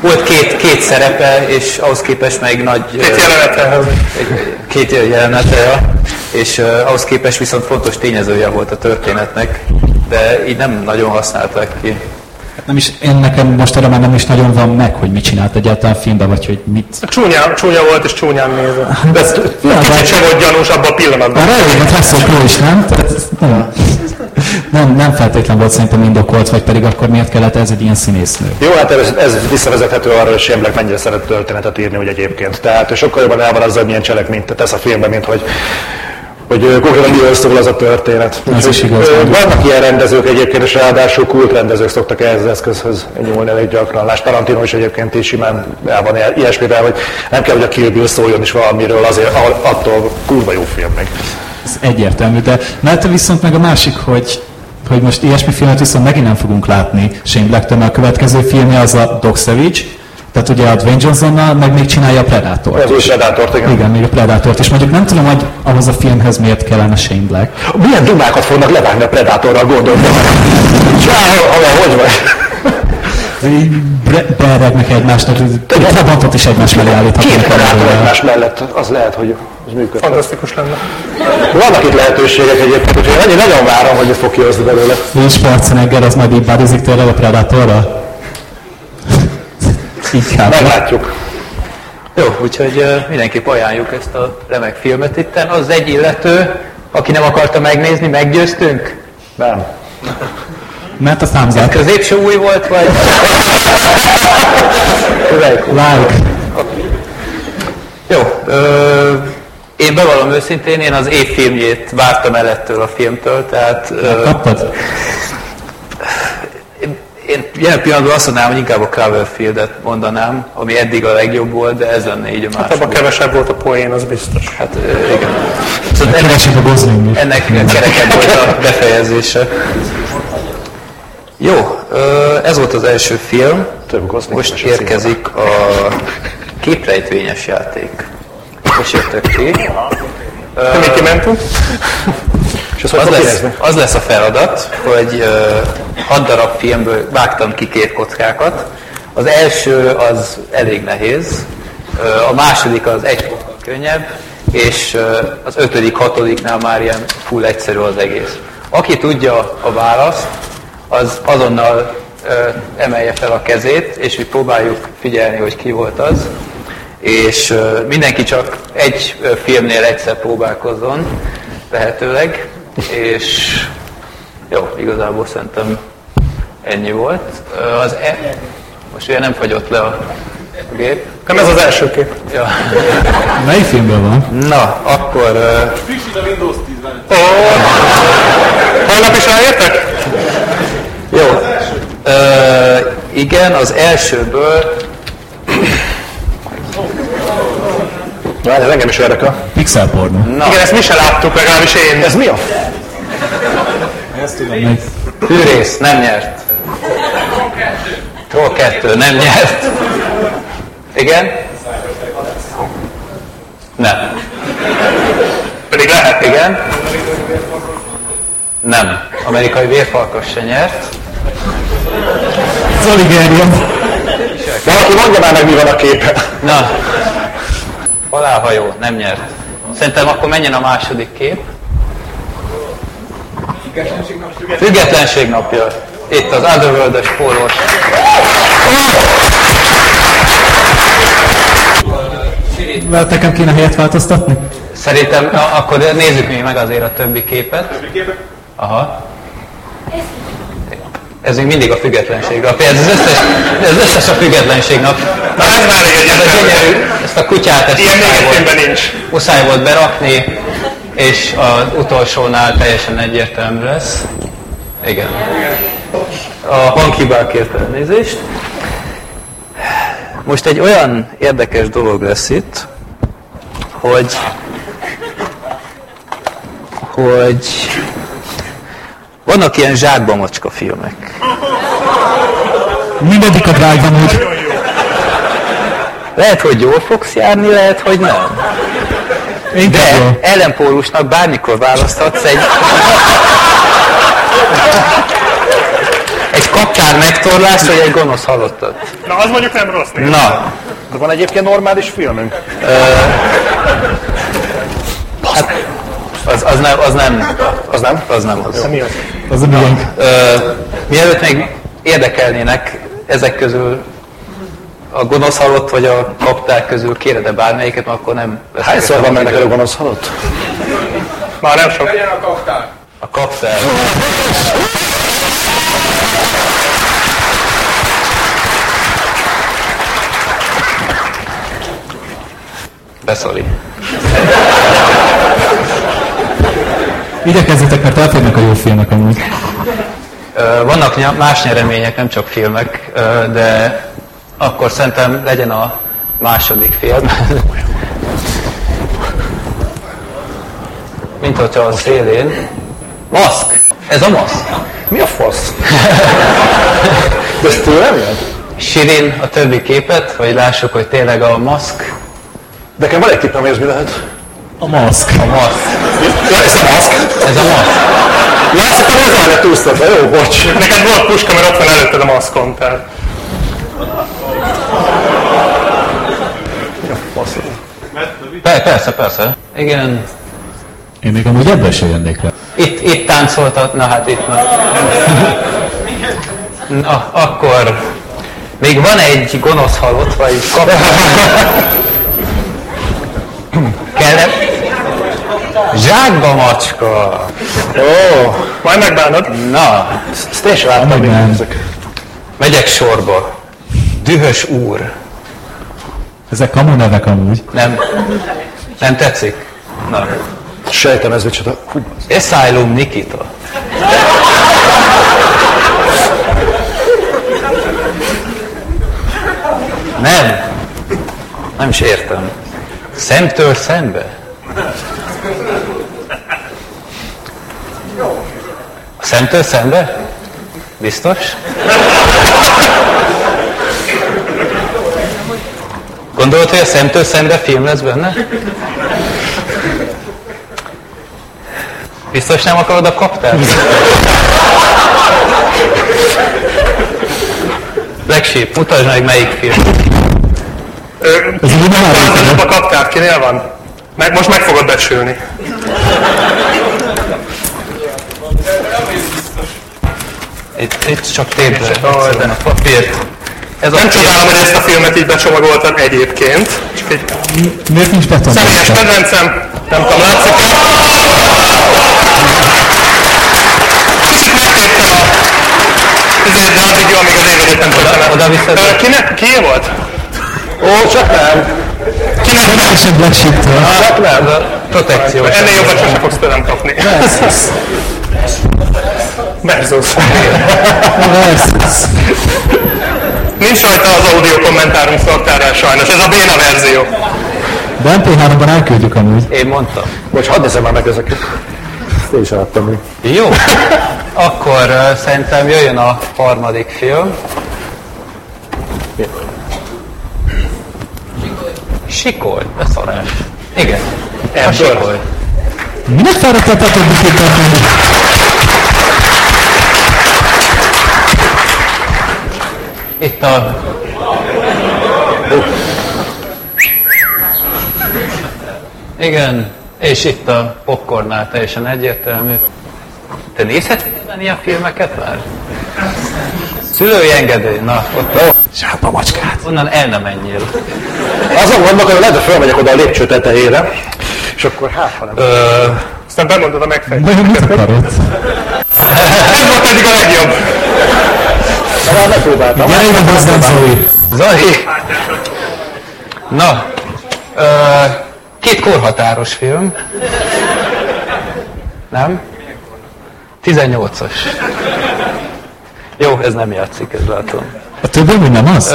Speaker 5: volt két, két szerepe, és ahhoz képest meg nagy...
Speaker 8: Két jelenetehez.
Speaker 5: egy- Két jelenete, és uh, ahhoz képest viszont fontos tényezője volt a történetnek, de így nem nagyon használták ki.
Speaker 10: Nem is, én nekem most erre már nem is nagyon van meg, hogy mit csinált egyáltalán a filmben, vagy hogy mit.
Speaker 8: Csúnya, csúnya volt és csúnyán nézett. De ezt
Speaker 10: Ja,
Speaker 8: kicsit sem volt gyanús abban a pillanatban.
Speaker 10: Arra elég volt Russell Crowe is, nem? Tehát ez nem, nem, nem feltétlen volt szerintem indokolt, vagy pedig akkor miért kellett ez egy ilyen színésznő.
Speaker 6: Jó, hát ez, ez visszavezethető arra, hogy Black mennyire szeret történetet írni, úgy egyébként. Tehát sokkal jobban el van azzal, hogy milyen cselekményt tesz a filmben, mint hogy hogy konkrétan miről szól az a történet.
Speaker 10: Ez is igaz,
Speaker 6: vannak ilyen rendezők egyébként, és ráadásul kultrendezők szoktak ehhez az eszközhöz nyúlni elég gyakran. Lásd Tarantino is egyébként is simán el van ilyesmivel, hogy nem kell, hogy a Kill Bill szóljon is valamiről, azért attól kurva jó film meg.
Speaker 10: Ez egyértelmű, de mellette viszont meg a másik, hogy hogy most ilyesmi filmet viszont megint nem fogunk látni Shane mert a következő filmje az a Dog Savage, tehát ugye a Dwayne Johnsonnal, meg még csinálja a Predatort.
Speaker 6: Az új Predátort, igen.
Speaker 10: Igen, még a Predatort, és mondjuk nem tudom, hogy ahhoz a filmhez miért kellene Shane Black.
Speaker 6: Milyen dumákat fognak levágni a Predátorral, gondolom. Csá, hogy vagy?
Speaker 10: Beregnek egymásnak, a Trabantot is egymás mellé
Speaker 6: Két
Speaker 10: állíthatnak.
Speaker 6: Predátor
Speaker 10: a
Speaker 6: egymás mellett, az lehet, hogy az működik.
Speaker 8: Fantasztikus lenne.
Speaker 6: Vannak itt lehetőségek egyébként, úgyhogy nagyon, nagyon várom, hogy ez fog kihozni belőle.
Speaker 10: És Schwarzenegger az majd így bádozik tényleg a Predatorra? Inkább.
Speaker 6: Meglátjuk.
Speaker 5: Jó, úgyhogy mindenképp ajánljuk ezt a remek filmet itten. Az egy illető, aki nem akarta megnézni, meggyőztünk?
Speaker 6: Nem.
Speaker 10: Mert a számzát.
Speaker 5: Középső új volt, vagy?
Speaker 10: Like.
Speaker 5: Jó, ö, én bevallom őszintén, én az év filmjét vártam el ettől a filmtől, tehát ö,
Speaker 10: Kaptad?
Speaker 5: Én jelen pillanatban azt mondanám, hogy inkább a Cloverfield-et mondanám, ami eddig a legjobb volt, de ez lenne így a
Speaker 8: Hát abban kevesebb volt a poén, az biztos.
Speaker 5: Hát igen. Szóval ennek, ennek kerekebb volt a befejezése. Jó, ez volt az első film. Most érkezik a képrejtvényes játék. Most jöttök ki.
Speaker 8: Nem így kimentünk?
Speaker 6: És
Speaker 5: Az lesz, az lesz a feladat, hogy uh, hat darab filmből vágtam ki két kockákat. Az első az elég nehéz, uh, a második az egy fokkal könnyebb, és uh, az ötödik, hatodiknál már ilyen full egyszerű az egész. Aki tudja a választ, az azonnal emelje fel a kezét, és mi próbáljuk figyelni, hogy ki volt az. És mindenki csak egy filmnél egyszer próbálkozzon, lehetőleg, és jó, igazából szerintem ennyi volt. Az e... Most ugye nem fagyott le a gép.
Speaker 8: Nem ez az első kép.
Speaker 5: Ja.
Speaker 10: Melyik filmben van?
Speaker 5: Na, akkor... ö,
Speaker 13: Frissít a Windows 10-ben.
Speaker 8: Ó, holnap is ráértek?
Speaker 5: Jó. Ö, igen, az elsőből
Speaker 6: Várj, ez engem is érdekel.
Speaker 10: Pixel porno.
Speaker 5: Na.
Speaker 8: Igen, ezt mi se láttuk, legalábbis én.
Speaker 6: Ez mi a?
Speaker 10: Ezt tudom meg.
Speaker 5: fűrész nem nyert. Troll 2 nem nyert. Igen? Nem.
Speaker 8: Pedig lehet.
Speaker 5: Igen? Nem. Amerikai vérfalkas se nyert.
Speaker 10: Zoli Gergely.
Speaker 6: Valaki mondja már meg, mi van a képen.
Speaker 5: Na, halálhajó, nem nyert. Szerintem akkor menjen a második kép. Függetlenség napja. Itt az Otherworld-es pólós.
Speaker 10: Mert nekem kéne helyet változtatni?
Speaker 5: Szerintem, na, akkor nézzük még meg azért a többi képet. Aha. Ez még mindig a függetlenség napja. Ez az összes, ez összes a függetlenség nap.
Speaker 8: Na ez már egy
Speaker 5: Ez a gyönyörű Ezt a kutyát, ezt
Speaker 8: Ilyen
Speaker 5: muszáj volt,
Speaker 8: nincs.
Speaker 5: muszáj volt berakni, és az utolsónál teljesen egyértelmű lesz. Igen. A hanghibál kért elnézést. Most egy olyan érdekes dolog lesz itt, hogy hogy vannak ilyen zsákba macska filmek.
Speaker 10: Mindegyik a drága úgy.
Speaker 5: Lehet, hogy jól fogsz járni, lehet, hogy nem. De ellenpólusnak bármikor választhatsz egy egy kaptár megtorlást, vagy egy gonosz halottat.
Speaker 8: Na, az mondjuk nem rossz név.
Speaker 5: Na,
Speaker 6: De van egyébként normális filmünk?
Speaker 5: Az, az, nem, az nem,
Speaker 6: Az nem?
Speaker 5: az nem az.
Speaker 8: Mi az?
Speaker 10: Az a miénk.
Speaker 5: Ö, mielőtt még érdekelnének ezek közül a gonosz halott vagy a kaptár közül kéred -e bármelyiket, mert akkor nem
Speaker 6: Hányszor van meg a gonosz halott?
Speaker 8: Már nem sok.
Speaker 13: Legyen a kaptár.
Speaker 5: A kaptár. Beszori.
Speaker 10: Igyekezzetek, mert elfogynak a jó filmek amúgy.
Speaker 5: Vannak más nyeremények, nem csak filmek, de akkor szerintem legyen a második film. Mint hogyha a szélén. Maszk! Ez a maszk.
Speaker 6: Mi a fasz? De ez tőlem jön?
Speaker 5: Sirin a többi képet, hogy lássuk, hogy tényleg a maszk.
Speaker 6: De nekem van egy tippem, hogy ez mi lehet.
Speaker 10: A maszk.
Speaker 5: A maszk.
Speaker 6: Ja, ez a maszk?
Speaker 5: Ez a maszk.
Speaker 6: Látszik, hogy ez lett úsztatva. Jó, bocs.
Speaker 8: Neked volt puska, mert ott van előtted a maszkon, tehát.
Speaker 5: Per- Persze, persze. Igen.
Speaker 10: Én még amúgy ebben se jönnék rá.
Speaker 5: Itt, itt táncoltat, na hát itt. Na. na, akkor még van egy gonosz halott, vagy kap... Kell Zsákba macska.
Speaker 6: Ó,
Speaker 8: Majd megbánod.
Speaker 5: Na,
Speaker 6: ezt én sem láttam még
Speaker 10: nem.
Speaker 6: ezek.
Speaker 5: megyek sorba. Dühös úr.
Speaker 10: Ezek kamu nevek amúgy.
Speaker 5: Nem, nem tetszik? Na.
Speaker 6: Sejtem, ez micsoda.
Speaker 5: Asylum Nikita. Nem. Nem is értem. Szemtől szembe? Szemtől szembe? Biztos? Gondolod, hogy a szemtől szembe film lesz benne? Biztos nem akarod a kaptát? Sheep, mutasd meg melyik film.
Speaker 10: Ez nem
Speaker 8: a kaptár, kinél van? Meg, most meg fogod becsülni.
Speaker 5: Itt, itt csak tépre. A papírt. Ez
Speaker 8: Nem csodálom, hogy ezt a filmet így becsomagoltam egyébként. Csak egy
Speaker 10: Miért nincs beton?
Speaker 8: személyes kedvencem. Nem tudom, látszik -e? Kicsit megtéptem a... Ezért, de addig jó, amíg az évedet nem tudtam el.
Speaker 5: Oda vissza.
Speaker 8: Kinek? Kié volt?
Speaker 6: Ó, csak nem.
Speaker 10: Teljesen Black Sheep-től.
Speaker 6: Csak nem.
Speaker 5: Protekció.
Speaker 8: Ennél jobbat sosem fogsz tőlem kapni. Versus.
Speaker 10: Versus.
Speaker 8: Nincs rajta az audio kommentárunk szoktárán sajnos, ez a béna verzió.
Speaker 10: De MP3-ban elküldjük amúgy.
Speaker 5: Én mondtam.
Speaker 6: Bocs, hadd nézzem már meg ezeket. Ezt én láttam még.
Speaker 5: Jó. Akkor uh, szerintem jöjjön a harmadik film. Sikoly, beszarás. Igen. A sikoly.
Speaker 10: Minek fáradtatok bukét tartani?
Speaker 5: Itt a... Igen, és itt a popcornál teljesen egyértelmű. Te nézhetnél ilyen filmeket már? Szülői engedély, na, ott
Speaker 6: Sápa macskát.
Speaker 5: onnan el nem menjél.
Speaker 6: Azon gondolok, hogy lehet, hogy fölmegyek oda a lépcső tetejére, és akkor hát, ha nem.
Speaker 5: Ö,
Speaker 8: Aztán bemondod a megfejtést.
Speaker 10: Mit akarod?
Speaker 8: Ez volt eddig a legjobb.
Speaker 6: De már megpróbáltam.
Speaker 10: Gyere ide hozzám, Zoli!
Speaker 5: Zoli! Na, Ö, két korhatáros film. Nem? 18-as. Jó, ez nem játszik, ez látom.
Speaker 10: A többi mi nem az?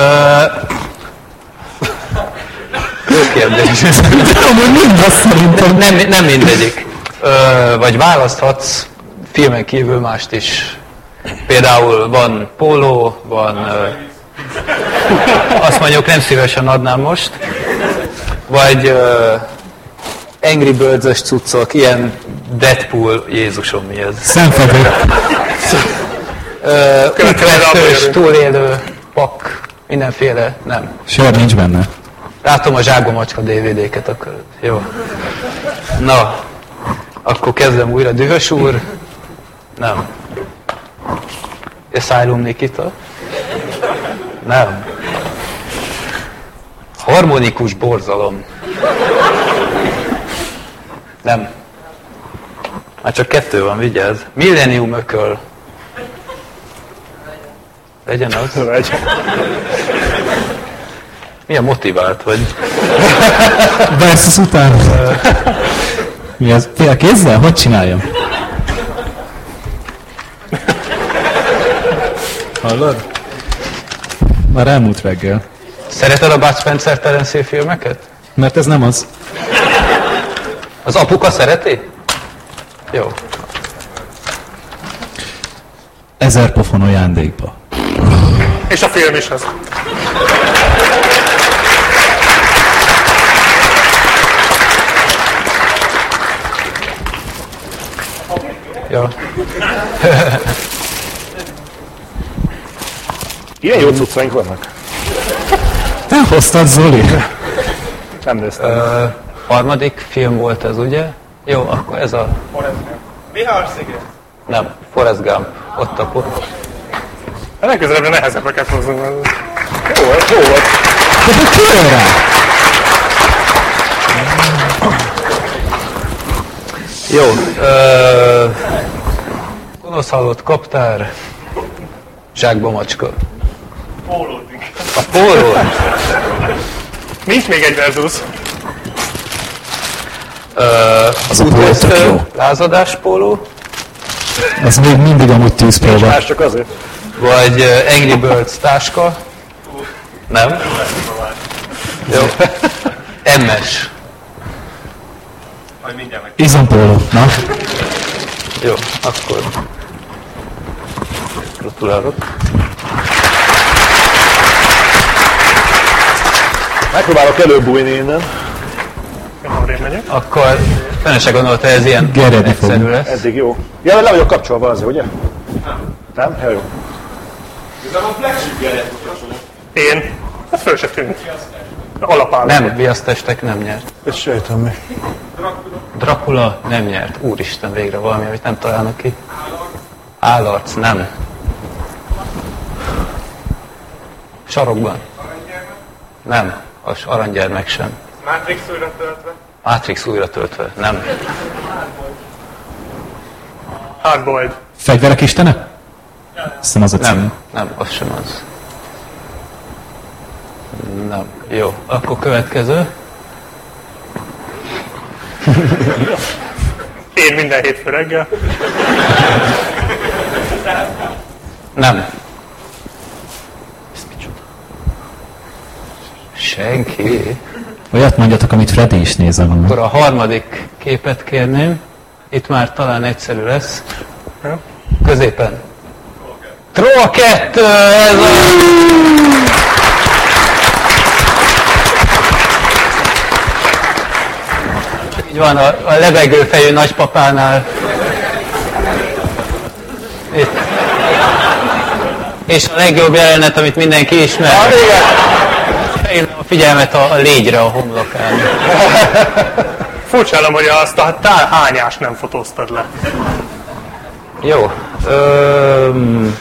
Speaker 5: Jó kérdés.
Speaker 10: Amúgy mind azt szerintem.
Speaker 5: Nem, nem mindegyik. Ö, vagy választhatsz filmen kívül mást is. Például van póló, van... Ö, azt mondjuk nem szívesen adnám most. Vagy ö, Angry Birds-es cuccok, ilyen Deadpool, Jézusom mi ez?
Speaker 10: Szemfedő.
Speaker 5: Ütvesztős, túlélő, pak, mindenféle, nem.
Speaker 10: Sör nincs benne.
Speaker 5: Látom a zsákba macska DVD-ket akkor. Jó. Na, akkor kezdem újra. Dühös úr? Nem. Asylum Nikita? Nem. Harmonikus borzalom? Nem. Már csak kettő van, vigyázz. Millennium ököl? Legyen az. Milyen motivált vagy?
Speaker 10: Versus után. Mi ez? Fél kézzel? Hogy csináljam? Hallod? Már elmúlt reggel.
Speaker 5: Szereted a Bud Spencer Terence filmeket?
Speaker 10: Mert ez nem az.
Speaker 5: Az apuka szereti? Jó.
Speaker 10: Ezer pofon ajándékba.
Speaker 8: És a film is az.
Speaker 5: Jó.
Speaker 6: Ilyen jó cuccaink vannak.
Speaker 10: Te hoztad, Zoli?
Speaker 6: Nem néztem.
Speaker 5: Ö, harmadik film volt ez, ugye? Jó, akkor ez a...
Speaker 3: Bihar sziget.
Speaker 5: Nem, Forrest Gump. Ott a... po-
Speaker 8: Legközelebb nehezebbeket hozzunk.
Speaker 6: Jó volt, jó volt.
Speaker 5: Jó. Ö, gonosz halott kaptár. Zsákba macska.
Speaker 3: Pólódik.
Speaker 5: A póló.
Speaker 8: Nincs még egy versus.
Speaker 5: Ö,
Speaker 10: Az a jó.
Speaker 5: lázadás póló.
Speaker 10: Az még mindig amúgy tűz próba.
Speaker 6: Más csak azért.
Speaker 5: Vagy Angry Birds táska. Nem? Jó. MS.
Speaker 3: Majd mindjárt meg.
Speaker 10: Izompóló. Na?
Speaker 5: Jó, akkor. Gratulálok.
Speaker 6: Megpróbálok előbújni innen.
Speaker 5: Akkor fene se gondolta, ez ilyen
Speaker 10: Gerjedni
Speaker 5: egyszerű
Speaker 10: fog.
Speaker 5: lesz.
Speaker 6: Eddig jó. Ja, le vagyok kapcsolva azért, ugye? Nem? Ja, jó.
Speaker 3: Igazából flagship jelet mutató.
Speaker 8: Én. Ez föl se tűnt. Alapállapot.
Speaker 5: Nem, viasztestek nem nyert.
Speaker 6: Ez sejtem mi.
Speaker 5: Dracula nem nyert. Úristen, végre valami, amit nem találnak ki. Állarc, nem. Sarokban. Nem. Az aranygyermek sem.
Speaker 3: Matrix újra töltve.
Speaker 5: Matrix újra töltve. Nem.
Speaker 8: Hardboiled.
Speaker 10: Fegyverek istene? Hiszem az a cím.
Speaker 5: Nem. Nem, az sem az. Nem. Jó, akkor következő.
Speaker 8: Én minden hétfő reggel.
Speaker 5: Nem. Ez micsoda? Senki.
Speaker 10: Olyat mondjatok, amit Freddy is néz
Speaker 5: Akkor
Speaker 10: volna.
Speaker 5: a harmadik képet kérném. Itt már talán egyszerű lesz. Középen. Troll 2! Ez a... Így van, a, a levegőfejű nagypapánál. Itt. És a legjobb jelenet, amit mindenki ismer. Felhívnám a figyelmet a, a légyre a homlokán.
Speaker 8: Furcsálom, hogy azt a tálhányást nem fotóztad le.
Speaker 5: Jó. Öm,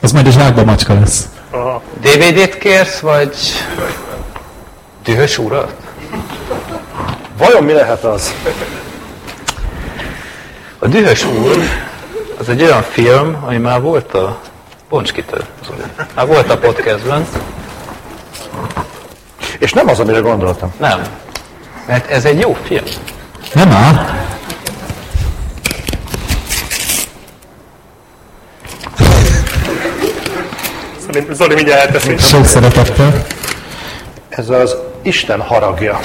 Speaker 10: Az majd a zsákba macska lesz.
Speaker 8: Aha.
Speaker 5: DVD-t kérsz, vagy dühös urat?
Speaker 6: Vajon mi lehet az?
Speaker 5: A dühös úr az egy olyan film, ami már volt a Poncskitől. Már volt a podcastben.
Speaker 6: És nem az, amire gondoltam.
Speaker 5: Nem. Mert ez egy jó film.
Speaker 10: Nem áll?
Speaker 8: Zoli, Zoli mindjárt elteszi.
Speaker 10: Sok szeretettel.
Speaker 6: Ez az Isten haragja.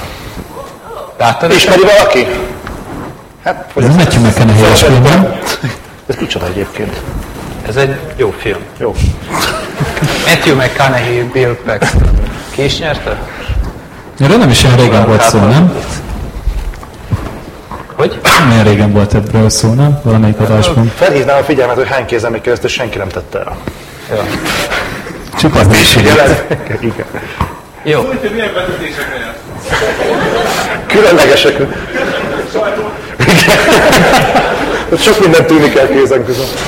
Speaker 5: Láttad?
Speaker 6: Ismeri valaki? Hát,
Speaker 10: Ez nem Matthew McConaughey-es film, nem?
Speaker 6: Ez micsoda egyébként?
Speaker 5: Ez egy jó film.
Speaker 6: Jó.
Speaker 5: Matthew McConaughey, Bill Paxton. Ki is nyerte?
Speaker 10: Erről nem is olyan régen volt szó, nem?
Speaker 5: Hogy?
Speaker 10: Nem olyan régen volt ebből szó, nem? Valamelyik adásban.
Speaker 6: Felhívnám a figyelmet, hogy hány kézzel még keresztül senki nem tette el.
Speaker 5: Ja.
Speaker 10: Csupasz
Speaker 6: Igen.
Speaker 5: Jó.
Speaker 14: Hogy milyen vezetésekre jár?
Speaker 6: Különlegesek. Ott sok minden tűnik el kézen között.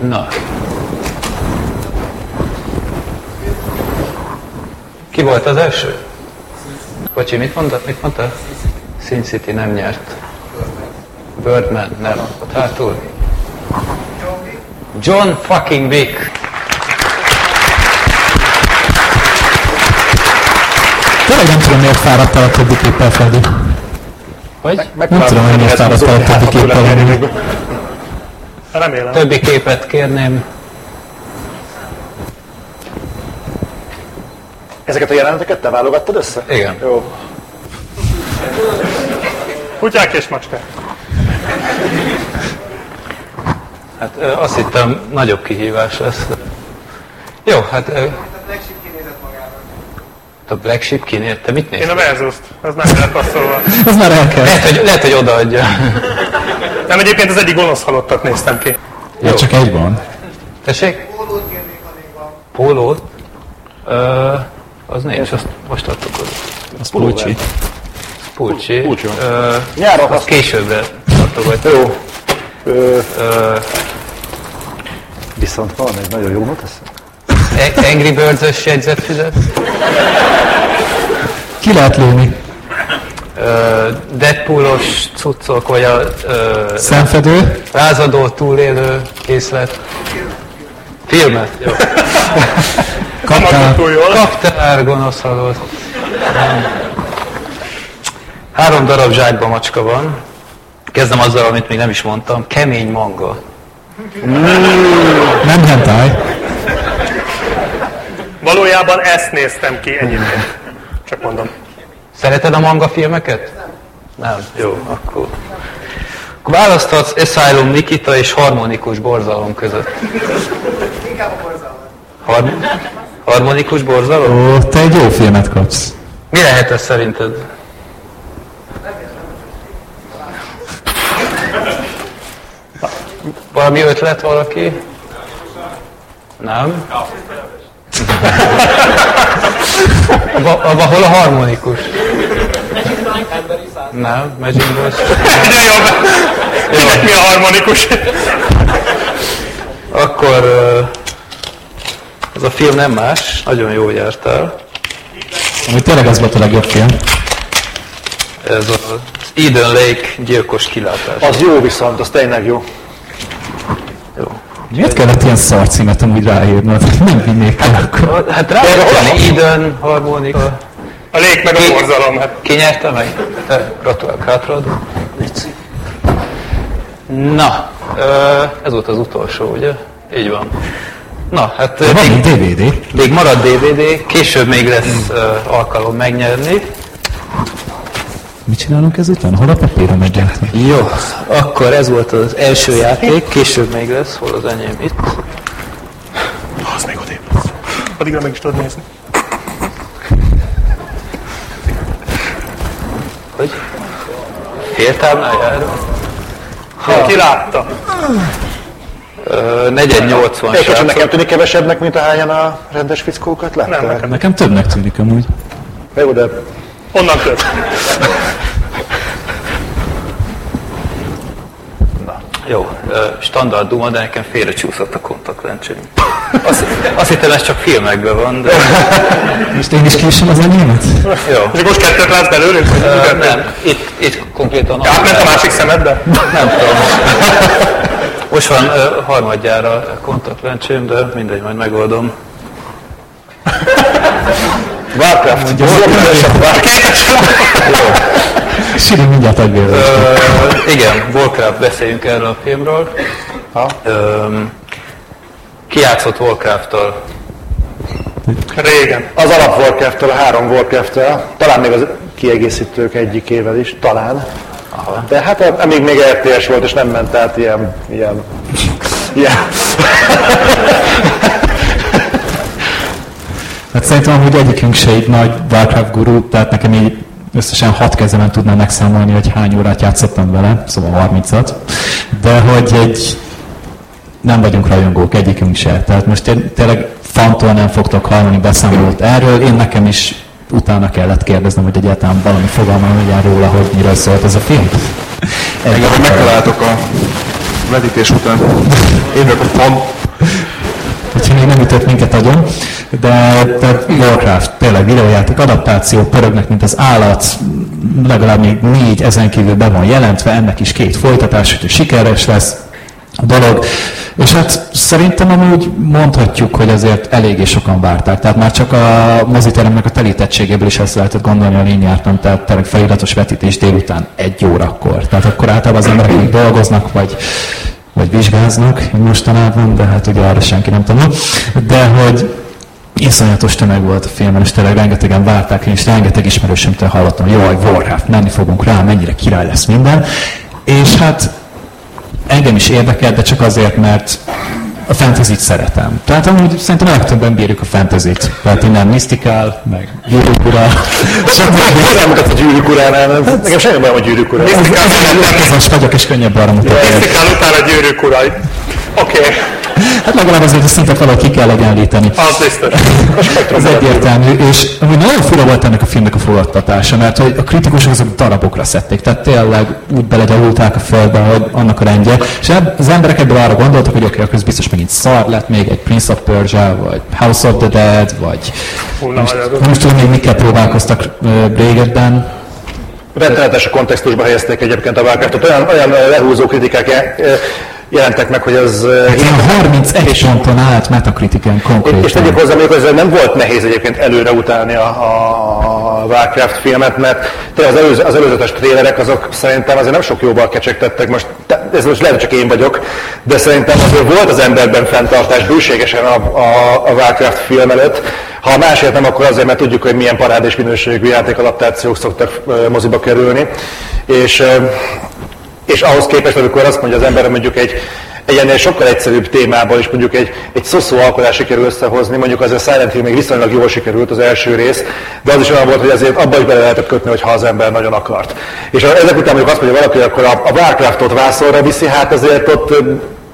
Speaker 5: Na. Ki volt az első? Bocsi, mit mondtad? Mit mondtad? Sin City nem nyert. Birdman nem. Ott hátul. John fucking Wick.
Speaker 10: Tényleg nem tudom, miért fáradt el a többi képpel Freddy.
Speaker 5: Hogy?
Speaker 10: Nem tudom, hogy miért fáradt el a többi képpel Freddy.
Speaker 8: Remélem.
Speaker 5: Többi képet kérném.
Speaker 6: Ezeket a jeleneteket te válogattad össze?
Speaker 5: Igen.
Speaker 6: Jó.
Speaker 8: Kutyák és macskák.
Speaker 5: Hát azt hittem, nagyobb kihívás lesz. Jó, hát ö, a Black Sheep kinézte. Te mit
Speaker 8: Én
Speaker 5: néztél?
Speaker 8: a Versus-t, az nem lehet passzolva.
Speaker 10: Ez már el kell.
Speaker 5: Lehet, hogy, lehet, hogy odaadja.
Speaker 8: Nem, egyébként az egyik gonosz halottat néztem ki.
Speaker 10: Ja, csak egy van.
Speaker 5: Tessék? Pólót? Ö, az nincs, azt most adtuk oda.
Speaker 10: Az Pulcsi.
Speaker 5: Pulcsi.
Speaker 6: Pulcsi van. Nyáron
Speaker 5: azt későbbre adtuk
Speaker 6: Jó. Ö,
Speaker 5: Ö,
Speaker 6: viszont van egy nagyon jó not ez.
Speaker 5: E- Angry Birds-ös jegyzetfüzet?
Speaker 10: Ki lehet lőni?
Speaker 5: Deadpoolos cuccok, vagy a ö,
Speaker 10: Szemfedő?
Speaker 5: lázadó túlélő készlet. Filmet? Jó.
Speaker 10: Kaptál?
Speaker 5: Kaptál gonosz halott. Három darab zsákba macska van. Kezdem azzal, amit még nem is mondtam. Kemény manga.
Speaker 10: Nem hentai.
Speaker 8: Valójában ezt néztem ki egyébként. Csak mondom.
Speaker 5: Szereted a manga filmeket? Nem. Jó, akkor... Akkor választhatsz Asylum Nikita és Harmonikus Borzalom között. Har- harmonikus Borzalom?
Speaker 10: Ó, te egy jó filmet kapsz.
Speaker 5: Mi lehet ez szerinted? Valami ötlet valaki? Nem? Abba, abba hol a harmonikus? Nem, Magic Bros.
Speaker 8: Egyre jobb. Kinek mi a harmonikus?
Speaker 5: Akkor ez a film nem más, nagyon jó jártál.
Speaker 10: Ami tényleg az volt a legjobb film.
Speaker 5: Ez az Eden Lake gyilkos kilátás.
Speaker 6: Az jó viszont, az tényleg jó.
Speaker 10: Miért kellett ilyen szarcímet amúgy ráírnod? Nem vinnék el akkor.
Speaker 5: Hát rá kell tenni Eden harmonika.
Speaker 8: A lég meg a borzalom. Hát
Speaker 5: Ki nyerte meg? Gratulálok, hátraadom. Na, ez volt az utolsó, ugye? Így van. Na, hát
Speaker 10: De van
Speaker 5: még,
Speaker 10: DVD.
Speaker 5: még marad DVD, később még lesz alkalom megnyerni.
Speaker 10: Mit csinálunk ezután? Hol a papírom egyáltalán?
Speaker 5: Jó, akkor ez volt az első játék, később még lesz, hol az enyém itt.
Speaker 8: az még odébb lesz. Addigra meg is tudod nézni.
Speaker 5: Hogy? Féltáblájára?
Speaker 8: Ki látta?
Speaker 5: Negyed 80
Speaker 6: Egy kicsit nekem tűnik kevesebbnek, mint ahányan a rendes fickókat látták.
Speaker 8: Nem, nekem.
Speaker 10: Nekem többnek tűnik amúgy.
Speaker 6: Jó, de
Speaker 8: Onnan több.
Speaker 5: Jó, ö, standard duma, de nekem félrecsúszott a kontaktlencsém. Azt, azt hittem, ez csak filmekben van, de
Speaker 10: Most én is késem az enyémet?
Speaker 5: jó.
Speaker 8: És most kettőt látsz belőlünk?
Speaker 5: Ö,
Speaker 8: kettőt?
Speaker 5: nem, itt, itt konkrétan...
Speaker 8: Átment a másik szemedbe?
Speaker 5: Nem tudom. Most van ö, harmadjára kontaktlencsém, de mindegy, majd megoldom.
Speaker 6: Warcraft. Warcraft.
Speaker 10: Siri mindjárt adja.
Speaker 5: Igen, Warcraft, beszéljünk erről a filmről.
Speaker 6: Ha?
Speaker 5: Ki játszott Warcraft-tal?
Speaker 8: Régen.
Speaker 6: Az alap warcraft a három warcraft talán még az kiegészítők egyikével is, talán. Aha. De hát a- amíg még RTS volt, és nem ment át ilyen, ilyen, ilyen.
Speaker 10: Hát szerintem amúgy egyikünk se egy nagy Warcraft guru, tehát nekem így összesen hat kezemen tudnám megszámolni, hogy hány órát játszottam vele, szóval 30-at, de hogy egy nem vagyunk rajongók, egyikünk se. Tehát most én tényleg fantól nem fogtok hallani beszámolót erről, én nekem is utána kellett kérdeznem, hogy egyáltalán valami fogalmam legyen róla, hogy miről szólt ez a film.
Speaker 15: Engem, hogy megtaláltok a vetítés után. Én a fan.
Speaker 10: Úgyhogy még nem ütött minket agyon, de, de Warcraft tényleg videójáték adaptáció, pörögnek, mint az állat, legalább még négy ezen kívül be van jelentve, ennek is két folytatás, hogy sikeres lesz a dolog. És hát szerintem amúgy mondhatjuk, hogy azért eléggé sokan várták. Tehát már csak a moziteremnek a telítettségéből is ezt lehetett gondolni, hogy én jártam, tehát tényleg feliratos vetítés délután egy órakor. Tehát akkor általában az emberek még dolgoznak, vagy vagy vizsgáznak mostanában, de hát ugye arra senki nem tanul. De hogy iszonyatos tömeg volt a filmen, és tényleg rengetegen várták, én is rengeteg ismerősömtől hallottam, hogy jaj, Warcraft, menni fogunk rá, mennyire király lesz minden. És hát engem is érdekel, de csak azért, mert a fantasy szeretem. Tehát amúgy szerintem a legtöbben bírjuk a fantasy-t. Tehát innen Mystical, meg Gyűrűk ura.
Speaker 6: Nem mutat a gyűrűk uránál, nem? Nekem semmi bajom a gyűrűk uránál.
Speaker 10: Ezes vagyok, és könnyebb arra mutatni.
Speaker 8: Misztikál utána gyűrűk urai. Oké, okay.
Speaker 10: Hát legalább azért a szintet valahogy ki kell egyenlíteni.
Speaker 8: az biztos.
Speaker 10: Ez egyértelmű, és amúgy nagyon fura volt ennek a filmnek a fogadtatása, mert hogy a kritikusok azok darabokra szedték, tehát tényleg úgy belegyalulták a földbe, hogy annak a rendje, és az emberek ebből arra gondoltak, hogy oké, okay, akkor ez biztos megint szar lett még egy Prince of Persia, vagy House of the Dead, vagy
Speaker 8: Hú,
Speaker 10: nem, is-
Speaker 8: nagy
Speaker 10: nem is tudom még mikkel próbálkoztak régebben.
Speaker 6: Rettenetes a kontextusba helyezték egyébként a Warcraftot. Olyan, olyan lehúzó kritikák jelentek meg, hogy ez ö,
Speaker 10: Ilyen 31 ponton állt Metacritiken konkrétan.
Speaker 6: És tegyük hozzá, mondjuk, hogy nem volt nehéz egyébként előre utálni a, a Warcraft filmet, mert tényleg az, előző, az előzetes trélerek azok szerintem azért nem sok jóval kecsegtettek. Most te- ez most lehet, csak én vagyok, de szerintem azért volt az emberben fenntartás bőségesen a, a, a Warcraft film előtt. Ha másért nem, akkor azért, mert tudjuk, hogy milyen parádés minőségű játékadaptációk szoktak moziba kerülni. És, és ahhoz képest, amikor azt mondja az ember, hogy mondjuk egy, egy ennél sokkal egyszerűbb témában is mondjuk egy, egy szoszó alkotás sikerül összehozni, mondjuk az a Silent Hill még viszonylag jól sikerült az első rész, de az is olyan volt, hogy azért abba is bele lehetett kötni, hogyha az ember nagyon akart. És ezek után mondjuk azt mondja valaki, hogy akkor a, a Warcraftot vászorra viszi, hát azért ott ö,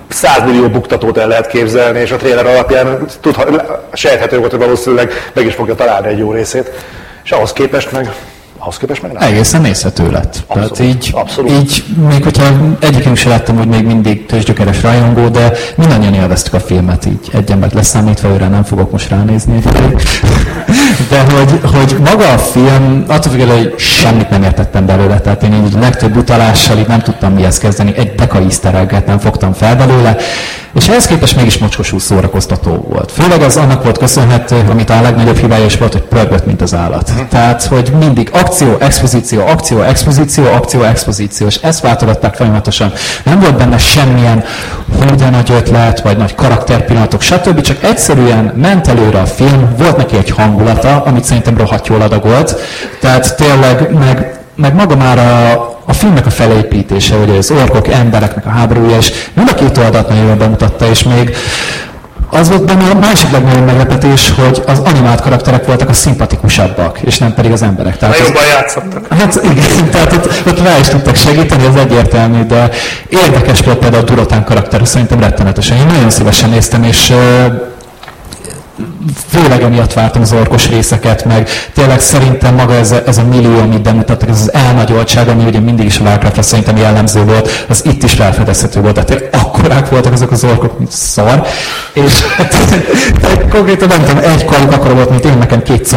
Speaker 6: 100 millió buktatót el lehet képzelni, és a trailer alapján tudha, sejthető volt, hogy valószínűleg meg is fogja találni egy jó részét. És ahhoz képest meg, ahhoz képest meg nem.
Speaker 10: Egészen nézhető lett.
Speaker 6: Abszolút,
Speaker 10: Tehát így,
Speaker 6: abszolút.
Speaker 10: így, még hogyha egyikünk se lettem, hogy még mindig tőzsgyökeres rajongó, de mindannyian élveztük a filmet így egy embert leszámítva, őre nem fogok most ránézni. De hogy, hogy maga a film, attól függően, hogy semmit nem értettem belőle, tehát én így legtöbb utalással így nem tudtam mihez kezdeni, egy deka nem fogtam fel belőle, és ehhez képest mégis mocskosú szórakoztató volt. Főleg az annak volt köszönhető, amit a legnagyobb hibája is volt, hogy pörgött, mint az állat. Tehát, hogy mindig akció, expozíció, akció, expozíció, akció, expozíció, és ezt váltogatták folyamatosan. Nem volt benne semmilyen hú de nagy ötlet, vagy nagy karakterpillanatok, stb. Csak egyszerűen ment előre a film, volt neki egy hangulata, amit szerintem rohadt jól adagolt. Tehát tényleg, meg, meg maga már a, a filmnek a felépítése, hogy az orkok, embereknek a háborúja, és mind a két oldalt nagyon jól bemutatta, és még az volt benne a másik legnagyobb meglepetés, hogy az animált karakterek voltak a szimpatikusabbak, és nem pedig az emberek. Tehát
Speaker 8: Na jobban játszottak.
Speaker 10: Hát igen, tehát ott, ott rá is tudtak segíteni, ez egyértelmű, de érdekes volt például a Durotán karakter, szerintem rettenetesen. Én nagyon szívesen néztem, és főleg emiatt vártam az orkos részeket, meg tényleg szerintem maga ez a, ez a millió, amit bemutattak, ez az elnagyoltság, ami ugye mindig is a Warcraftra szerintem jellemző volt, az itt is felfedezhető volt, tehát akkorák voltak azok az orkok, mint szar, és konkrétan nem tudom, egy karuk akkor volt, mint én nekem két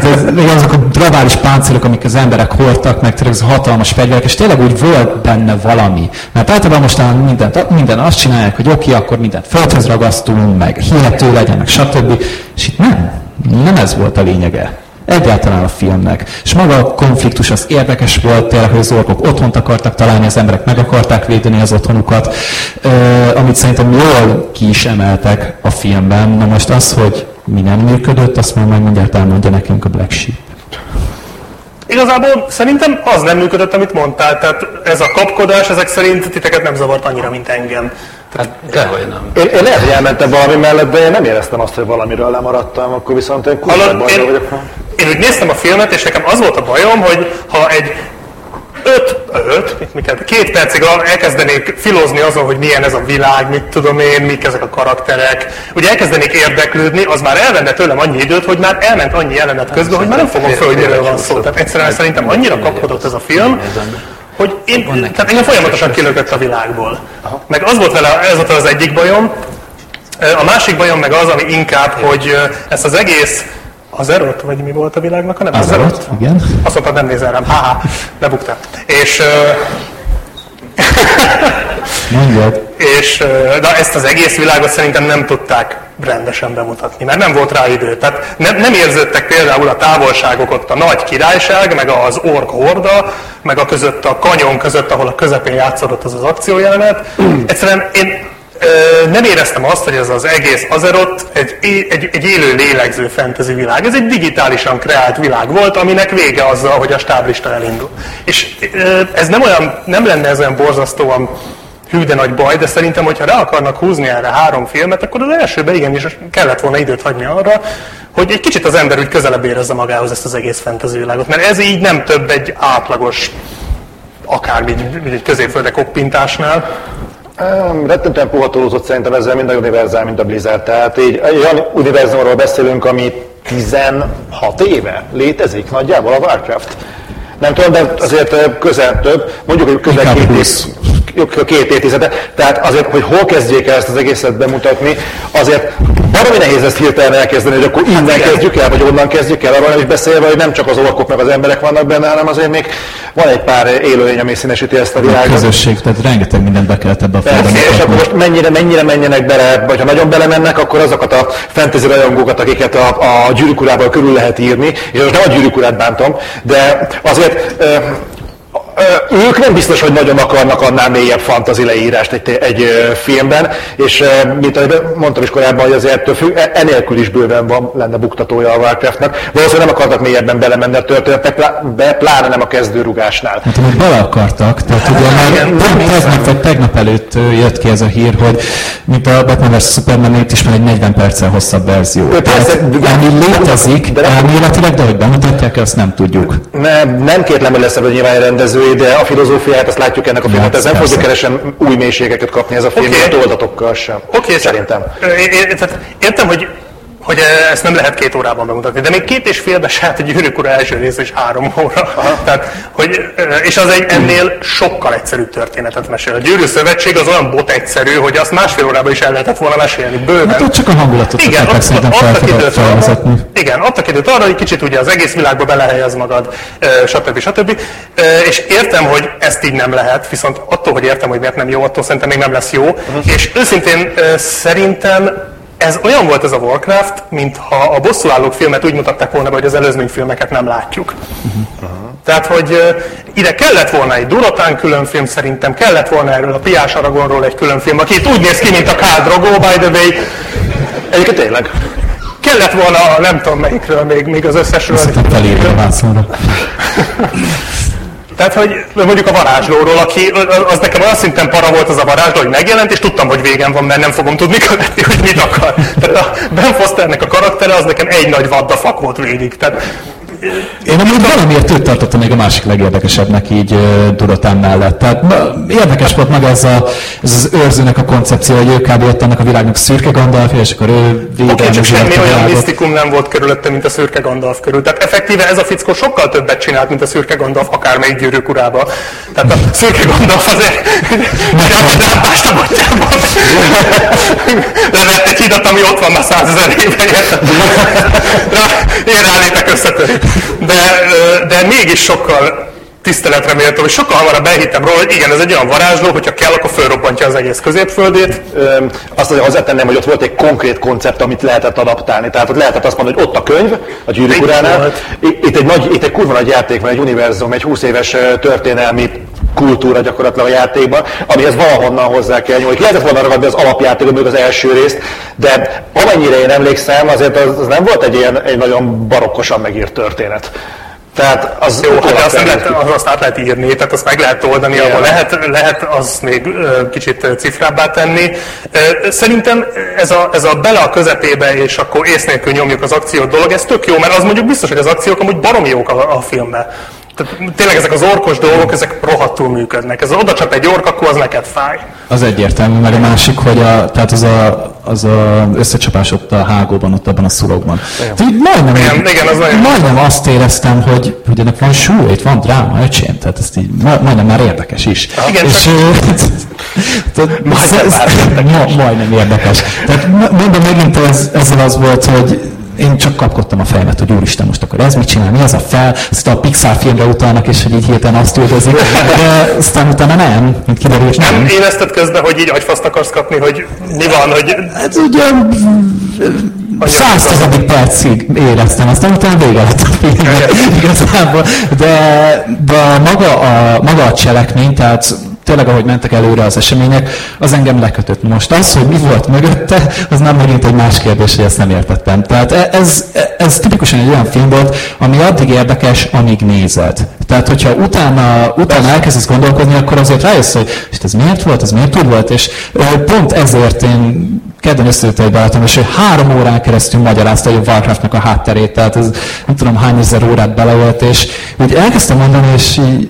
Speaker 10: Tehát még azok a dravális páncélok, amik az emberek hordtak, meg tényleg a hatalmas fegyverek, és tényleg úgy volt benne valami. Mert általában most minden, minden azt csinálják, hogy oké, akkor mindent földhöz ragasztunk, meg hihető legyen, meg stb. És itt nem. Nem ez volt a lényege. Egyáltalán a filmnek. És maga a konfliktus az érdekes volt, tényleg, hogy az orkok otthont akartak találni, az emberek meg akarták védeni az otthonukat, amit szerintem jól ki is emeltek a filmben. Na most az, hogy mi nem működött, azt már majd mindjárt elmondja nekünk a Black Sheep.
Speaker 8: Igazából szerintem az nem működött, amit mondtál. Tehát ez a kapkodás, ezek szerint titeket nem zavart annyira, mint engem.
Speaker 5: Hát dehogy nem.
Speaker 6: Én, én lehet, hogy elmentem valami mellett, de én nem éreztem azt, hogy valamiről lemaradtam, akkor viszont én kurva bajra vagyok.
Speaker 8: Én úgy néztem a filmet, és nekem az volt a bajom, hogy ha egy öt, öt, mit, mit, két percig elkezdenék filozni azon, hogy milyen ez a világ, mit tudom én, mik ezek a karakterek, ugye elkezdenék érdeklődni, az már elvenne tőlem annyi időt, hogy már elment annyi jelenet közben, hogy már nem fogom föl, hogy miről van szó. Tehát egyszerűen szerintem annyira kapkodott ez a film, hogy én, tehát engem folyamatosan kilökött a világból. Meg az volt vele, ez volt az egyik bajom, a másik bajom meg az, ami inkább, hogy ezt az egész az erőt, vagy mi volt a világnak a neve?
Speaker 10: Az erőt, igen.
Speaker 8: Azt mondtad, nem nézel rám, haha, lebuktál. És...
Speaker 10: Mondjad.
Speaker 8: És de ezt az egész világot szerintem nem tudták rendesen bemutatni, mert nem volt rá idő. Tehát nem, nem érződtek például a távolságok ott a nagy királyság, meg az ork horda, meg a között a kanyon között, ahol a közepén játszódott az az akciójelenet. Egyszerűen én nem éreztem azt, hogy ez az egész Azeroth egy, egy, egy élő lélegző fantasy világ. Ez egy digitálisan kreált világ volt, aminek vége azzal, hogy a stáblista elindul. És ez nem, olyan, nem lenne ez olyan borzasztóan hű de nagy baj, de szerintem, hogyha rá akarnak húzni erre három filmet, akkor az elsőben igenis kellett volna időt hagyni arra, hogy egy kicsit az ember úgy közelebb érezze magához ezt az egész fantasy világot, mert ez így nem több egy átlagos akármi egy középfölde koppintásnál.
Speaker 6: Rettentően puhatolózott szerintem ezzel mind a univerzál, mint a Blizzard. Tehát így egy olyan univerzumról beszélünk, ami 16 éve létezik nagyjából a Warcraft. Nem tudom, de azért közel több, mondjuk, hogy közel két, év, két évtizede. Tehát azért, hogy hol kezdjék el ezt az egészet bemutatni, azért baromi nehéz ezt hirtelen elkezdeni, hogy akkor innen kezdjük el, vagy onnan kezdjük el, arról is beszélve, hogy nem csak az orkok meg az emberek vannak benne, hanem azért még van egy pár élőlény, ami színesíti ezt a világot.
Speaker 10: A közösség, tehát rengeteg mindent be kellett ebbe a
Speaker 6: filmbe. És akkor most mennyire, mennyire menjenek bele, vagy ha nagyon belemennek, akkor azokat a fantasy rajongókat, akiket a, a gyűrűk körül lehet írni, és most nem a gyűrűk urát de azért ők nem biztos, hogy nagyon akarnak annál mélyebb fantazi leírást egy, egy filmben, és mint mondtam is korábban, hogy azért függ, e, enélkül is bőven van, lenne buktatója a Warcraftnak. Valószínűleg nem akartak mélyebben belemenni a történetbe, pláne nem a kezdőrugásnál.
Speaker 10: Hát amúgy bele akartak, tehát ugye már tegnap vagy tegnap előtt jött ki ez a hír, hogy mint a Batman vs. Superman itt is már egy 40 perccel hosszabb verzió. Persze, ami létezik, de elméletileg, de hogy bemutatják, azt nem tudjuk.
Speaker 6: Nem, nem kétlem, hogy lesz ebből nyilván rendezői, de a filozófiát azt látjuk ennek a filmet, ez nem fogja keresen új mélységeket kapni ez a film, okay. oldatokkal sem.
Speaker 8: Oké, okay, szerintem. Én, tehát értem, hogy hogy ezt nem lehet két órában bemutatni, de még két és félbe se hát a gyűrűk ura első rész is három óra. Tehát, hogy, és az egy ennél sokkal egyszerűbb történetet mesél. A gyűrű szövetség az olyan bot egyszerű, hogy azt másfél órában is el lehetett volna mesélni, bőven. Hát
Speaker 10: ott csak a hangulatot
Speaker 8: igen, ott, ott, adtak időt arra, igen, adtak időt arra, hogy kicsit ugye az egész világba belehelyez magad, stb. stb. És értem, hogy ezt így nem lehet, viszont attól, hogy értem, hogy miért nem jó, attól szerintem még nem lesz jó. Uh-huh. És őszintén szerintem ez olyan volt ez a Warcraft, mintha a bosszúállók filmet úgy mutatták volna, hogy az előzmény filmeket nem látjuk. Uh-huh. Tehát, hogy ide kellett volna egy Durotán külön film, szerintem kellett volna erről a Piás Aragonról egy külön film, aki itt úgy néz ki, mint a Khal Drogo, by the way. Egyébként tényleg. Kellett volna, nem tudom melyikről, még, még az összesről.
Speaker 10: Felírja a
Speaker 8: Tehát, hogy mondjuk a varázslóról, aki, az nekem olyan szinten para volt az a varázsló, hogy megjelent, és tudtam, hogy végem van, mert nem fogom tudni követni, hogy mit akar. Tehát a Ben Fosternek a karaktere az nekem egy nagy vaddafak volt végig. Tehát
Speaker 10: én amúgy valamiért őt tartottam még a másik legérdekesebbnek így Durotán mellett. Tehát na, érdekes volt maga ez, a, ez az őrzőnek a koncepció, hogy ő kb. ott annak a világnak szürke Gandalf, és akkor ő
Speaker 8: védelmi okay, csak semmi olyan misztikum nem volt körülötte, mint a szürke Gandalf körül. Tehát effektíve ez a fickó sokkal többet csinált, mint a szürke Gandalf akármelyik gyűrűk urába. Tehát a szürke Gandalf azért rámpást a botjában. Levett egy hidat, ami ott van már százezer éve. Én rálépek összetörik de, de mégis sokkal tiszteletre méltó, hogy sokkal hamarabb elhittem róla, hogy igen, ez egy olyan varázsló, hogyha kell, akkor fölrobbantja az egész középföldét.
Speaker 6: Öm, azt azért hozzátenném, hogy ott volt egy konkrét koncept, amit lehetett adaptálni. Tehát ott lehetett azt mondani, hogy ott a könyv, a gyűrűk uránál. Itt egy, nagy, itt egy kurva nagy játék van, egy univerzum, egy 20 éves történelmi kultúra gyakorlatilag a játékban, amihez valahonnan hozzá kell nyúlni. Lehetett volna ragadni az alapjátékot, mondjuk az első részt, de amennyire én emlékszem, azért az, az nem volt egy ilyen egy nagyon barokkosan megírt történet. Tehát az
Speaker 8: Jó, hát azt, nem lehet, az azt át lehet írni, tehát azt meg lehet oldani,
Speaker 6: Igen.
Speaker 8: ahol lehet, lehet az még kicsit cifrábbá tenni. Szerintem ez a, ez a bele a közepébe, és akkor ész nélkül nyomjuk az akciót dolog, ez tök jó, mert az mondjuk biztos, hogy az akciók amúgy baromi jók a, a filmben. Tehát tényleg ezek az orkos dolgok, ezek rohadtul működnek. Ez oda csap egy ork, akkor az neked fáj.
Speaker 10: Az egyértelmű, meg a másik, hogy a, tehát az a, az a összecsapás ott a hágóban, ott abban a szurokban. Tehát majdnem,
Speaker 8: Igen,
Speaker 10: így-
Speaker 8: igen, az nagyon-
Speaker 10: majdnem azt éreztem, hogy, hogy ennek van súly, itt van dráma, öcsém, tehát ezt így ma, majdnem már érdekes is.
Speaker 8: Igen,
Speaker 10: és,
Speaker 8: csak-
Speaker 6: Majdnem már érdekes.
Speaker 10: Ma, majdnem érdekes. Tehát mondom, megint ez, ezzel az volt, hogy én csak kapkodtam a fejemet, hogy úristen, most akkor ez mit csinál, mi az a fel, aztán a Pixar filmre utalnak, és hogy így hirtelen azt üldözik, de aztán utána nem, mint kiderült, nem.
Speaker 8: Nem érezted közben, hogy így agyfaszt akarsz kapni, hogy mi van, hogy
Speaker 10: Hát ugye száztizedik percig éreztem, aztán utána vége lett a filmnek igazából, de, de maga, a, maga a cselekmény, tehát tényleg ahogy mentek előre az események, az engem lekötött. Most az, hogy mi volt mögötte, az nem megint egy más kérdés, hogy ezt nem értettem. Tehát e- ez, ez tipikusan egy olyan film volt, ami addig érdekes, amíg nézed. Tehát, hogyha utána, utána elkezdesz gondolkodni, akkor azért rájössz, hogy ez miért volt, ez miért úgy volt, és pont ezért én kedden összejött egy barátom, és ő három órán keresztül magyarázta a Warcraftnak a hátterét, tehát ez nem tudom hány ezer órát beleölt, és úgy elkezdtem mondani, és így,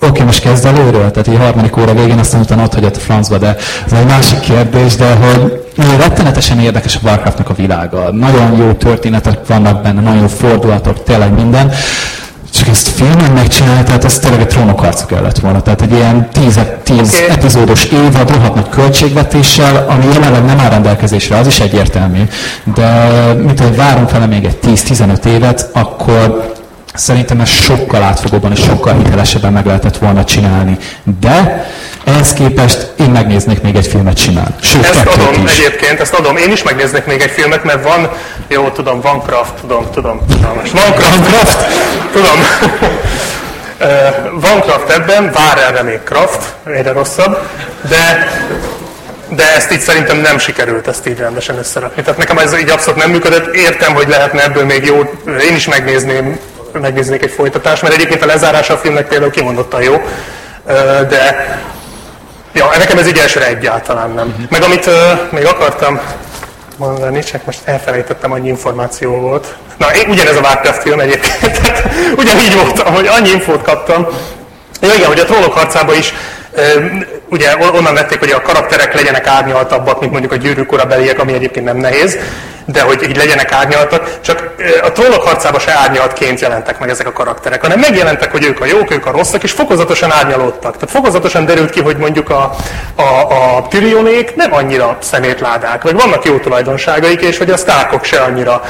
Speaker 10: oké, most kezd előről, tehát így harmadik óra végén, aztán utána ott hagyott a francba, de ez egy másik kérdés, de hogy rettenetesen érdekes a Warcraftnak a világa. Nagyon jó történetek vannak benne, nagyon jó fordulatok, tényleg minden. Csak ezt filmen megcsinálni, tehát ez tényleg egy trónokharca kellett volna. Tehát egy ilyen 10 tíz
Speaker 8: Oké.
Speaker 10: epizódos évad, rohadt nagy költségvetéssel, ami jelenleg nem áll rendelkezésre, az is egyértelmű. De mint hogy várunk vele még egy 10-15 évet, akkor Szerintem ez sokkal átfogóban és sokkal hitelesebben meg lehetett volna csinálni. De ehhez képest én megnéznék még egy filmet simán. Sőt,
Speaker 8: Ezt adom
Speaker 10: is.
Speaker 8: egyébként, ezt adom. Én is megnéznék még egy filmet, mert van, jó, tudom, van Craft, tudom, tudom, tudom. Van Craft, tudom. Ö, van Craft ebben, vár erre még Craft, egyre rosszabb, de de ezt így szerintem nem sikerült ezt így rendesen összerakni. Tehát nekem ez így abszolút nem működött. Értem, hogy lehetne ebből még jó, én is megnézném, megnéznék egy folytatást, mert egyébként a lezárása a filmnek például kimondottan jó, de Ja, nekem ez így elsőre egyáltalán nem. Meg amit még akartam mondani, csak most elfelejtettem, annyi információ volt. Na, én, ugyanez a Warcraft film egyébként, tehát ugyanígy voltam, hogy annyi infót kaptam. Ja, igen, hogy a trollok harcában is ugye on- onnan vették, hogy a karakterek legyenek árnyaltabbak, mint mondjuk a gyűrűk ura beliek, ami egyébként nem nehéz, de hogy így legyenek árnyaltak, csak a trollok harcában se árnyaltként jelentek meg ezek a karakterek, hanem megjelentek, hogy ők a jók, ők a rosszak, és fokozatosan árnyalódtak. Tehát fokozatosan derült ki, hogy mondjuk a, a, a Tyrionék nem annyira szemétládák, vagy vannak jó tulajdonságaik, és hogy a Starkok se annyira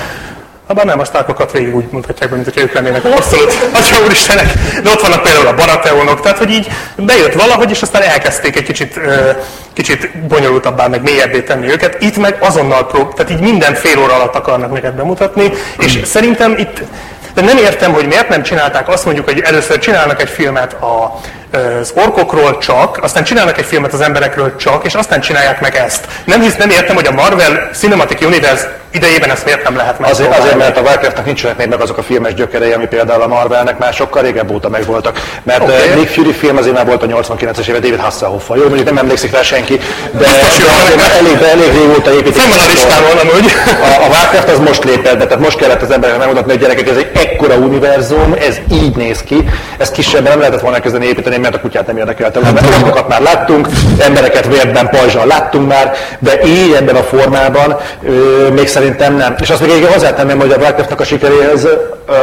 Speaker 8: Habár nem, a sztárkokat végig úgy mutatják be, mint hogy ők lennének. Abszolút atya úristenek, de ott vannak például a Baratheonok, tehát hogy így bejött valahogy, és aztán elkezdték egy kicsit, kicsit bonyolultabbá, meg mélyebbé tenni őket. Itt meg azonnal prób, tehát így minden fél óra alatt akarnak neked bemutatni, és szerintem itt de nem értem, hogy miért nem csinálták azt mondjuk, hogy először csinálnak egy filmet a, az orkokról csak, aztán csinálnak egy filmet az emberekről csak, és aztán csinálják meg ezt. Nem hisz, nem értem, hogy a Marvel Cinematic Universe idejében ezt miért nem lehet
Speaker 6: Azért,
Speaker 8: megpróbálni.
Speaker 6: azért, mert a Warcraftnak nincsenek még meg azok a filmes gyökerei, ami például a Marvelnek már sokkal régebb óta megvoltak. Mert okay. Nick Fury film azért már volt a 89-es éve David Hasselhoff-val. Jó, mondjuk nem emlékszik rá senki, de, de azért már elég, de elég régóta építik.
Speaker 8: Fenn van a listámon amúgy.
Speaker 6: A, a Warcraft az most lépett be, tehát most kellett az embereknek megmutatni, hogy gyerekek, ez egy ekkora univerzum, ez így néz ki, ezt kisebben nem lehetett volna kezdeni építeni, mert a kutyát nem érdekelte. Mert orkokat már láttunk, embereket vérben, pajzsal láttunk már, de így ebben a formában ö, még szerintem nem. És azt még egyébként hozzátenném, hogy a Warcraftnak a sikeréhez,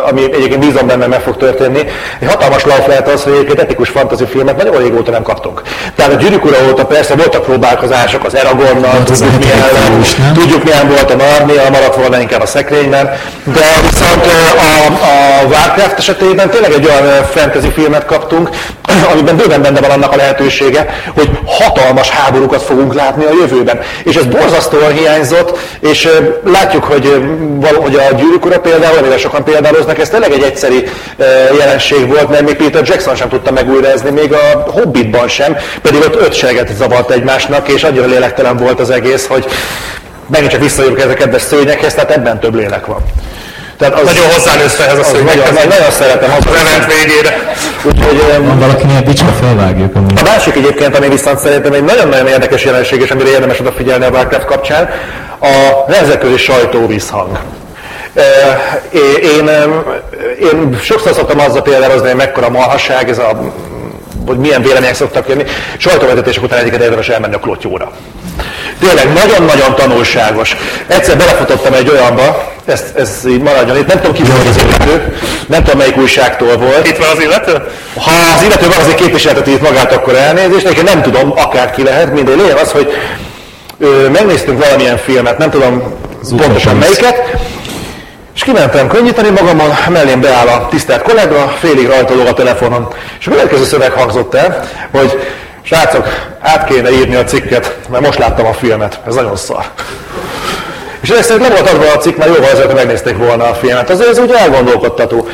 Speaker 6: ami egyébként bízom benne meg fog történni, egy hatalmas lauf lehet az, hogy egyébként etikus fantasy filmet nagyon régóta nem kaptunk. Tehát a gyűrűk ura óta persze voltak próbálkozások az Aragornnal, tudjuk milyen, tudjuk milyen volt a Narnia, maradt volna inkább a szekrényben, de viszont a, a Warcraft esetében tényleg egy olyan fantasy filmet kaptunk, amiben bőven benne van annak a lehetősége, hogy hatalmas háborúkat fogunk látni a jövőben. És ez borzasztóan hiányzott, és látjuk, hogy, hogy a gyűrűk ura például, amire sokan példáloznak, ez tényleg egy egyszeri jelenség volt, mert még Peter Jackson sem tudta megújrazni, még a Hobbitban sem, pedig ott öt sereget zavart egymásnak, és annyira lélektelen volt az egész, hogy megint csak visszajövök ezek kedves szőnyekhez, tehát ebben több lélek van.
Speaker 8: Tehát az, nagyon hozzánősz ehhez a szőnyekhez.
Speaker 6: Nagyon, nagyon szeretem.
Speaker 8: Az rement végére.
Speaker 6: Úgyhogy,
Speaker 10: Van valakinél bicska felvágjuk. Amúgy.
Speaker 6: A másik egyébként, ami viszont szerintem egy nagyon-nagyon érdekes jelenség, és amire érdemes odafigyelni a Warcraft kapcsán, a nemzetközi sajtó visszhang. Én, én sokszor szoktam azzal példározni, hogy mekkora malhasság ez a hogy milyen vélemények szoktak jönni. Sajtóvezetések után egyiket érdemes elmenni a klotyóra. Tényleg nagyon-nagyon tanulságos. Egyszer belefutottam egy olyanba, ez, ez így maradjon itt, nem tudom ki volt az illető, nem tudom melyik újságtól volt.
Speaker 8: Itt van az illető?
Speaker 6: Ha az illető van, azért képviselteti itt magát, akkor elnézést, én nem tudom, akárki lehet, mindegy. Lényeg az, hogy ö, megnéztünk valamilyen filmet, nem tudom Zupa pontosan melyiket, és kimentem könnyíteni magamon, mellém beáll a tisztelt kollega, félig rajtolog a telefonon. És a következő szöveg hangzott el, hogy srácok, át kéne írni a cikket, mert most láttam a filmet, ez nagyon szar. És ez szerint nem volt adva a cikk, mert jóval azért megnézték volna a filmet. Azért ez úgy elgondolkodtató.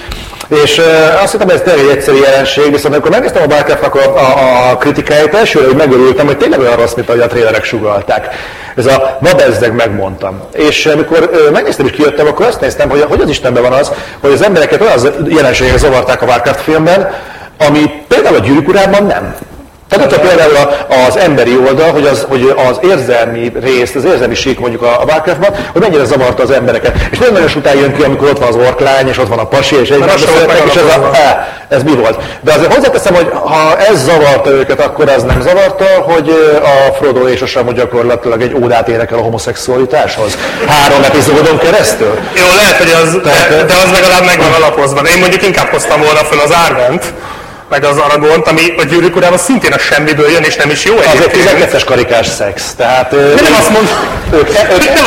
Speaker 6: És uh, azt hittem, hogy ez tényleg egy egyszerű jelenség, viszont amikor megnéztem a Barcraftnak a, a, a kritikáit, elsőre, hogy megörültem, hogy tényleg olyan rossz, mint ahogy a trélerek sugalták. Ez a ma bezzeg megmondtam. És amikor uh, megnéztem és kijöttem, akkor azt néztem, hogy hogy az Istenben van az, hogy az embereket olyan jelenségek zavarták a Warcraft filmben, ami például a gyűrűk nem. Tehát ott például az emberi oldal, hogy az, hogy az érzelmi részt, az érzelmi sík mondjuk a, a Warcraftban, hogy mennyire zavarta az embereket. És nagyon nagyon után jön ki, amikor ott van az orklány, és ott van a pasi, és egy és ez, a, e, ez mi volt. De azért hozzáteszem, hogy ha ez zavarta őket, akkor az nem zavarta, hogy a Frodo és a Samu gyakorlatilag egy ódát énekel a homoszexualitáshoz. Három epizódon keresztül.
Speaker 8: Jó, lehet, hogy az, Tehát, de az legalább megvan alapozva. Én mondjuk inkább hoztam volna fel az Árvent, meg az Aragont, ami a gyűrűk urában szintén a semmiből jön, és nem is jó
Speaker 6: egyébként. Az egy 12-es karikás szex, tehát...
Speaker 8: De nem azt mondom, ők, ők, nem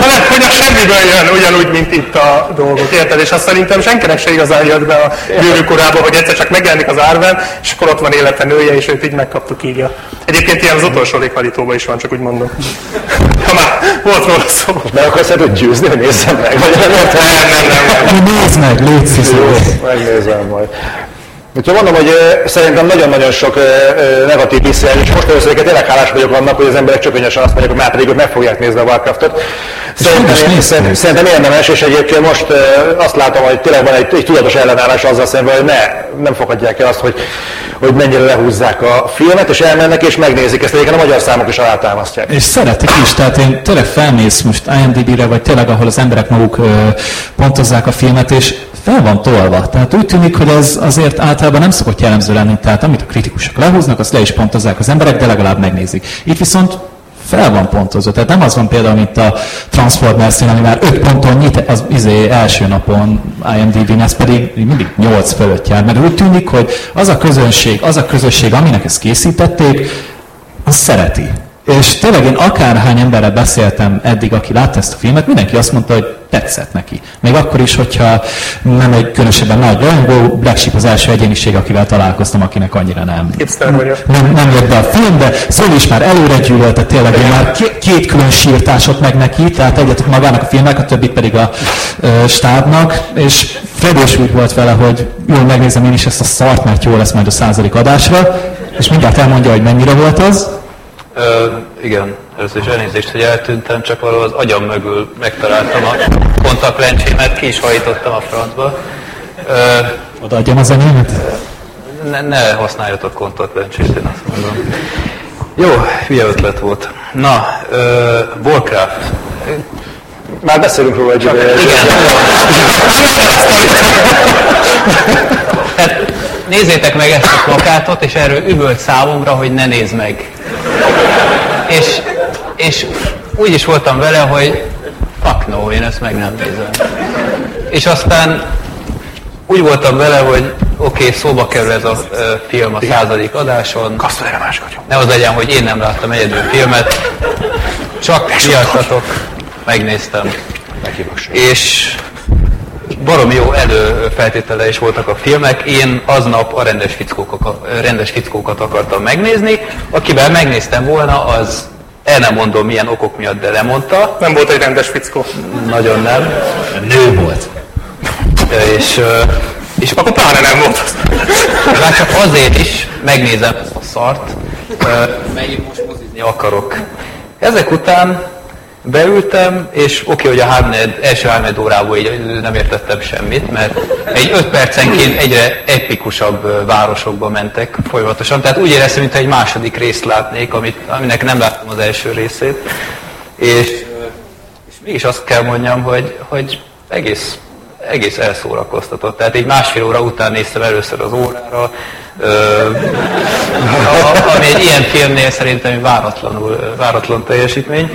Speaker 8: hanem, hogy a semmiből jön, ugyanúgy, mint itt a dolgok, érted? És azt szerintem senkinek se igazán jött be a gyűrűk urába, hogy egyszer csak megjelenik az árven, és akkor ott van élete nője, és őt így megkaptuk így. Egyébként ilyen az utolsó léghajlítóban is van, csak úgy mondom. Ha már volt róla szó.
Speaker 6: Meg akarsz hogy győzni, hogy nézzem meg? Vagy nem,
Speaker 8: nem, nem. nem, nem.
Speaker 10: Nézd meg, légy.
Speaker 6: Megnézem majd. Úgyhogy mondom, hogy szerintem nagyon-nagyon sok negatív visszajelzés. Most először tényleg hálás vagyok annak, hogy az emberek csökönyösen azt mondják, hogy már pedig ők meg fogják nézni a Warcraftot. Szerintem, szerintem, szerintem érdemes, és egyébként most azt látom, hogy tényleg van egy, egy tudatos ellenállás azzal szemben, hogy ne, nem fogadják el azt, hogy, hogy mennyire lehúzzák a filmet, és elmennek és megnézik ezt. Egyébként a magyar számok is alátámasztják.
Speaker 10: És szeretik is, tehát én tényleg felmész most IMDb-re, vagy tényleg ahol az emberek maguk pontozzák a filmet, és fel van tolva. Tehát úgy tűnik, hogy ez azért általában nem szokott jellemző lenni, tehát amit a kritikusok lehúznak, azt le is pontozzák az emberek, de legalább megnézik. Itt viszont fel van pontozva. Tehát nem az van például, mint a transformers ami már 5 ponton nyit az izé, első napon IMDb-n, ez pedig mindig 8 fölött jár, mert úgy tűnik, hogy az a közönség, az a közösség, aminek ezt készítették, az szereti. És tényleg én akárhány emberrel beszéltem eddig, aki látta ezt a filmet, mindenki azt mondta, hogy tetszett neki. Még akkor is, hogyha nem egy különösebben nagy rajongó, Black Sheep az első egyéniség, akivel találkoztam, akinek annyira nem. Nem, nem jött be a film, de Zoli is már előre gyűlölte, tényleg én már két külön sírtásot meg neki, tehát egyet magának a filmnek, a többit pedig a ö, stábnak, és Fred is úgy volt vele, hogy jól megnézem én is ezt a szart, mert jó lesz majd a századik adásra, és mindjárt elmondja, hogy mennyire volt az.
Speaker 5: Ö, igen, először is elnézést, hogy eltűntem, csak valahol az agyam mögül megtaláltam a kontaktlencsémet, ki is hajtottam a francba.
Speaker 10: Ö, Odaadjam az enyémet?
Speaker 5: Ne, ne használjatok kontaktlencsét, én azt mondom. Jó, hülye ötlet volt. Na, ö, Warcraft.
Speaker 6: Már beszélünk róla egy
Speaker 5: Igen. Tehát nézzétek meg ezt a plakátot, és erről üvölt számomra, hogy ne nézd meg és, és úgy is voltam vele, hogy fuck no, én ezt meg nem nézem. És aztán úgy voltam vele, hogy oké, okay, szóba kerül ez a ö, film a századik adáson. Ne az legyen, hogy én nem láttam egyedül filmet, csak miattatok megnéztem. És baromi jó előfeltétele is voltak a filmek. Én aznap a rendes fickókat, rendes fickókat akartam megnézni. Akivel megnéztem volna, az el nem mondom milyen okok miatt, de lemondta.
Speaker 8: Nem volt egy rendes fickó.
Speaker 5: Nagyon nem.
Speaker 10: Nő volt.
Speaker 5: És, ö, és
Speaker 8: Akkor pláne nem volt.
Speaker 5: már csak azért is megnézem ezt a szart, én most mozizni akarok. Ezek után beültem, és oké, okay, hogy a hármed, első hármed órából így nem értettem semmit, mert egy öt percenként egyre epikusabb városokba mentek folyamatosan, tehát úgy éreztem, mintha egy második részt látnék, amit, aminek nem láttam az első részét, és, és mégis azt kell mondjam, hogy, hogy egész egész elszórakoztatott. Tehát egy másfél óra után néztem először az órára, ami egy ilyen filmnél szerintem váratlanul, váratlan teljesítmény.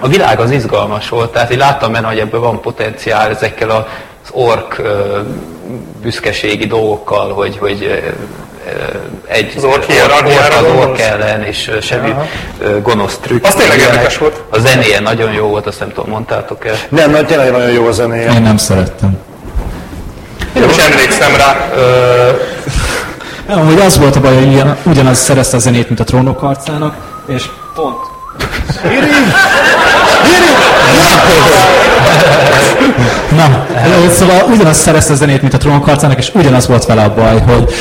Speaker 5: A világ az izgalmas volt, tehát én láttam benne, hogy ebből van potenciál ezekkel az ork büszkeségi dolgokkal, hogy, hogy egy
Speaker 8: Az ork
Speaker 5: ork az ork ellen, és semmi
Speaker 8: Aha.
Speaker 5: gonosz trükk.
Speaker 8: Az tényleg érdekes volt.
Speaker 5: A zenéje nagyon jó volt, azt nem tudom, mondtátok el.
Speaker 6: Nem, nagy, tényleg nagyon jó a zenéje.
Speaker 10: Én nem szerettem.
Speaker 8: Én nem is emlékszem rá.
Speaker 10: Nem, hogy az volt a baj, hogy ugyan, ugyanaz szerezte a zenét, mint a trónok harcának, és pont. Na, szóval ugyanaz szerezte a zenét, mint a trónok harcának, és ugyanaz volt vele a baj, hogy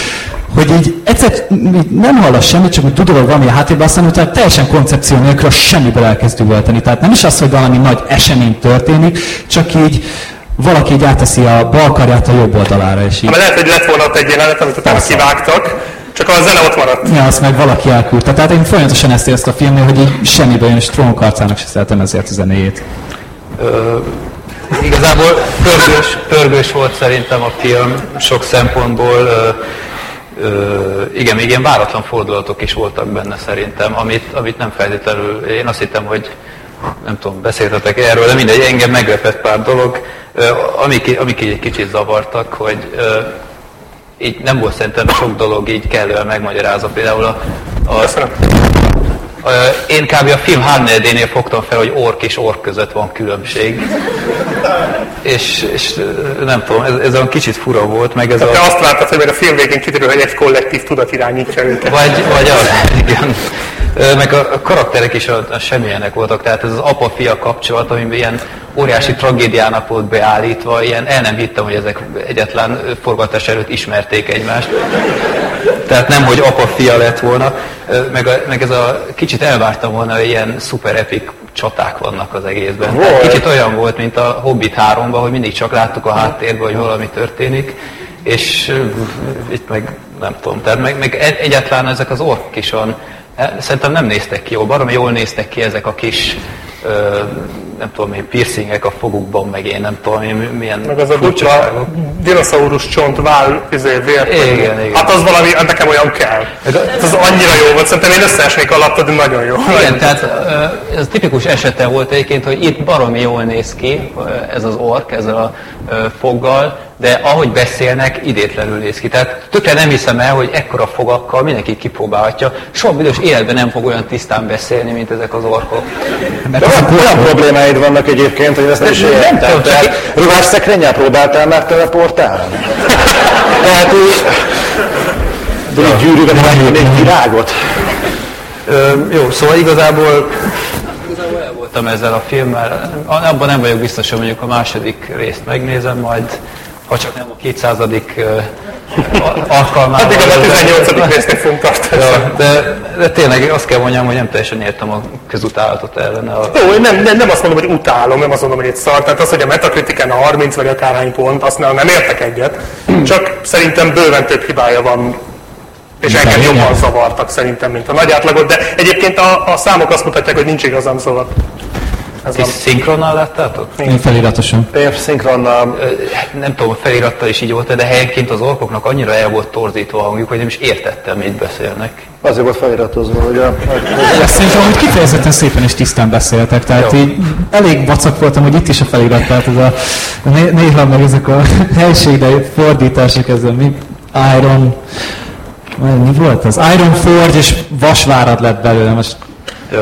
Speaker 10: hogy így egyszer így nem hallasz semmit, csak úgy dudolog valami a háttérben, aztán utána teljesen koncepció nélkül a semmiből elkezd üvölteni. Tehát nem is az, hogy valami nagy esemény történik, csak így valaki így átteszi a bal karját a jobb oldalára, és így
Speaker 8: Mert lehet, hogy lett volna ott egy jelenet, amit utána kivágtak, csak a zene ott maradt.
Speaker 10: Ja, azt meg valaki elküldte. Tehát én folyamatosan ezt éreztem a filmnél, hogy így semmiből jön, és trónkarcának se szeretem ezért a zenéjét.
Speaker 5: Ö, igazából pörgős, pörgős volt szerintem a film sok szempontból. Ö, ö, igen, még ilyen váratlan fordulatok is voltak benne szerintem, amit, amit nem feltétlenül, én azt hittem, hogy nem tudom, beszéltetek erről, de mindegy, engem meglepett pár dolog, amik, amik egy kicsit zavartak, hogy ö, így nem volt szerintem sok dolog így kellően megmagyarázva. Például a, a, Ö, Én kb. a film hárnegyedénél fogtam fel, hogy ork és ork között van különbség. És, és nem tudom, ez, ez olyan kicsit fura volt, meg ez a...
Speaker 8: Te azt láttad, hogy majd a film végén kiderül, hogy egy kollektív tudat irányítja őket.
Speaker 5: Vagy, vagy az, igen. Meg a, karakterek is a, a semmilyenek voltak, tehát ez az apa-fia kapcsolat, ami ilyen óriási tragédiának volt beállítva, ilyen el nem hittem, hogy ezek egyetlen forgatás előtt ismerték egymást. Tehát nem, hogy apa-fia lett volna, meg, a, meg ez a kicsit elvártam volna, hogy ilyen szuper epik csaták vannak az egészben. Tehát kicsit olyan volt, mint a Hobbit 3-ban, hogy mindig csak láttuk a háttérben, hogy valami történik, és itt meg nem tudom, tehát meg, meg egyáltalán ezek az ork is olyan, szerintem nem néztek ki jól, baromi jól néztek ki ezek a kis nem tudom én, piercingek a fogukban, meg én nem tudom én, milyen
Speaker 8: Meg az a dupla dinoszaurusz csont váll, izé, vért.
Speaker 5: Igen, igen.
Speaker 8: Hát az valami, hát nekem olyan kell. Hát az annyira jó volt, szerintem én összeesnék de nagyon jó.
Speaker 5: Igen, tehát ö, ez tipikus esete volt egyébként, hogy itt baromi jól néz ki ez az ork, ezzel a foggal, de ahogy beszélnek, idétlenül néz ki. Tehát tökre nem hiszem el, hogy ekkora fogakkal mindenki kipróbálhatja. Soha büdös életben nem fog olyan tisztán beszélni, mint ezek az orkok.
Speaker 6: De olyan, olyan problémáid vannak egyébként, hogy ezt nem is
Speaker 5: Nem
Speaker 6: értem.
Speaker 5: csak
Speaker 6: Tehát ruhásszekrényel próbáltál már teleportálni? Tehát így, de gyűrűvel megnyújtani egy virágot?
Speaker 5: Ö, jó, szóval igazából igazából el voltam ezzel a filmmel. Abban nem vagyok biztos, hogy mondjuk a második részt megnézem, majd ha csak nem a 200. ö, a- alkalmával.
Speaker 8: Addig a 18. résznél fogunk tartani.
Speaker 5: Ja, de, de tényleg azt kell mondjam, hogy nem teljesen értem a közutálatot ellene. A,
Speaker 8: Jó, nem, nem, nem azt mondom, hogy utálom, nem azt mondom, hogy egy szar. Tehát az, hogy a Metacritiken a 30 vagy akárhány pont, azt nem, nem értek egyet. Csak szerintem bőven több hibája van és engem jobban zavartak szerintem, mint a nagy átlagot, de egyébként a, a számok azt mutatják, hogy nincs igazam, szóval.
Speaker 6: Ez
Speaker 5: Ti
Speaker 6: a-
Speaker 5: szinkronnal láttátok?
Speaker 10: Én feliratosan.
Speaker 6: Én szinkronnal...
Speaker 5: Nem tudom, a felirattal is így volt, de helyenként az orkoknak annyira el volt torzítva a hangjuk, hogy nem is értettem, mit beszélnek.
Speaker 6: Azért volt feliratozva, hogy a...
Speaker 10: Szerintem, hogy kifejezetten szépen és tisztán beszéltek, tehát
Speaker 5: Jó.
Speaker 10: így elég vacak voltam, hogy itt is a felirat, tehát ez a né- néha meg ezek a helységre fordítások, ez a mi Iron, mi volt az? Iron Forge és vasvárad lett belőle, most
Speaker 5: Jó.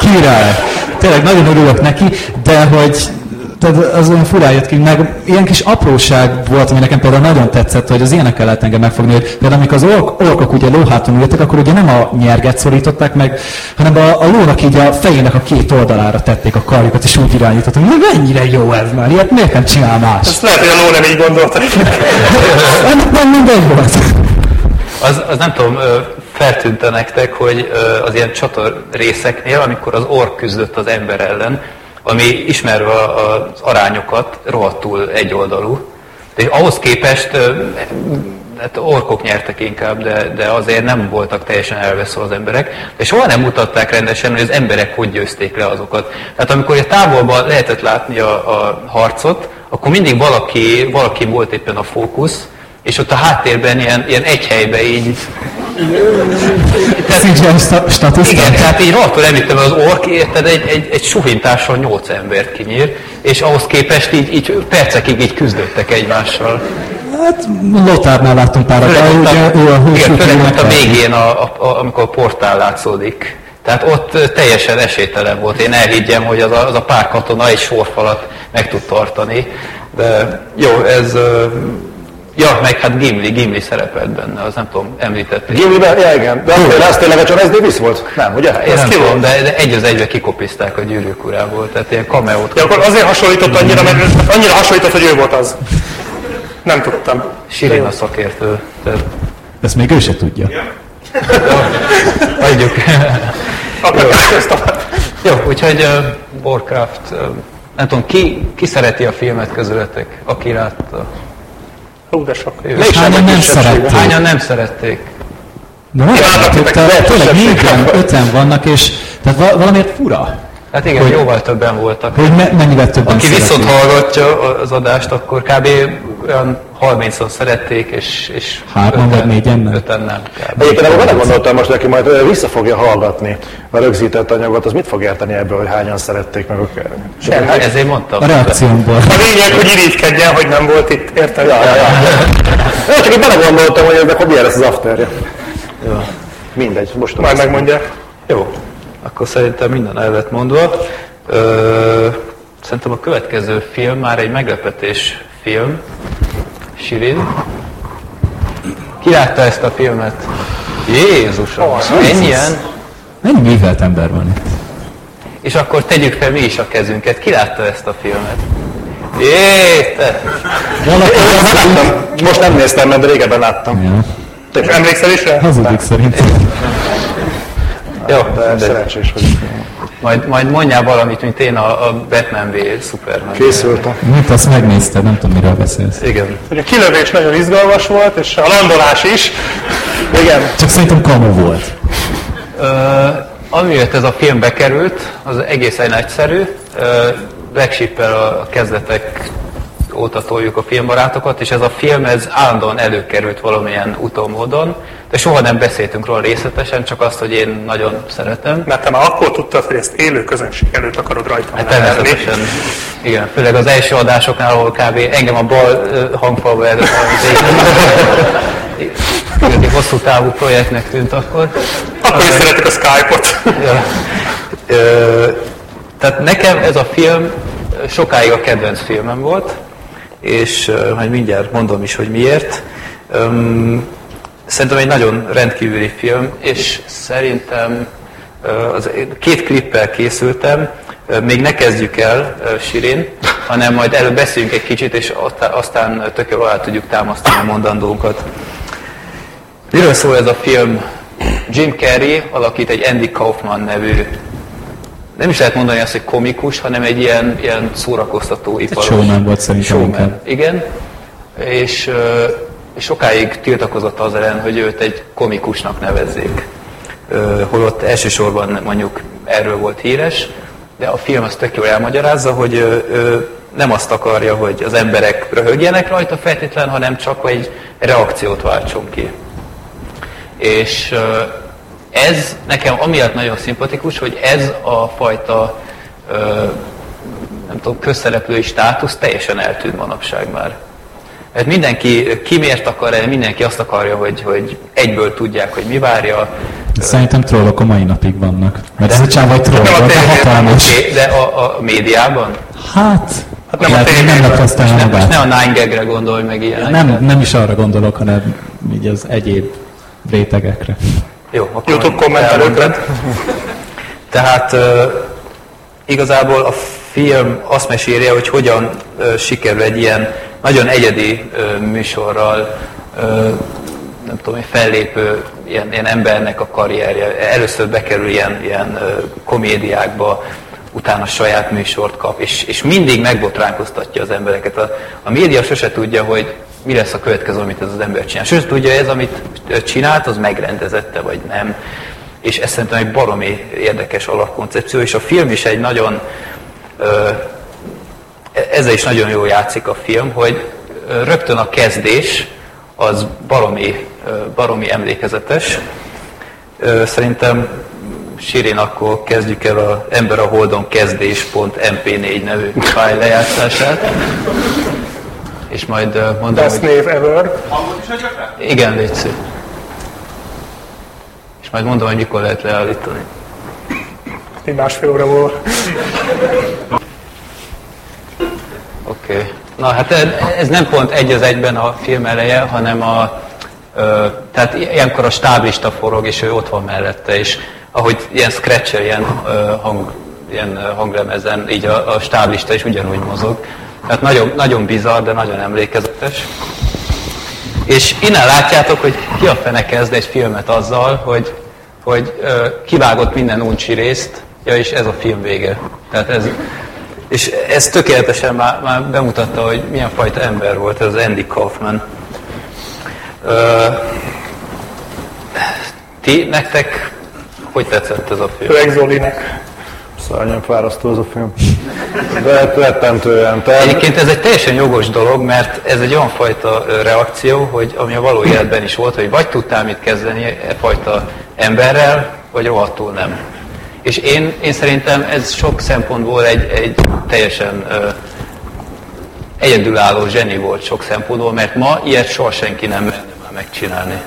Speaker 10: király. Tényleg nagyon örülök neki, de hogy tehát az olyan furán jött ki, meg ilyen kis apróság volt, ami nekem például nagyon tetszett, hogy az ilyenekkel lehet engem megfogni, hogy például amikor az ork, orkok ugye lóháton ültek, akkor ugye nem a nyerget szorították meg, hanem a, a lónak így a fejének a két oldalára tették a karjukat, és úgy irányítottak, hogy mennyire jó ez már, ilyet miért nem csinál más?
Speaker 8: Ezt lehet, hogy a ló nem így gondolta.
Speaker 10: nem, nem mindegy volt.
Speaker 5: Az, az nem tudom, ö, feltűnte nektek, hogy az ilyen csator részeknél, amikor az ork küzdött az ember ellen, ami ismerve az arányokat, rohadtul egyoldalú. De ahhoz képest hát orkok nyertek inkább, de, de azért nem voltak teljesen elveszve az emberek, de soha nem mutatták rendesen, hogy az emberek hogy győzték le azokat. Tehát amikor a távolban lehetett látni a, a harcot, akkor mindig valaki, valaki volt éppen a fókusz, és ott a háttérben ilyen, ilyen egy helyben így...
Speaker 10: CGI sta- statiszta?
Speaker 5: Igen, tehát így rohadtul említem, az ork, érted, egy, egy, egy suhintással nyolc embert kinyír, és ahhoz képest így, így percekig így küzdöttek egymással.
Speaker 10: Hát Lotárnál láttunk de
Speaker 5: Főleg ott
Speaker 10: ugye
Speaker 5: a,
Speaker 10: ő a
Speaker 5: igen,
Speaker 10: hősült
Speaker 5: főleg ott a végén, a, a, a, amikor a portál látszódik. Tehát ott teljesen esélytelen volt. Én elhiggyem, hogy az a, az a pár katona egy sorfalat meg tud tartani. De jó, ez... Ja, meg hát Gimli, Gimli szerepelt benne, az nem tudom, említették.
Speaker 6: Gimliben? Ja, igen. De az, tényleg- az tényleg a John. Davis volt? Nem, ugye?
Speaker 5: Én nem tudom, de, de egy az egybe kikopizták a gyűrűk urából, tehát ilyen cameót.
Speaker 8: Ja, akkor azért hasonlított annyira, mert annyira hasonlított, hogy ő volt az. Nem tudtam.
Speaker 5: Sirin a szakértő. Tehát
Speaker 10: Ezt még ő se tudja.
Speaker 5: Adjuk.
Speaker 8: Akkor
Speaker 5: Jó, úgyhogy uh, Warcraft, uh, nem tudom, ki, ki szereti a filmet közületek, aki látta?
Speaker 8: Hú, de sok.
Speaker 10: Hányan nem szerették?
Speaker 5: Hányan nem szerették?
Speaker 10: De nem láttuk, tehát tényleg négyen, öten vannak, és tehát val- valamiért fura.
Speaker 5: Hát igen,
Speaker 10: Hogy-
Speaker 5: jóval többen voltak.
Speaker 10: Hogy me- mennyivel többen
Speaker 5: Aki viszont
Speaker 10: szeretik.
Speaker 5: hallgatja az adást, akkor kb. olyan 30-on szerették, és, és
Speaker 10: Hárman vagy négyen nem?
Speaker 5: öten nem.
Speaker 6: Egyébként abban nem gondoltam most, hogy aki majd vissza fogja hallgatni a rögzített anyagot, az mit fog érteni ebből, hogy hányan szerették meg a
Speaker 5: Semmi, ezért mondtam.
Speaker 10: A reakciómból.
Speaker 8: A lényeg, hogy irigykedjen, hogy nem volt itt, érted?
Speaker 6: Ja, ja, ja. Én csak így belegondoltam, hogy ennek hogy lesz az afterje.
Speaker 5: Jó.
Speaker 6: Mindegy, most
Speaker 8: Majd megmondják.
Speaker 5: Jó, akkor szerintem minden el lett mondva. Ö, szerintem a következő film már egy meglepetés film. Sirin. Ki látta ezt a filmet? Jézusom, ennyien?
Speaker 10: Mennyi művelt ember van itt?
Speaker 5: És akkor tegyük fel mi is a kezünket. Ki látta ezt a filmet? Jé, te!
Speaker 6: Most nem néztem, mert régebben láttam.
Speaker 10: Ja.
Speaker 8: És emlékszel is rá?
Speaker 10: Hazudik szerintem.
Speaker 5: Jó,
Speaker 6: De
Speaker 5: de
Speaker 6: szerencsés vagyok.
Speaker 5: majd, majd mondjál valamit, mint én a, a Batman v Superman.
Speaker 6: Készültem.
Speaker 10: Mint azt megnézted, nem tudom, miről beszélsz.
Speaker 5: Igen.
Speaker 8: A kilövés nagyon izgalmas volt, és a landolás is.
Speaker 6: Igen.
Speaker 10: Csak szerintem kamu volt.
Speaker 5: Ö, amiért ez a film bekerült, az egészen egyszerű. Ö, Black Sheep-el a kezdetek óta toljuk a filmbarátokat, és ez a film ez állandóan előkerült valamilyen úton, módon, de soha nem beszéltünk róla részletesen, csak azt, hogy én nagyon szeretem.
Speaker 8: Mert te már akkor tudtad, hogy ezt élő közönség előtt akarod rajta
Speaker 5: Hát természetesen, igen, főleg az első adásoknál, ahol kb. engem a bal hangfalba előtt igazi hosszú távú projektnek tűnt akkor.
Speaker 8: Akkor is szeretik a Skype-ot.
Speaker 5: Ja. Ö, tehát nekem ez a film sokáig a kedvenc filmem volt, és majd mindjárt mondom is, hogy miért. Szerintem egy nagyon rendkívüli film, és szerintem az, két klippel készültem, még ne kezdjük el, Sirin, hanem majd előbb beszéljünk egy kicsit, és aztán- tök alá tudjuk támasztani a mondandónkat. Miről szól ez a film? Jim Carrey alakít egy Andy Kaufman nevű, nem is lehet mondani azt, hogy komikus, hanem egy ilyen, ilyen szórakoztató iparos.
Speaker 10: showman volt szerintem
Speaker 5: Showman, igen. És ö, sokáig tiltakozott az ellen, hogy őt egy komikusnak nevezzék. Holott elsősorban mondjuk erről volt híres, de a film azt tök jól elmagyarázza, hogy ö, nem azt akarja, hogy az emberek röhögjenek rajta feltétlen, hanem csak egy reakciót váltson ki. És ez nekem amiatt nagyon szimpatikus, hogy ez a fajta ö, nem tudom, közszereplői státusz teljesen eltűnt manapság már. Mert mindenki kimért akar el, mindenki azt akarja, hogy, hogy egyből tudják, hogy mi várja.
Speaker 10: Szerintem trollok a mai napig vannak. Mert ez a csáv egy troll volt, de hatalmas.
Speaker 5: De a, a médiában?
Speaker 10: Hát,
Speaker 5: Hát
Speaker 10: nem, lehet, hogy nem lepezte
Speaker 5: most,
Speaker 10: magát.
Speaker 5: ne a Nine gondolj meg ilyenek.
Speaker 10: Nem, nem is arra gondolok, hanem így az egyéb rétegekre.
Speaker 5: Jó, akkor
Speaker 8: YouTube kommentelőkre.
Speaker 5: Tehát igazából a film azt mesélje, hogy hogyan sikerül egy ilyen nagyon egyedi műsorral nem tudom, egy fellépő ilyen, ilyen embernek a karrierje. Először bekerül ilyen, ilyen komédiákba, utána saját műsort kap, és, és mindig megbotránkoztatja az embereket. A, a média sose tudja, hogy mi lesz a következő, amit ez az ember csinál. Sose tudja, ez, amit csinált, az megrendezette, vagy nem. És ez szerintem egy baromi érdekes alapkoncepció, és a film is egy nagyon, ezzel is nagyon jól játszik a film, hogy rögtön a kezdés az baromi, baromi emlékezetes. Szerintem Sirin, akkor kezdjük el a Ember a Holdon kezdés.mp4 nevű fájl lejátszását. És majd mondom,
Speaker 8: Best
Speaker 5: hogy...
Speaker 8: name ever.
Speaker 5: Igen, légy szíves. És majd mondom, hogy mikor lehet leállítani.
Speaker 8: Egy másfél óra múlva.
Speaker 5: Oké. Okay. Na hát ez nem pont egy az egyben a film eleje, hanem a, ö, tehát ilyenkor a stáblista forog, és ő ott van mellette, és ahogy ilyen scratcher, ilyen, ö, hang, ilyen hanglemezen, így a, a stáblista is ugyanúgy mozog. Tehát nagyon, nagyon bizarr, de nagyon emlékezetes. És innen látjátok, hogy ki a fene kezd egy filmet azzal, hogy, hogy ö, kivágott minden uncsi részt, ja, és ez a film vége. Tehát ez, és ez tökéletesen már, már bemutatta, hogy milyen fajta ember volt ez az Andy Kaufman. Ö, ti, nektek, hogy tetszett ez a film?
Speaker 8: Zolinek.
Speaker 6: Szörnyen fárasztó az a film. De rettentően. Te...
Speaker 5: Egyébként ez egy teljesen jogos dolog, mert ez egy olyan fajta reakció, hogy ami a való életben is volt, hogy vagy tudtál mit kezdeni e fajta emberrel, vagy rohadtul nem. És én, én szerintem ez sok szempontból egy, egy teljesen ö, egyedülálló zseni volt sok szempontból, mert ma ilyet soha senki nem merne megcsinálni.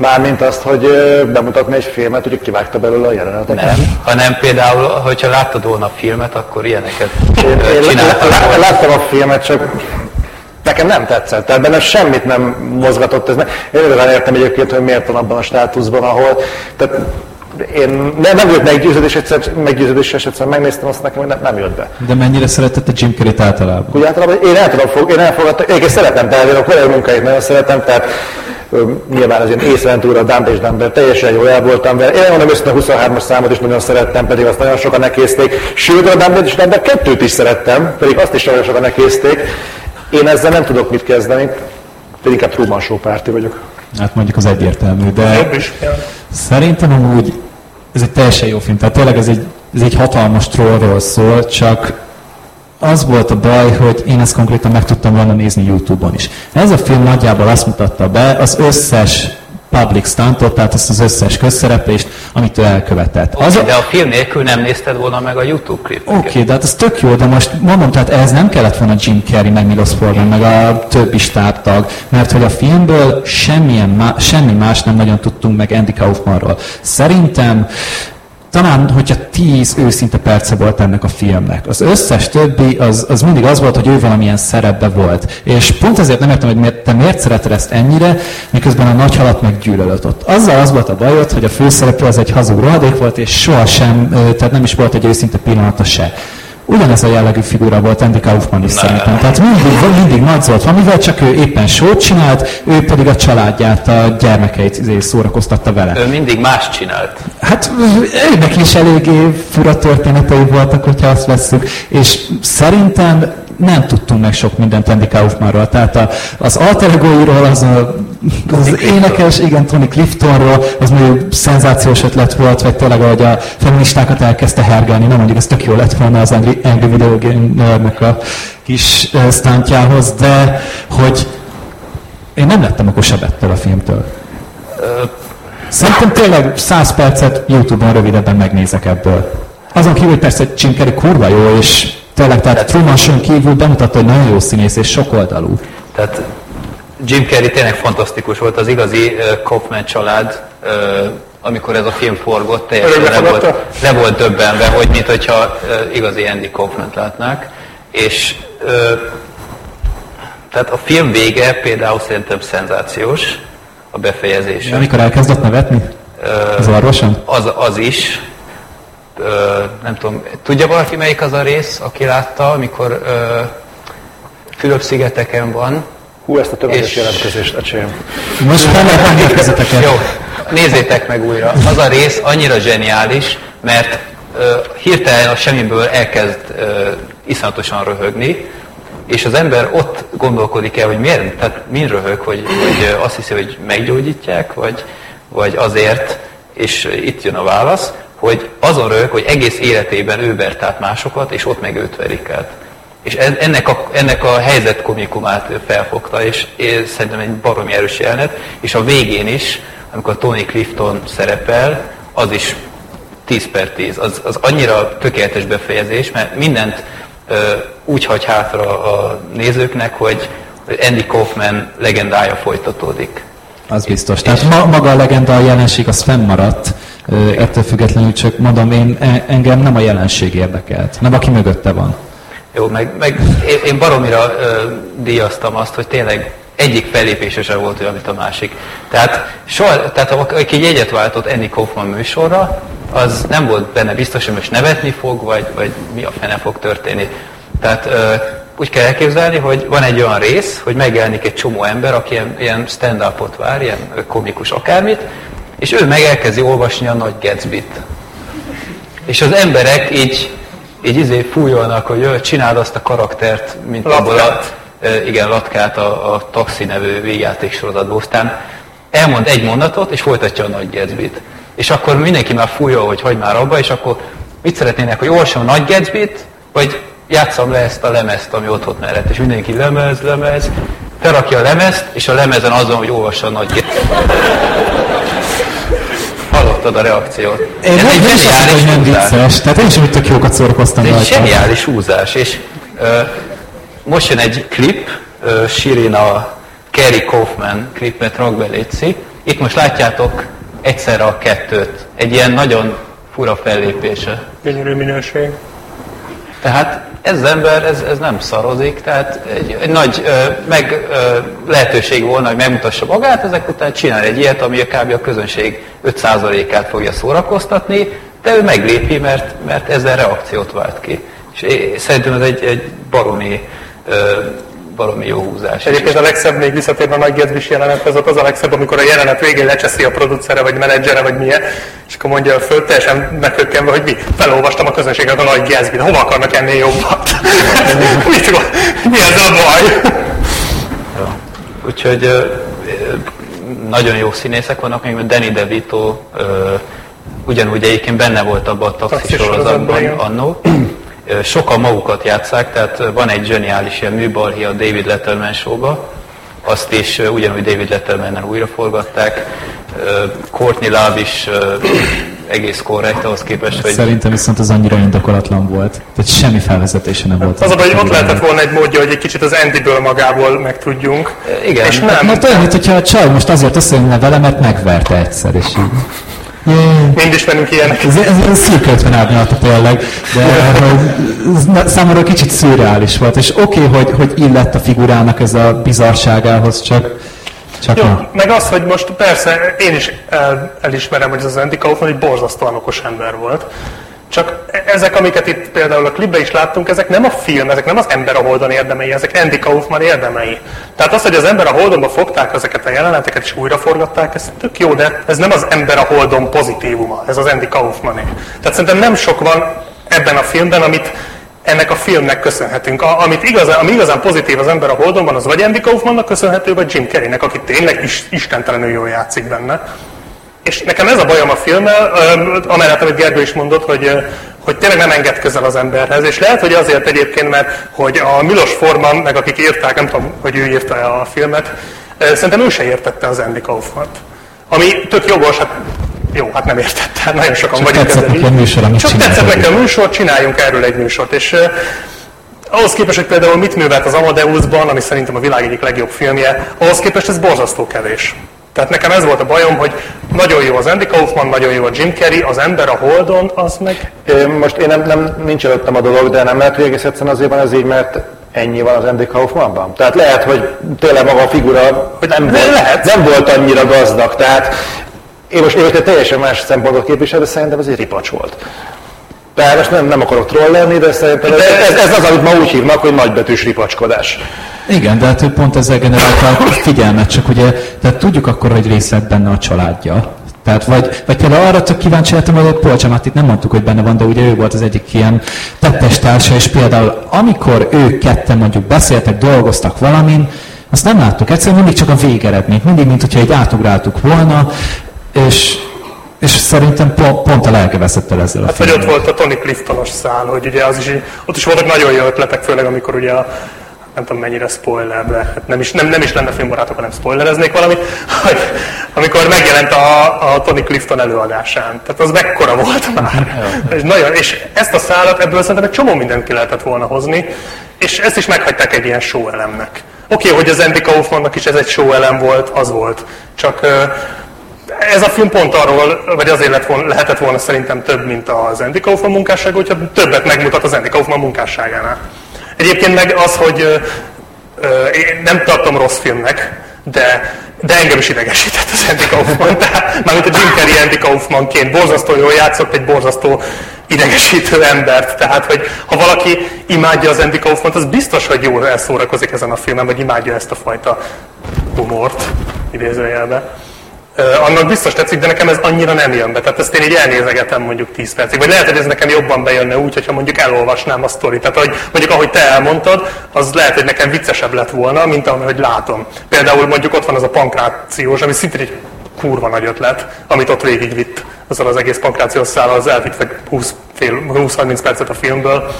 Speaker 6: Mármint azt, hogy bemutatni egy filmet, hogy kivágta belőle a jeleneteket.
Speaker 5: Nem, hanem például, hogyha láttad volna a filmet, akkor ilyeneket
Speaker 6: Én, én láttam a filmet, csak nekem nem tetszett, tehát benne semmit nem mozgatott. Ez ne, én igazán értem egyébként, hogy miért van abban a státuszban, ahol, tehát én nem, nem volt meggyőződés, egyszer, meggyőződés és egyszer megnéztem, azt nekem hogy nem, nem jött be.
Speaker 10: De mennyire szeretette Jim Carrey-t általában?
Speaker 6: Úgy általában én el tudom fog, én elfogadtam, én szeretem, tehát én a korai munkáit nagyon szeretem, tehát nyilván az ilyen észrendúra, Dumb és Dumber, teljesen jól el voltam vele. Én mondom össze a 23-as számot is nagyon szerettem, pedig azt nagyon sokan nekézték. Sőt, a Dumb és Dumber 2-t is szerettem, pedig azt is nagyon sokan nekézték. Én ezzel nem tudok mit kezdeni, pedig inkább Truman Show párti vagyok.
Speaker 10: Hát mondjuk az egyértelmű, de szerintem amúgy ez egy teljesen jó film. Tehát tényleg ez egy, ez egy hatalmas trollról szól, csak az volt a baj, hogy én ezt konkrétan meg tudtam volna nézni YouTube-on is. Ez a film nagyjából azt mutatta be az összes public stuntot, tehát azt az összes közszereplést, amit ő elkövetett. Az a,
Speaker 5: De a film nélkül nem nézted volna meg a YouTube klipeket.
Speaker 10: Oké, okay, de hát ez tök jó, de most mondom, tehát ehhez nem kellett volna Jim Carrey, meg Milos Forman, meg a többi stábtag, mert hogy a filmből semmilyen má, semmi más nem nagyon tudtunk meg Andy Kaufmanról. Szerintem talán, hogyha tíz őszinte perce volt ennek a filmnek. Az összes többi, az, az mindig az volt, hogy ő valamilyen szerepbe volt. És pont ezért nem értem, hogy miért, te miért szereted ezt ennyire, miközben a nagy halat meggyűlölött ott. Azzal az volt a bajod, hogy a főszereplő az egy hazug rohadék volt, és sohasem, tehát nem is volt egy őszinte pillanata se. Ugyanez a jellegű figura volt Andy Kaufman is szerintem. Tehát mindig, mindig volt valamivel, csak ő éppen sót csinált, ő pedig a családját, a gyermekeit izé szórakoztatta vele.
Speaker 5: Ő mindig más csinált.
Speaker 10: Hát őnek is eléggé fura történetei voltak, hogyha azt vesszük, és szerintem nem tudtunk meg sok mindent Andy Kaufmanról. Tehát a, az alter egoiról, az, a, az énekes, igen, Tony Cliftonról, az mondjuk szenzációs ötlet volt, vagy tényleg, ahogy a feministákat elkezdte hergelni, nem mondjuk ez tök jó lett volna az Angry, Angry Video Game-nek a kis stuntjához, de hogy én nem lettem okosebb ettől a filmtől. Szerintem tényleg 100 percet Youtube-on rövidebben megnézek ebből. Azon kívül, hogy persze Jim Carrey kurva jó, és tényleg, tehát Truman show kívül bemutatta, hogy nagyon jó színész és sokoldalú.
Speaker 5: Tehát Jim Carrey tényleg fantasztikus volt, az igazi uh, Kaufman család, uh, amikor ez a film forgott, teljesen le volt, le volt döbbenve, hogy mint hogyha uh, igazi Andy Kaufman látnák. És uh, tehát a film vége például szerintem szenzációs, a befejezése.
Speaker 10: Amikor elkezdett nevetni? Az orvoson?
Speaker 5: Az, az is. Ö, nem tudom, tudja valaki melyik az a rész, aki látta, amikor ö, Fülöp-szigeteken van?
Speaker 6: Hú, ezt a tömeges jelentkezést, öcsém.
Speaker 10: Most fel lehet
Speaker 5: Jó, nézzétek meg újra. Az a rész annyira zseniális, mert ö, hirtelen a semmiből elkezd ö, iszonyatosan röhögni, és az ember ott gondolkodik el, hogy miért, tehát mi röhög, hogy, hogy azt hiszi, hogy meggyógyítják, vagy, vagy azért, és itt jön a válasz, hogy azon röhög, hogy egész életében ő vert át másokat, és ott meg őt verik át. És ennek a, ennek a helyzet komikumát felfogta, és szerintem egy baromi erős jelenet, és a végén is, amikor Tony Clifton szerepel, az is 10 per 10. Az, az annyira tökéletes befejezés, mert mindent úgy hagy hátra a nézőknek, hogy Andy Kaufman legendája folytatódik.
Speaker 10: Az biztos. Tehát ma, maga a legenda, a jelenség az fennmaradt, ettől függetlenül csak mondom, én, e, engem nem a jelenség érdekelt, nem aki mögötte van.
Speaker 5: Jó, meg, meg én, baromira ö, díjaztam azt, hogy tényleg egyik fellépése sem volt olyan, mint a másik. Tehát, soha, tehát aki jegyet váltott Andy Kaufman műsorra, az nem volt benne biztos, hogy most nevetni fog, vagy, vagy mi a fene fog történni. Tehát ö, úgy kell elképzelni, hogy van egy olyan rész, hogy megjelenik egy csomó ember, aki ilyen, ilyen stand-upot vár, ilyen komikus akármit, és ő meg elkezdi olvasni a nagy Gatsby-t. És az emberek így, így izé fújolnak, hogy ő csináld azt a karaktert, mint
Speaker 8: Latkát.
Speaker 5: abból a, igen, Latkát a, a Taxi nevű végjáték sorozatból. Aztán elmond egy mondatot, és folytatja a nagy Gatsby-t. És akkor mindenki már fújol, hogy hagyd már abba, és akkor mit szeretnének, hogy olvasom a nagy Gatsby-t, vagy játszam le ezt a lemezt, ami ott ott mellett, és mindenki lemez, lemez, felrakja a lemezt, és a lemezen azon, hogy olvassa a nagy Gatsby-t. Hallottad a reakciót.
Speaker 10: Én nem, nem is azt, hogy nem vicces, tehát én is úgy tök jókat szórakoztam
Speaker 5: Ez egy zseniális húzás, és ö, most jön egy klip, ö, Shirina Kerry Kaufman klipet rak be. Itt most látjátok egyszerre a kettőt. Egy ilyen nagyon fura fellépése.
Speaker 8: Gyönyörű minőség.
Speaker 5: Tehát ez az ember, ez, ez nem szarozik, tehát egy, egy nagy ö, meg, ö, lehetőség volna, hogy megmutassa magát, ezek után csinál egy ilyet, ami a kb. a közönség 5%-át fogja szórakoztatni, de ő meglépi, mert, mert ezzel reakciót vált ki. És én, szerintem ez egy, egy baromi, ö, baromi jó húzás.
Speaker 8: Egyébként a legszebb még visszatérve a nagy gatsby jelenethez, ott az a legszebb, amikor a jelenet végén lecseszi a producere, vagy menedzsere, vagy milyen, és akkor mondja föl, teljesen meghökkenve, hogy mi, felolvastam a közönséget a nagy gatsby hova akarnak ennél jobbat? Mit mi ez a baj?
Speaker 5: Úgyhogy nagyon jó színészek vannak, még Danny DeVito ugyanúgy egyébként benne volt abban a taxi
Speaker 8: Taxis
Speaker 5: sorozatban annó. Sokan magukat játszák, tehát van egy zseniális ilyen műbalhi a David Letterman show azt is ugyanúgy David Lettermannen újra forgatták. Ö, Courtney Love is egész korrekt ahhoz képest, hogy
Speaker 10: Szerintem viszont az annyira indokolatlan volt. Tehát semmi felvezetése nem volt.
Speaker 8: Az a baj, hogy ott lehetett volna egy módja, hogy egy kicsit az Andyből magából megtudjunk.
Speaker 5: Igen.
Speaker 8: És nem.
Speaker 10: Mert olyan, mint hogyha a csaj most azért összejönne vele, mert megverte egyszer, és így.
Speaker 8: Mind ismerünk ilyenek.
Speaker 10: Ez, ez, ez szűk 50 árnyalata tényleg, de hogy számomra kicsit szürreális volt, és oké, okay, hogy, hogy illett a figurának ez a bizarságához, csak, csak
Speaker 8: Jó,
Speaker 10: na.
Speaker 8: meg az, hogy most persze én is el, elismerem, hogy ez az Andy Kaufman egy borzasztóan okos ember volt. Csak e- ezek, amiket itt például a klipben is láttunk, ezek nem a film, ezek nem az ember a Holdon érdemei, ezek Andy Kaufman érdemei. Tehát az, hogy az ember a Holdonba fogták ezeket a jeleneteket és újra forgatták, ez tök jó, de ez nem az ember a Holdon pozitívuma, ez az Andy Kaufmané. Tehát szerintem nem sok van ebben a filmben, amit ennek a filmnek köszönhetünk. A, amit igazán, ami igazán pozitív az ember a Holdonban, az vagy Andy Kaufmannak köszönhető, vagy Jim Carreynek, aki tényleg is, istentelenül jól játszik benne. És nekem ez a bajom a filmmel, amellett, amit Gergő is mondott, hogy, hogy tényleg nem enged közel az emberhez, és lehet, hogy azért egyébként, mert hogy a Milos Forman, meg akik írták, nem tudom, hogy ő írta a filmet, szerintem ő se értette az Andy Kaufman-t. Ami tök jogos, hát jó, hát nem értette, nagyon sokan
Speaker 10: Csak
Speaker 8: vagyunk
Speaker 10: neki a műsor, amit
Speaker 8: Csak tetszett neki a műsor, csináljunk erről egy műsort. És ahhoz képest, hogy például mit művelt az Amadeusban, ami szerintem a világ egyik legjobb filmje, ahhoz képest ez borzasztó kevés. Tehát nekem ez volt a bajom, hogy nagyon jó az Andy Kaufman, nagyon jó a Jim Carrey, az ember a Holdon, az meg...
Speaker 6: Most én nem, nem, nincs előttem a dolog, de nem lehet, hogy egész egyszerűen azért van ez így, mert ennyi van az Andy Kaufmanban. Tehát lehet, hogy tényleg maga a figura hogy nem, volt,
Speaker 8: lehet.
Speaker 6: nem volt annyira gazdag. Tehát én most, egy teljesen más szempontot képvisel, de szerintem ez egy ripacs volt. Tehát most nem, nem akarok troll lenni, de szerintem ez, ez, ez az, amit ma úgy hívnak, hogy nagybetűs ripacskodás.
Speaker 10: Igen, de hát ő pont ezzel generálta a figyelmet, csak ugye, tehát tudjuk akkor, hogy része lett benne a családja. Tehát vagy, vagy például arra csak kíváncsi lettem, hogy Paul Giamatti nem mondtuk, hogy benne van, de ugye ő volt az egyik ilyen tettes társa, és például amikor ők ketten mondjuk beszéltek, dolgoztak valamin, azt nem láttuk, egyszerűen mindig csak a végeredményt, mindig, mint hogyha egy átugráltuk volna, és, és szerintem pont, pont a lelke veszett el ezzel a
Speaker 8: Hát vagy ott
Speaker 10: filmmel.
Speaker 8: volt a Tony Cliftonos szál, hogy ugye az is, ott is voltak nagyon jó ötletek, főleg amikor ugye a nem tudom mennyire spoiler, de hát nem is, nem, nem is lenne filmbarátok, hanem spoilereznék valamit, hogy amikor megjelent a, a Tony Clifton előadásán. Tehát az mekkora volt már. és, nagyon, és ezt a szállat ebből szerintem egy csomó mindent ki lehetett volna hozni, és ezt is meghagyták egy ilyen show elemnek. Oké, okay, hogy az Andy Kaufmannak is ez egy show elem volt, az volt. Csak ez a film pont arról, vagy azért lett volna, lehetett volna szerintem több, mint az Andy Kaufman munkássága, hogyha többet megmutat az Andy Kaufman munkásságánál. Egyébként meg az, hogy én nem tartom rossz filmnek, de, de engem is idegesített az Andy Kaufman, tehát mármint a Jim Carrey Andy Kaufmanként borzasztó jól játszott egy borzasztó idegesítő embert, tehát hogy ha valaki imádja az Andy Kaufman, az biztos, hogy jól elszórakozik ezen a filmen, vagy imádja ezt a fajta humort, idézőjelbe. Annak biztos tetszik, de nekem ez annyira nem jön be. Tehát ezt én így elnézegetem mondjuk 10 percig. Vagy lehet, hogy ez nekem jobban bejönne úgy, hogyha mondjuk elolvasnám a sztorit. Tehát, hogy mondjuk ahogy te elmondtad, az lehet, hogy nekem viccesebb lett volna, mint ahogy látom. Például mondjuk ott van az a pankrációs, ami szintén egy kurva nagy ötlet, amit ott végigvitt azzal az egész pankrációs szállal, az elvitt meg 20 fél- 20-30 percet a filmből.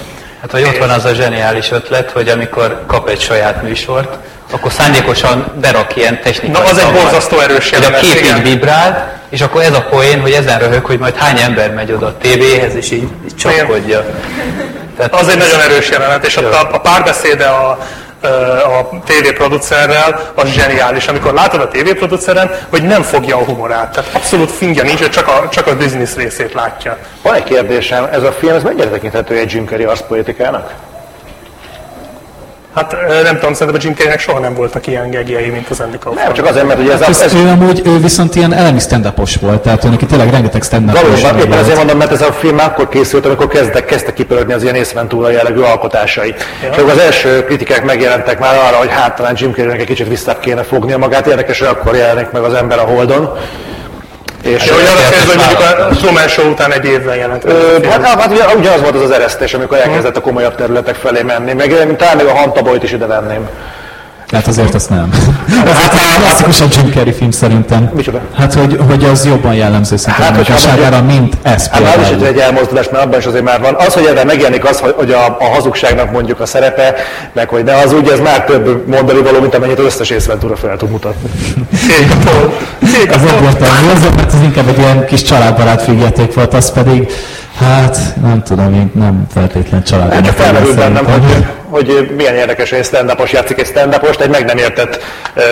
Speaker 5: Hát vagy ott van az a zseniális ötlet, hogy amikor kap egy saját műsort, akkor szándékosan berak ilyen technikai
Speaker 8: Na, az egy borzasztó erős
Speaker 5: Hogy a kép így vibrál, és akkor ez a poén, hogy ezen röhög, hogy majd hány ember megy oda a tévéhez, és így, így csapkodja. Tehát
Speaker 8: Az egy nagyon erős jelenet, és ott a, a párbeszéde a, a tévéproducerrel az zseniális, amikor látod a tévéproduceren, hogy nem fogja a humorát. Tehát abszolút fingja nincs, hogy csak a, csak a business részét látja.
Speaker 6: Van egy kérdésem, ez a film, ez mennyire tekinthető egy Jim Carrey arszpolitikának?
Speaker 8: Hát nem tudom, szerintem a Jim Carreynek soha nem voltak ilyen gegjei, mint az Andy Kaufman.
Speaker 6: Nem, csak azért, mert ugye ez,
Speaker 10: Hát
Speaker 6: a,
Speaker 10: ez, ő amúgy, ő viszont ilyen elemi stand volt, tehát ő neki tényleg rengeteg stand
Speaker 6: Valóban, éppen ezért mondom, mert ez a film akkor készült, amikor kezdtek, kezdtek kipörögni az ilyen észventúra jellegű alkotásai. Ja. És akkor az első kritikák megjelentek már arra, hogy hát talán Jim Carreynek egy kicsit vissza kéne fognia magát. Érdekes, hogy akkor jelenik meg az ember a Holdon. És
Speaker 8: hogy arra kérdez, hogy mondjuk a Truman Show után egy évvel jelent.
Speaker 6: Ö,
Speaker 8: film.
Speaker 6: hát, hát ugye, ugyanaz volt az az eresztés, amikor elkezdett a komolyabb területek felé menni. Meg én talán még a Hantaboyt is ide venném.
Speaker 10: Hát azért azt nem. Azért egy klasszikus a Jim Carrey film szerintem.
Speaker 6: Micsoda?
Speaker 10: Hát, hogy, hogy az jobban jellemző szerintem
Speaker 6: Hát,
Speaker 10: a munkásságára, mint ez
Speaker 6: Hát már is egy elmozdulás, mert abban is azért már van. Az, hogy ebben megjelenik az, hogy- a, a hazugságnak mondjuk a szerepe, meg hogy ne az úgy, ez már több mondani való, mint amennyit az összes észventúra fel tud mutatni.
Speaker 10: Az egyértelmű, az, ez inkább egy ilyen kis családbarát filmjáték volt, az pedig, hát nem tudom, én nem feltétlen
Speaker 6: Hát
Speaker 10: családbarát.
Speaker 6: csak felmerül bennem, hogy, hogy milyen érdekes, hogy egy stand játszik egy stand egy meg nem értett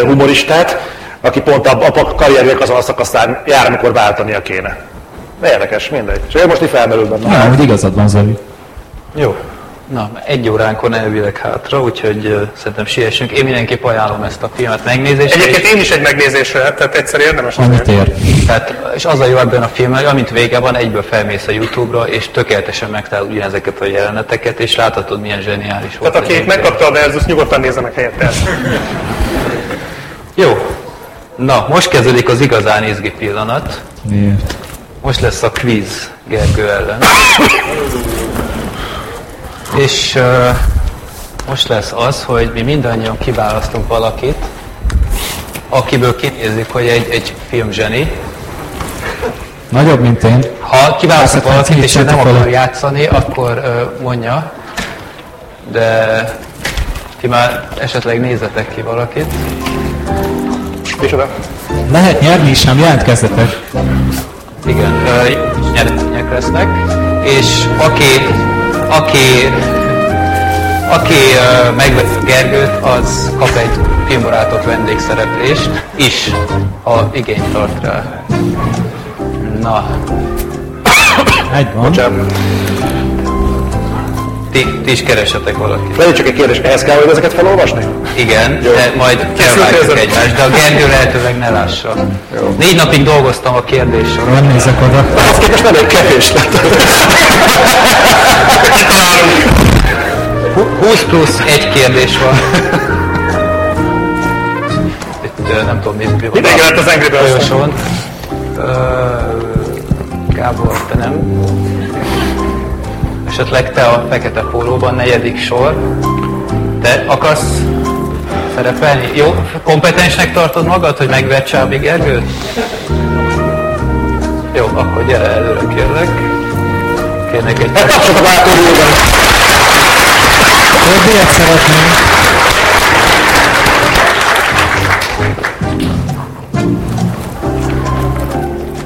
Speaker 6: humoristát, aki pont a, a karrierjének azon a szakaszán jár, amikor váltania kéne. Érdekes, mindegy. És ő most így felmerül bennem.
Speaker 10: Nem, hogy igazad van, Zoli.
Speaker 5: Jó. Na, egy óránkon elvileg hátra, úgyhogy uh, szerintem siessünk. Én mindenképp ajánlom ezt a filmet megnézésre.
Speaker 8: Egyébként
Speaker 5: és-
Speaker 8: én is egy megnézésre, tehát egyszer érdemes
Speaker 10: Amit ér.
Speaker 5: Tehát, és az a jó ebben a filmben, hogy amint vége van, egyből felmész a Youtube-ra, és tökéletesen megtalálod ugyanezeket a jeleneteket, és láthatod, milyen zseniális volt.
Speaker 8: Tehát aki megkapta a versus, nyugodtan nézze meg helyette.
Speaker 5: Jó. Na, most kezdődik az igazán izgi pillanat.
Speaker 10: Miért?
Speaker 5: Most lesz a quiz Gergő ellen. És uh, most lesz az, hogy mi mindannyian kiválasztunk valakit, akiből kinézik, hogy egy, egy filmzseni.
Speaker 10: Nagyobb, mint én.
Speaker 5: Ha kiválasztunk
Speaker 10: Hát,
Speaker 5: valakit, és ő nem akar játszani, akkor uh, mondja. De ti már esetleg nézzetek ki valakit.
Speaker 6: Micsoda?
Speaker 10: Lehet nyerni is, nem jelentkezzetek.
Speaker 5: Igen, kis nyeremények lesznek, és aki, aki, aki ö, megveszi Gergőt, az kap egy filmbarátok vendégszereplést is, ha igényt tart rá. Na,
Speaker 10: Egy van.
Speaker 5: ti, ti is keresetek valakit.
Speaker 6: Legyen csak egy kérdés, ehhez kell, hogy ezeket felolvasni?
Speaker 5: Igen,
Speaker 6: Jó.
Speaker 5: de majd
Speaker 6: a-
Speaker 5: egymást, de a Gergő lehetőleg ne lássa. Négy napig dolgoztam a kérdéssoron.
Speaker 10: Nem nézek oda.
Speaker 6: Azt képest nem egy kevés lett.
Speaker 5: 20 plusz egy kérdés van. Itt nem tudom, mi, mi van.
Speaker 8: Mindenki lett az Angry.
Speaker 5: Ö, Gábor, te nem? Esetleg te a fekete pólóban, negyedik sor. Te akarsz szerepelni? Jó, kompetensnek tartod magad, hogy megvedd Csábi Gergőt? Jó, akkor gyere előre, kérlek. Kérnek egy...
Speaker 6: Tapsot a látóróban.
Speaker 10: Több ilyet szeretném.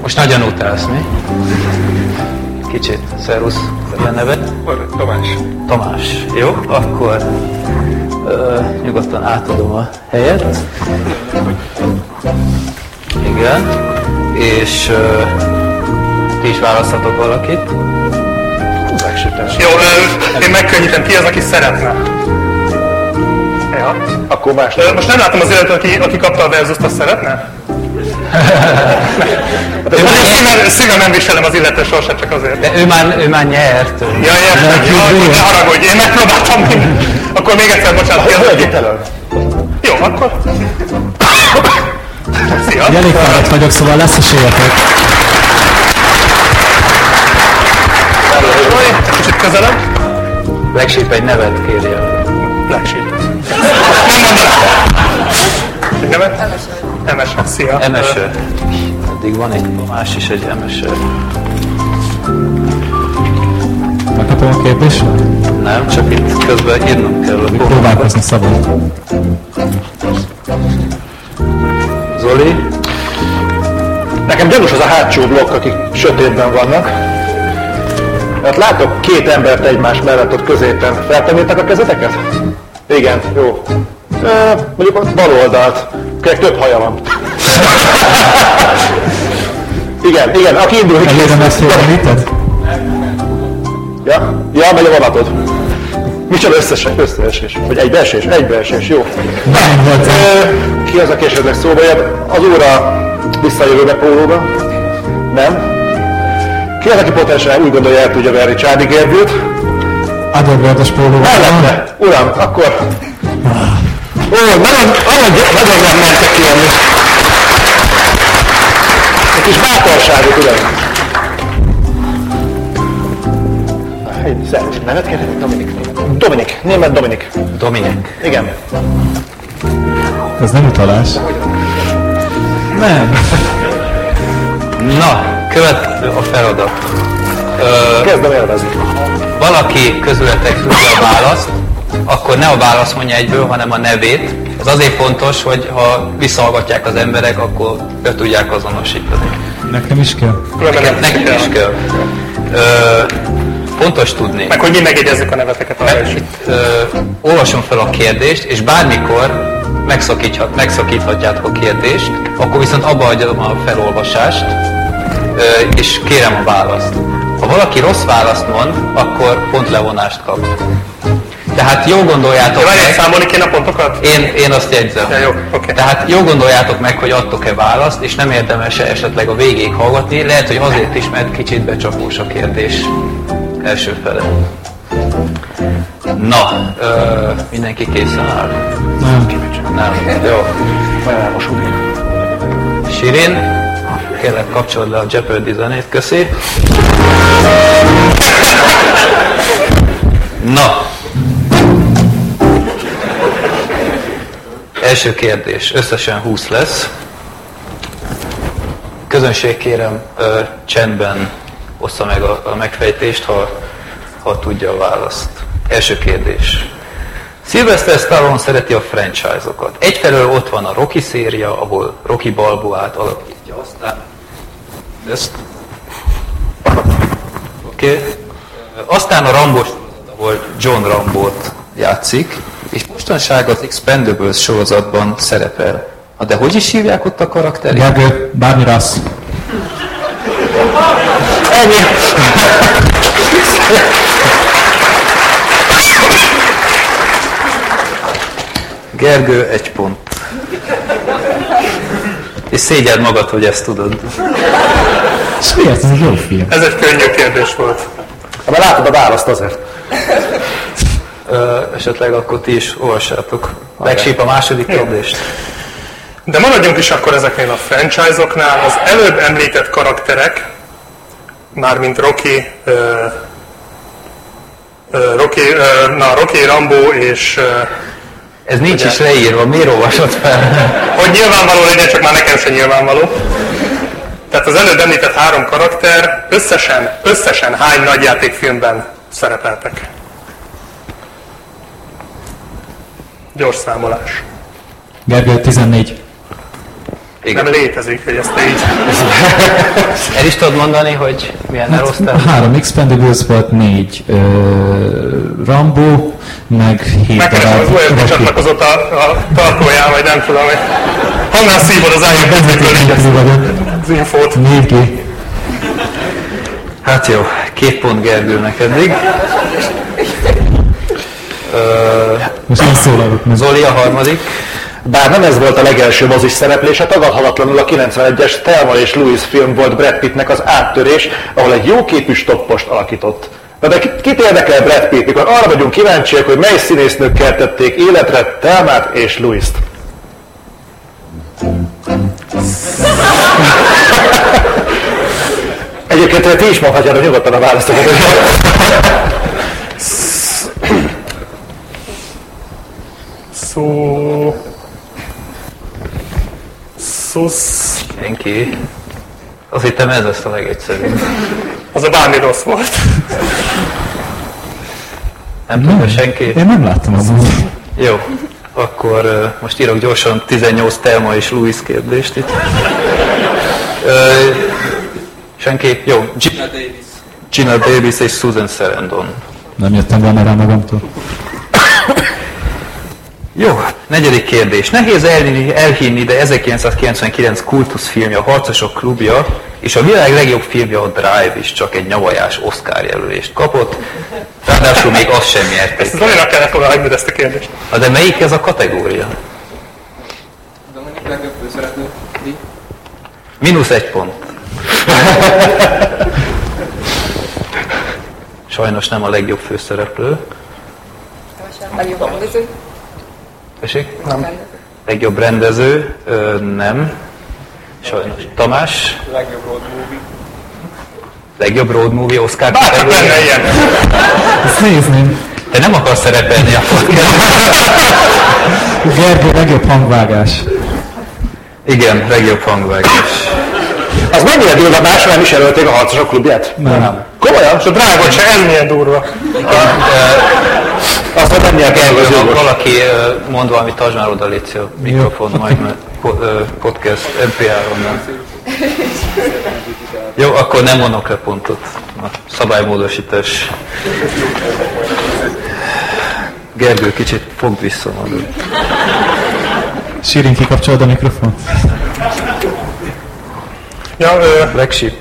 Speaker 5: Most nagyon utálsz, mi? Kicsit. Szervusz, mi a neved?
Speaker 8: Tamás.
Speaker 5: Tamás. Jó, akkor ö, nyugodtan átadom a helyet. Igen. És ö, ti is választhatok valakit.
Speaker 8: Jó, ö, én megkönnyítem, ki az, aki szeretne? Ja.
Speaker 6: Akkor más.
Speaker 8: Ö, Most nem látom az illetőt, aki, aki kapta a verzust, azt szeretne?
Speaker 5: ő, már
Speaker 8: Szívem, szívem nem viselem az illető sorsát, csak azért.
Speaker 5: de ő már, ő már nyert.
Speaker 8: Ja, értem. Ja, ne haragudj, én megpróbáltam mindent. Akkor még egyszer bocsánat. ki az. Jó, akkor. Szia.
Speaker 10: Elég fáradt vagyok, szóval lesz esélyetek.
Speaker 8: Kicsit közelebb.
Speaker 5: Black Sheep egy nevet kérje.
Speaker 8: Black Sheep. Nem mondanám. Egy nevet? Emese. Szia.
Speaker 5: Emese. Eddig van egy Tamás is, egy Emese.
Speaker 10: Megkapom a kérdést?
Speaker 5: Nem, csak itt közben írnom kell.
Speaker 10: Próbálkozni szabad.
Speaker 5: Zoli,
Speaker 6: Nekem gyanús az a hátsó blokk, akik sötétben vannak. Hát látok két embert egymás mellett ott középen. Feltennétek a kezeteket? Igen, jó. Ö, mondjuk a bal oldalt. Akinek több haja van. igen, igen, aki indul,
Speaker 10: Előre
Speaker 6: kész.
Speaker 10: megfélemlíted?
Speaker 6: Ja, ja, megy a vonatod. Micsoda összesek, összeesés. Vagy egybeesés, egybeesés, jó. Ö, ki az, aki esetleg szóba jön? Az óra visszajövőbe pólóba? Nem? Ki az, aki potenciál úgy gondolja, el tudja verni Csádi Gergőt?
Speaker 10: Adorvördes pólóban.
Speaker 6: Mellette! Uram, akkor... Ó, nagyon, nagyon, nagyon nem mentek kijönni. Egy kis bátorságot, uram. Szervusz, nevet kérdezik? Dominik. Dominik, német Dominik.
Speaker 5: Dominik.
Speaker 6: Igen.
Speaker 10: Ez nem utalás. Nem.
Speaker 5: Na, következő a feladat. Ö,
Speaker 6: Kezdem élvezni.
Speaker 5: valaki közületek tudja a választ, akkor ne a választ mondja egyből, hanem a nevét. Ez azért fontos, hogy ha visszahallgatják az emberek, akkor be tudják azonosítani.
Speaker 10: Nekem is kell.
Speaker 8: Különben nem
Speaker 5: Nekik is kell. Ö, fontos tudni.
Speaker 8: Meg hogy mi megjegyezzük a neveteket arra is.
Speaker 5: Ö, olvasom fel a kérdést, és bármikor megszakíthat, megszakíthatjátok a kérdést, akkor viszont abba hagyom a felolvasást, és kérem a választ. Ha valaki rossz választ mond, akkor pontlevonást kap. Tehát jó gondoljátok
Speaker 8: Ja, várjál,
Speaker 5: meg,
Speaker 8: számolni kéne a pontokat?
Speaker 5: én, én azt jegyzem.
Speaker 8: Ja, jó, oké.
Speaker 5: Tehát jó gondoljátok meg, hogy adtok-e választ, és nem érdemes -e esetleg a végéig hallgatni. Lehet, hogy azért is, mert kicsit becsapós a kérdés első fele. Na, ö, mindenki készen áll.
Speaker 10: Nem.
Speaker 5: Nem. Jó. Sirin, kérlek kapcsolod le a Jeopardy zenét, köszi. Na. Első kérdés. Összesen 20 lesz. Közönség kérem, ö, csendben ossza meg a, a megfejtést, ha, ha tudja a választ. Első kérdés. Sylvester Stallone szereti a franchise-okat. Egyfelől ott van a Rocky széria, ahol Rocky Balboát alakítja, aztán ezt. Oké. Okay. Aztán a Rambos ahol John Rambot játszik, és mostanság az Expendables sorozatban szerepel. Na de hogy is hívják ott a karakterét?
Speaker 10: Gergő, bármi rossz.
Speaker 5: Ennyi. Gergő, egy pont. És szégyeld magad, hogy ezt tudod.
Speaker 10: És miért? Ez egy jó film.
Speaker 8: Ez egy könnyű kérdés volt.
Speaker 6: Ha már látod a választ azért.
Speaker 5: Ö, esetleg akkor ti is olvassátok. Megsíp a második kérdést.
Speaker 8: De maradjunk is akkor ezeknél a franchise-oknál. Az előbb említett karakterek, mármint Rocky, uh, Rocky, na, Rocky, Rambo és...
Speaker 5: Ez nincs is leírva, miért olvasod fel?
Speaker 8: hogy nyilvánvaló legyen, csak már nekem sem nyilvánvaló. Tehát az előbb említett három karakter összesen, összesen hány nagyjátékfilmben szerepeltek? Gyors számolás.
Speaker 10: Gergő, 14.
Speaker 5: Igen.
Speaker 8: Nem létezik, hogy ezt így...
Speaker 5: El is tudod mondani, hogy milyen elosztás?
Speaker 10: Három Expendables volt, négy ö, Rambo, meg hét
Speaker 8: Megkeresem az
Speaker 10: darab
Speaker 8: OSB
Speaker 10: Rocky.
Speaker 8: csatlakozott a, a tartóján, vagy nem tudom, hogy honnan szívod az ágyat az infót.
Speaker 10: 4G.
Speaker 5: Hát jó, két pont Gergőnek eddig.
Speaker 10: Most nem szólalok meg.
Speaker 5: Zoli a harmadik.
Speaker 6: Bár nem ez volt a legelső mozis szereplése, tagadhatatlanul a 91-es Thelma és Louis film volt Brad Pittnek az áttörés, ahol egy jóképű stoppost alakított. Na de kit, érdekel Brad Pitt, mikor arra vagyunk kíváncsiak, hogy mely színésznők keltették életre Thelmát és Louis-t? Egyébként ti is mondhatjátok nyugodtan a válaszokat.
Speaker 8: Szó... Szusz...
Speaker 5: Senki. Azt hittem ez lesz a legegyszerűbb.
Speaker 8: Az a bármi rossz volt.
Speaker 5: Nem tudja senki?
Speaker 10: Én nem láttam azon.
Speaker 5: Jó, akkor ö, most írok gyorsan 18 Telma és Louis kérdést itt. Ö, senki? Jó, Gina Davis. Gina Davis és Susan Sarandon.
Speaker 10: Nem jöttem volna rá magamtól.
Speaker 5: Jó, negyedik kérdés. Nehéz elhinni, elhinni, de 1999 kultuszfilmje a Harcosok klubja, és a világ legjobb filmje a Drive is csak egy nyavajás Oscar jelölést kapott. Ráadásul még azt sem nyerték.
Speaker 8: Ezt Zolinak kellett volna hagynod ezt a kérdést.
Speaker 5: Na de melyik ez a kategória?
Speaker 13: Dominik legjobb főszereplő. Di.
Speaker 5: Mínusz egy pont. Sajnos nem a legjobb főszereplő.
Speaker 16: Legjobb rendező.
Speaker 5: Tessék?
Speaker 8: Nem.
Speaker 5: Legjobb rendező? Ö, nem. Sajnos. Tamás?
Speaker 13: Legjobb road movie.
Speaker 5: Legjobb road movie Oscar
Speaker 8: Bárcsak lenne ilyen.
Speaker 10: Ezt nézném.
Speaker 5: Te nem akarsz szerepelni a
Speaker 10: Gergő, legjobb hangvágás.
Speaker 5: Igen, legjobb hangvágás.
Speaker 6: Az mennyire durva, máshol nem is jelölték a harcosok klubját?
Speaker 10: Nem.
Speaker 6: Komolyan?
Speaker 8: És a drágot se, ez milyen durva.
Speaker 6: Azt mondom, mennyire kell jogos.
Speaker 5: valaki mond valamit, tartsd már oda, légy a mikrofon, majd mert podcast MP3-on. Jó, akkor nem mondok le pontot. A szabálymódosítás. Gergő, kicsit fogd vissza magad.
Speaker 10: Sirin, kikapcsolod a mikrofont?
Speaker 8: Ja, ö,
Speaker 5: Black Sheep,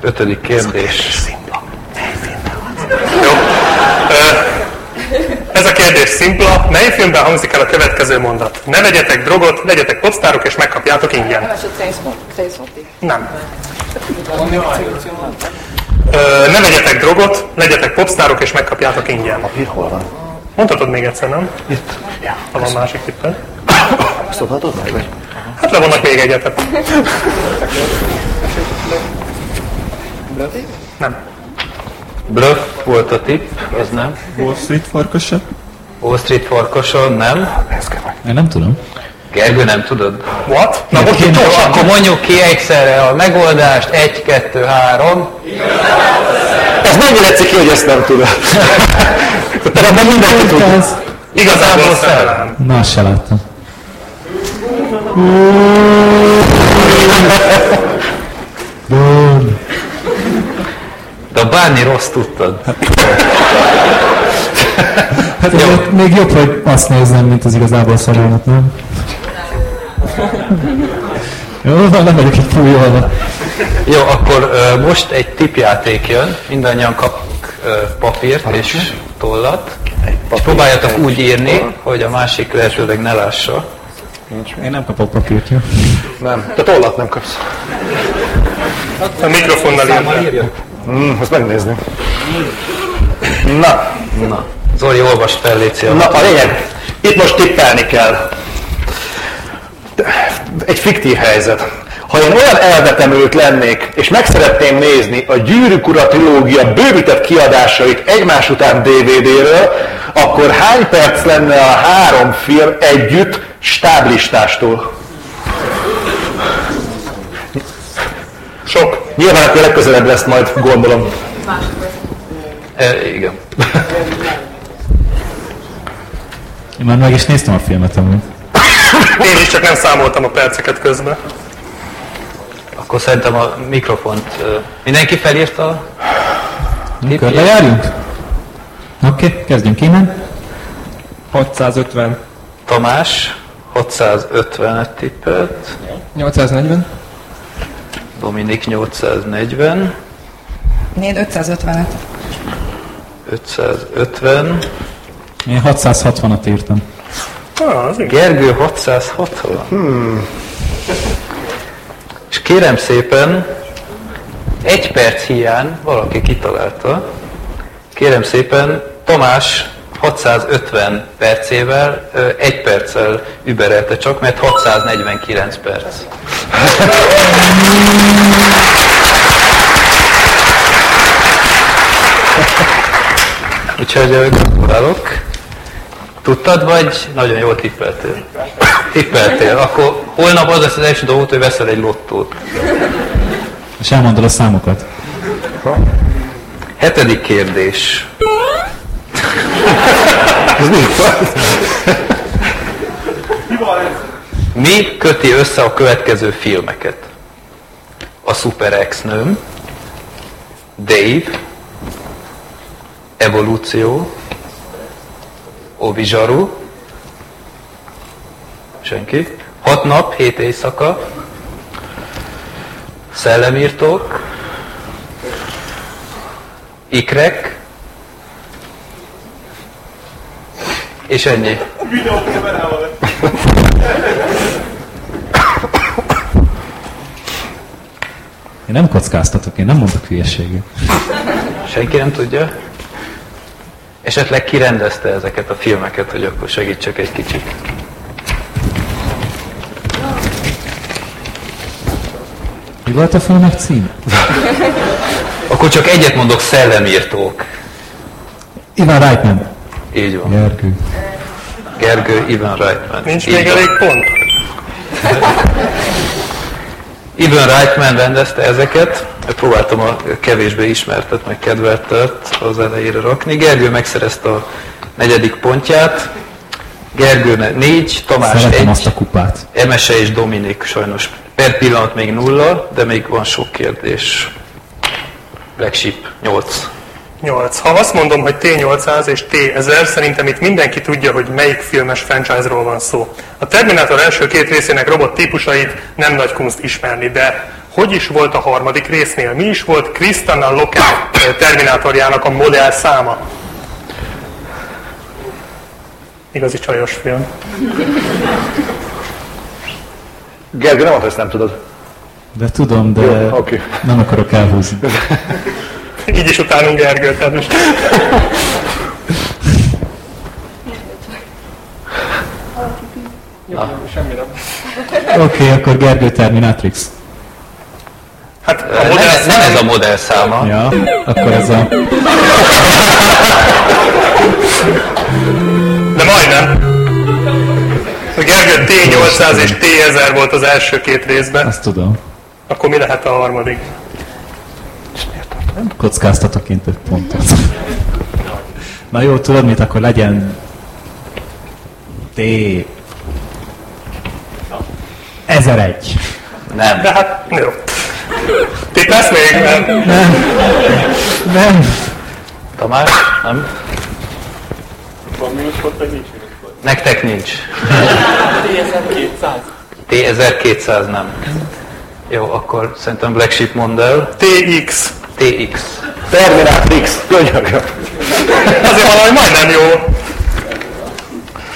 Speaker 5: ötödik kérdés.
Speaker 8: jó. Kérdés szimpla. Mely filmben hangzik el a következő mondat? Ne vegyetek drogot, legyetek popstárok és megkapjátok ingyen.
Speaker 16: Nem.
Speaker 8: Ö, ne vegyetek drogot, legyetek popstárok és megkapjátok ingyen.
Speaker 6: Papír hol van?
Speaker 8: Mondhatod még egyszer, nem? Itt. Ha van másik tipped.
Speaker 6: Azt tudhatod meg, vagy?
Speaker 8: Hát levonnak még egyetet. Nem.
Speaker 5: Bluff volt a tipp, az nem.
Speaker 15: Wall Street farkasa?
Speaker 5: Wall Street farkasa, nem.
Speaker 10: Én nem tudom.
Speaker 5: Gergő, nem tudod?
Speaker 8: What? Na most itt gyorsan
Speaker 5: akkor mondjuk ki egyszerre a megoldást. Egy, kettő, három.
Speaker 6: Ez mennyire ciki, hogy ezt nem tudod. De ebben mindenki tud.
Speaker 5: Igazából szellem.
Speaker 10: Na, se láttam.
Speaker 5: De a bárni rossz tudtad.
Speaker 10: Hát azért még jobb, hogy azt nézem, mint az igazából szerelmet, nem? Jó, van, nem vagyok itt fújolva.
Speaker 5: Jó, akkor uh, most egy tipjáték jön. Mindannyian uh, papírt és tollat. És próbáljatok úgy írni, hogy a másik lehetőleg ne lássa.
Speaker 10: Én nem kapok papírt, jó?
Speaker 6: Nem, te tollat nem kapsz.
Speaker 8: a mikrofonnal írja.
Speaker 6: Hmm, azt megnézni. Na,
Speaker 5: Na, Zoli, olvasd fel, légy szíves.
Speaker 6: na a lényeg. Itt most tippelni kell. Egy fiktív helyzet. Ha én olyan elvetemült lennék, és meg szeretném nézni a Gyűrűk Ura trilógia bővített kiadásait egymás után DVD-ről, akkor hány perc lenne a három film együtt stáblistástól?
Speaker 8: Sok.
Speaker 6: Nyilván akkor legközelebb lesz majd, gondolom.
Speaker 5: E, igen.
Speaker 10: Én már meg is néztem a filmet amúgy.
Speaker 8: Én is csak nem számoltam a perceket közben.
Speaker 5: Akkor szerintem a mikrofont... Mindenki felírta?
Speaker 10: Körbe járjunk? Oké, okay, kezdjünk innen.
Speaker 15: 650.
Speaker 5: Tamás 650-et tippelt.
Speaker 15: 840.
Speaker 5: Dominik 840.
Speaker 16: Én 550-et.
Speaker 5: 550.
Speaker 10: Én 660-at írtam.
Speaker 8: Ah.
Speaker 5: Gergő 660.
Speaker 6: Hmm.
Speaker 5: És kérem szépen, egy perc hiány valaki kitalálta. Kérem szépen, Tamás 650 percével, egy perccel überelte csak, mert 649 perc. Úgyhogy gratulálok. Tudtad, vagy nagyon jól tippeltél? Tippeltél. Akkor holnap az lesz az első dolgot, hogy veszel egy lottót.
Speaker 10: És elmondod a számokat.
Speaker 5: Hetedik kérdés. Mi köti össze a következő filmeket? A Super X-nőm, Dave, Evolúció, Ovi Zsaru, senki, Hat nap, hét éjszaka, Szellemírtók, Ikrek, és ennyi.
Speaker 10: Én nem kockáztatok, én nem mondok hülyeséget.
Speaker 5: Senki nem tudja? Esetleg kirendezte ezeket a filmeket, hogy akkor segítsek egy kicsit.
Speaker 10: Mi volt a filmek cím?
Speaker 5: Akkor csak egyet mondok, szellemírtók.
Speaker 10: Ivan Reitman.
Speaker 5: Így van.
Speaker 10: Gergő.
Speaker 5: Gergő, Ivan Reitman.
Speaker 8: Nincs
Speaker 5: Így
Speaker 8: még
Speaker 5: van.
Speaker 8: elég pont.
Speaker 5: Ivan Reitman rendezte ezeket, próbáltam a kevésbé ismertet, meg kedveltet az elejére rakni. Gergő megszerezte a negyedik pontját, Gergő ne- négy, Tamás
Speaker 10: Szeretem
Speaker 5: egy,
Speaker 10: azt a kupát.
Speaker 5: Emese és Dominik sajnos per pillanat még nulla, de még van sok kérdés. Black Sheep 8.
Speaker 8: 8. Ha azt mondom, hogy T800 és T1000, szerintem itt mindenki tudja, hogy melyik filmes franchise-ról van szó. A Terminátor első két részének robot típusait nem nagy kunst ismerni, de hogy is volt a harmadik résznél? Mi is volt Krisztana eh, Terminátorjának a modell száma? Igazi csajos film.
Speaker 6: Gergő, nem ezt nem tudod.
Speaker 10: De tudom, de
Speaker 6: Jó, oké.
Speaker 10: nem akarok elhúzni.
Speaker 8: Így is utálunk Gergőt, tehát most...
Speaker 10: Oké, okay, akkor Gergő Terminatrix.
Speaker 8: Hát
Speaker 5: Nem, nem ez a modell száma.
Speaker 10: Ja, akkor ez a...
Speaker 8: De majdnem. A Gergő T800 és T1000 volt az első két részben.
Speaker 10: Azt tudom.
Speaker 8: Akkor mi lehet a harmadik?
Speaker 10: Kockáztatok én több pontot. Na jó, tudod mit, akkor legyen T... 1001.
Speaker 5: Nem.
Speaker 8: De hát, jó. Tippesz még? Nem.
Speaker 10: Nem. Nem.
Speaker 5: Tamás? Nem?
Speaker 13: Van mínuszpont, vagy nincs
Speaker 5: Nektek nincs.
Speaker 13: T1200.
Speaker 5: T1200 nem. Jó, akkor szerintem Black Sheep mondd el.
Speaker 8: TX.
Speaker 5: TX.
Speaker 6: Terminator X, könyörgöm.
Speaker 8: Azért valami majdnem jó.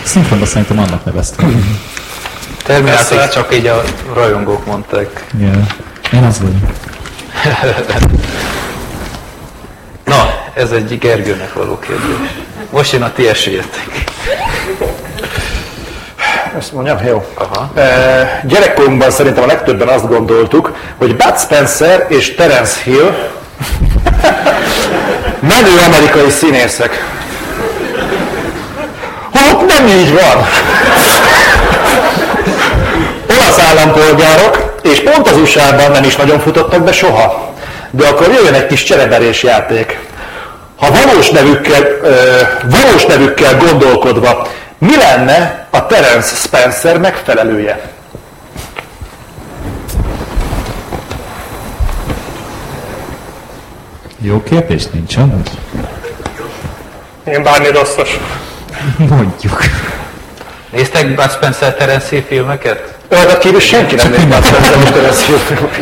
Speaker 10: Szinkronban szerintem annak neveztem.
Speaker 5: X csak így a rajongók mondták.
Speaker 10: Igen. Én az vagyok.
Speaker 5: Na, ez egy Gergőnek való kérdés. Most jön a ti esélyetek.
Speaker 6: Ezt mondjam, jó.
Speaker 5: Aha.
Speaker 6: E, gyerekkorunkban szerintem a legtöbben azt gondoltuk, hogy Bud Spencer és Terence Hill menő amerikai színészek. Hát nem így van. Olasz állampolgárok, és pont az USA-ban nem is nagyon futottak be soha. De akkor jöjjön egy kis csereberés játék. Ha valós nevükkel, valós nevükkel gondolkodva, mi lenne a Terence Spencer megfelelője?
Speaker 10: Jó kérdés nincs, amúgy?
Speaker 8: Én bármi rosszos.
Speaker 10: Mondjuk.
Speaker 5: Néztek Bud Spencer Terence filmeket?
Speaker 6: Rajta kívül senki nem néz Bud Spencer és Terence filmet.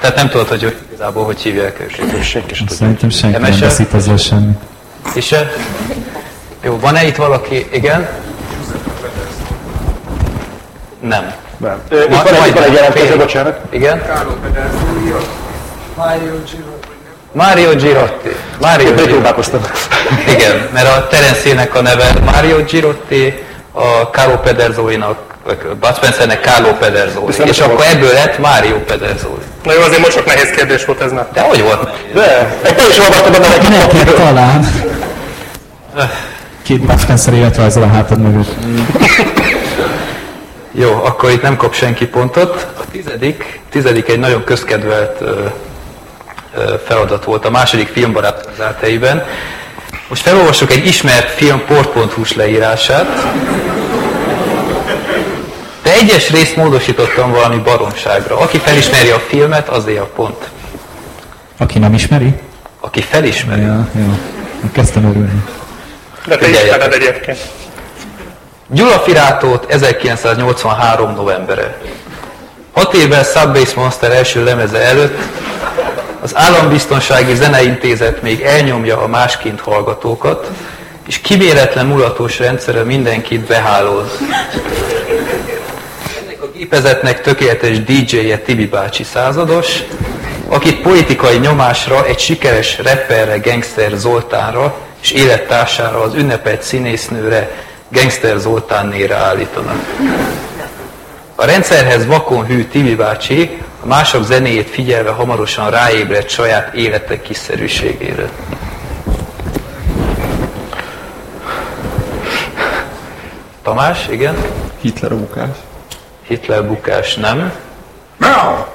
Speaker 5: Tehát nem tudod, hogy igazából hogy hívják őket.
Speaker 6: Senki sem
Speaker 10: Szerintem senki nem veszít ezzel semmit.
Speaker 5: És se? Jó, van-e itt valaki? Igen? Nem.
Speaker 6: Nem. Ö, egy, itt van egy jelentkező, bocsánat.
Speaker 5: Igen?
Speaker 13: Mario Giro.
Speaker 5: Mario Girotti. Mario
Speaker 6: Én
Speaker 5: Girotti.
Speaker 6: próbálkoztam.
Speaker 5: Igen, mert a Terence Hill-nek a neve Mario Girotti, a Carlo Pederzolinak, vagy Bud Spencernek Carlo Pederzoli.
Speaker 6: Viszont
Speaker 5: És akkor
Speaker 6: volt.
Speaker 5: ebből lett Mario Pederzoli.
Speaker 8: Na jó, azért most csak nehéz kérdés volt ez nem.
Speaker 5: De hogy volt?
Speaker 6: De, egy is olvastam neki.
Speaker 10: Neked talán. Két Bud Spencer életrajzol a hátad mögött.
Speaker 5: Jó, akkor itt nem kap senki pontot. A tizedik, tizedik egy nagyon közkedvelt ö, ö, feladat volt a második filmbarát az áteiben. Most felolvasok egy ismert film port.hu-s leírását. De egyes részt módosítottam valami baromságra. Aki felismeri a filmet, azért a pont.
Speaker 10: Aki nem ismeri?
Speaker 5: Aki felismeri.
Speaker 10: Ja, jó. Kezdtem örülni.
Speaker 8: De te ismered egyébként.
Speaker 5: Gyula Firátót 1983 novembere. Hat évvel Subbase Monster első lemeze előtt az Állambiztonsági Zeneintézet még elnyomja a másként hallgatókat, és kiméletlen mulatos rendszere mindenkit behálóz. Ennek a gépezetnek tökéletes DJ-je Tibi bácsi százados, akit politikai nyomásra egy sikeres rapperre, Gangster Zoltánra és élettársára, az ünnepelt színésznőre, Gangster Zoltán néra állítanak. A rendszerhez vakon hű Tibi bácsi a mások zenéjét figyelve hamarosan ráébredt saját élete kiszerűségére. Tamás, igen?
Speaker 15: Hitler a bukás.
Speaker 5: Hitler bukás nem.
Speaker 15: No!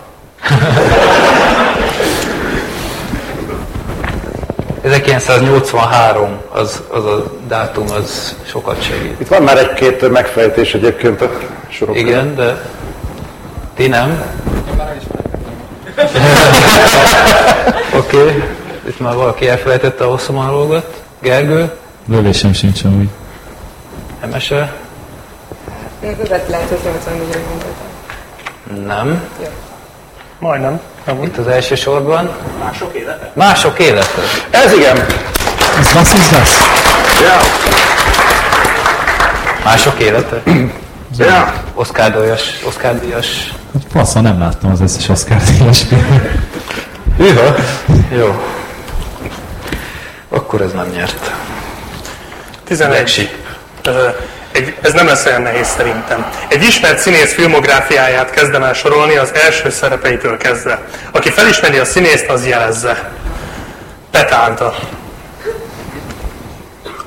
Speaker 5: 1983 az, az a dátum, az sokat segít.
Speaker 6: Itt van már egy-két megfejtés egyébként a sorok.
Speaker 5: Igen, de ti nem. Oké, okay. itt már valaki elfelejtette a hosszú monológot. Gergő,
Speaker 10: Lövésem sincs amúgy.
Speaker 5: Emese,
Speaker 16: Övet lehet, hogy 84-re mondhatom.
Speaker 5: nem.
Speaker 8: Majdnem.
Speaker 5: Itt az első sorban.
Speaker 13: Mások élete?
Speaker 5: Mások élete.
Speaker 6: Ez igen.
Speaker 10: Ez lesz, ez lesz.
Speaker 6: Ja.
Speaker 5: Mások élete?
Speaker 6: Ja.
Speaker 5: Oscar díjas, Oscar díjas.
Speaker 10: Faszon, nem láttam az összes Oscar díjas.
Speaker 5: Hűha. Jó. Akkor ez nem nyert.
Speaker 8: 11.
Speaker 5: Black Sheep.
Speaker 8: Ö, Egy, ez nem lesz olyan nehéz szerintem. Egy ismert színész filmográfiáját kezdem el sorolni az első szerepeitől kezdve. Aki felismeri a színészt, az jelezze. Petárda.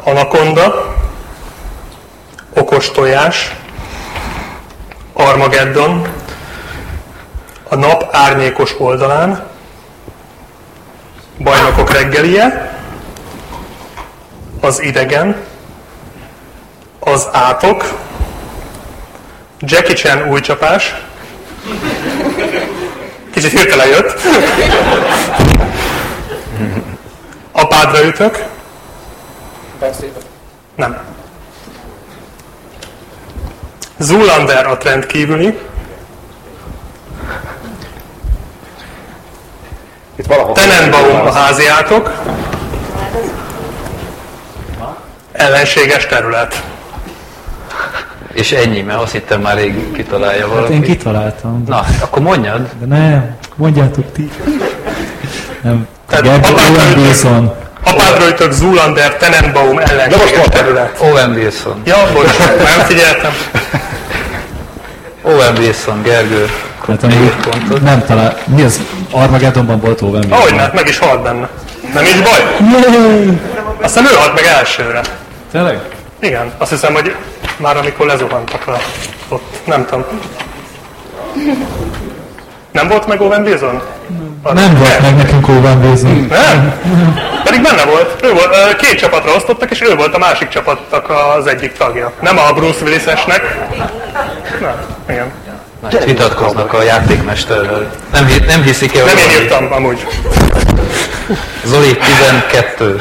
Speaker 8: Anakonda. Okos tojás. Armageddon. A nap árnyékos oldalán. Bajnokok reggelie. Az idegen. Az átok. Jackie Chan új csapás. Kicsit hirtelen jött. Apádra ütök. Nem. Zoolander a trend kívüli.
Speaker 6: Itt valahol.
Speaker 8: Tenenbaum a háziátok. Ellenséges terület.
Speaker 5: És ennyi, mert azt hittem már rég kitalálja
Speaker 10: Hát
Speaker 5: valaki.
Speaker 10: én kitaláltam. De...
Speaker 5: Na, akkor mondjad.
Speaker 10: De nem, mondjátok ti. Nem.
Speaker 8: Tehát
Speaker 10: Gergő Owen Wilson.
Speaker 8: Apádra ütök Zoolander, Tenenbaum ellenséges terület.
Speaker 5: Owen Wilson.
Speaker 8: Ja, bocs, nem figyeltem.
Speaker 5: Owen Wilson, Gergő.
Speaker 10: Hát nem talál. Mi az? Armageddonban volt Owen Wilson.
Speaker 8: Ahogy hát meg is halt benne. Nem is baj. Aztán ő halt meg elsőre.
Speaker 10: Tényleg?
Speaker 8: Igen, azt hiszem, hogy már amikor lezuhantak a, ott, nem tudom. Nem volt meg Owen Wilson?
Speaker 10: Nem volt meg nekünk Owen Wilson.
Speaker 8: Nem? Pedig benne volt. Ő volt. Két csapatra osztottak, és ő volt a másik csapatnak az egyik tagja. Nem a Bruce Willis-esnek. Nem, igen.
Speaker 5: Na, itt vitatkoznak a játékmesterrel. Nem, nem hiszik el,
Speaker 8: Nem én
Speaker 5: Zoli-
Speaker 8: írtam, amúgy.
Speaker 5: Zoli 12.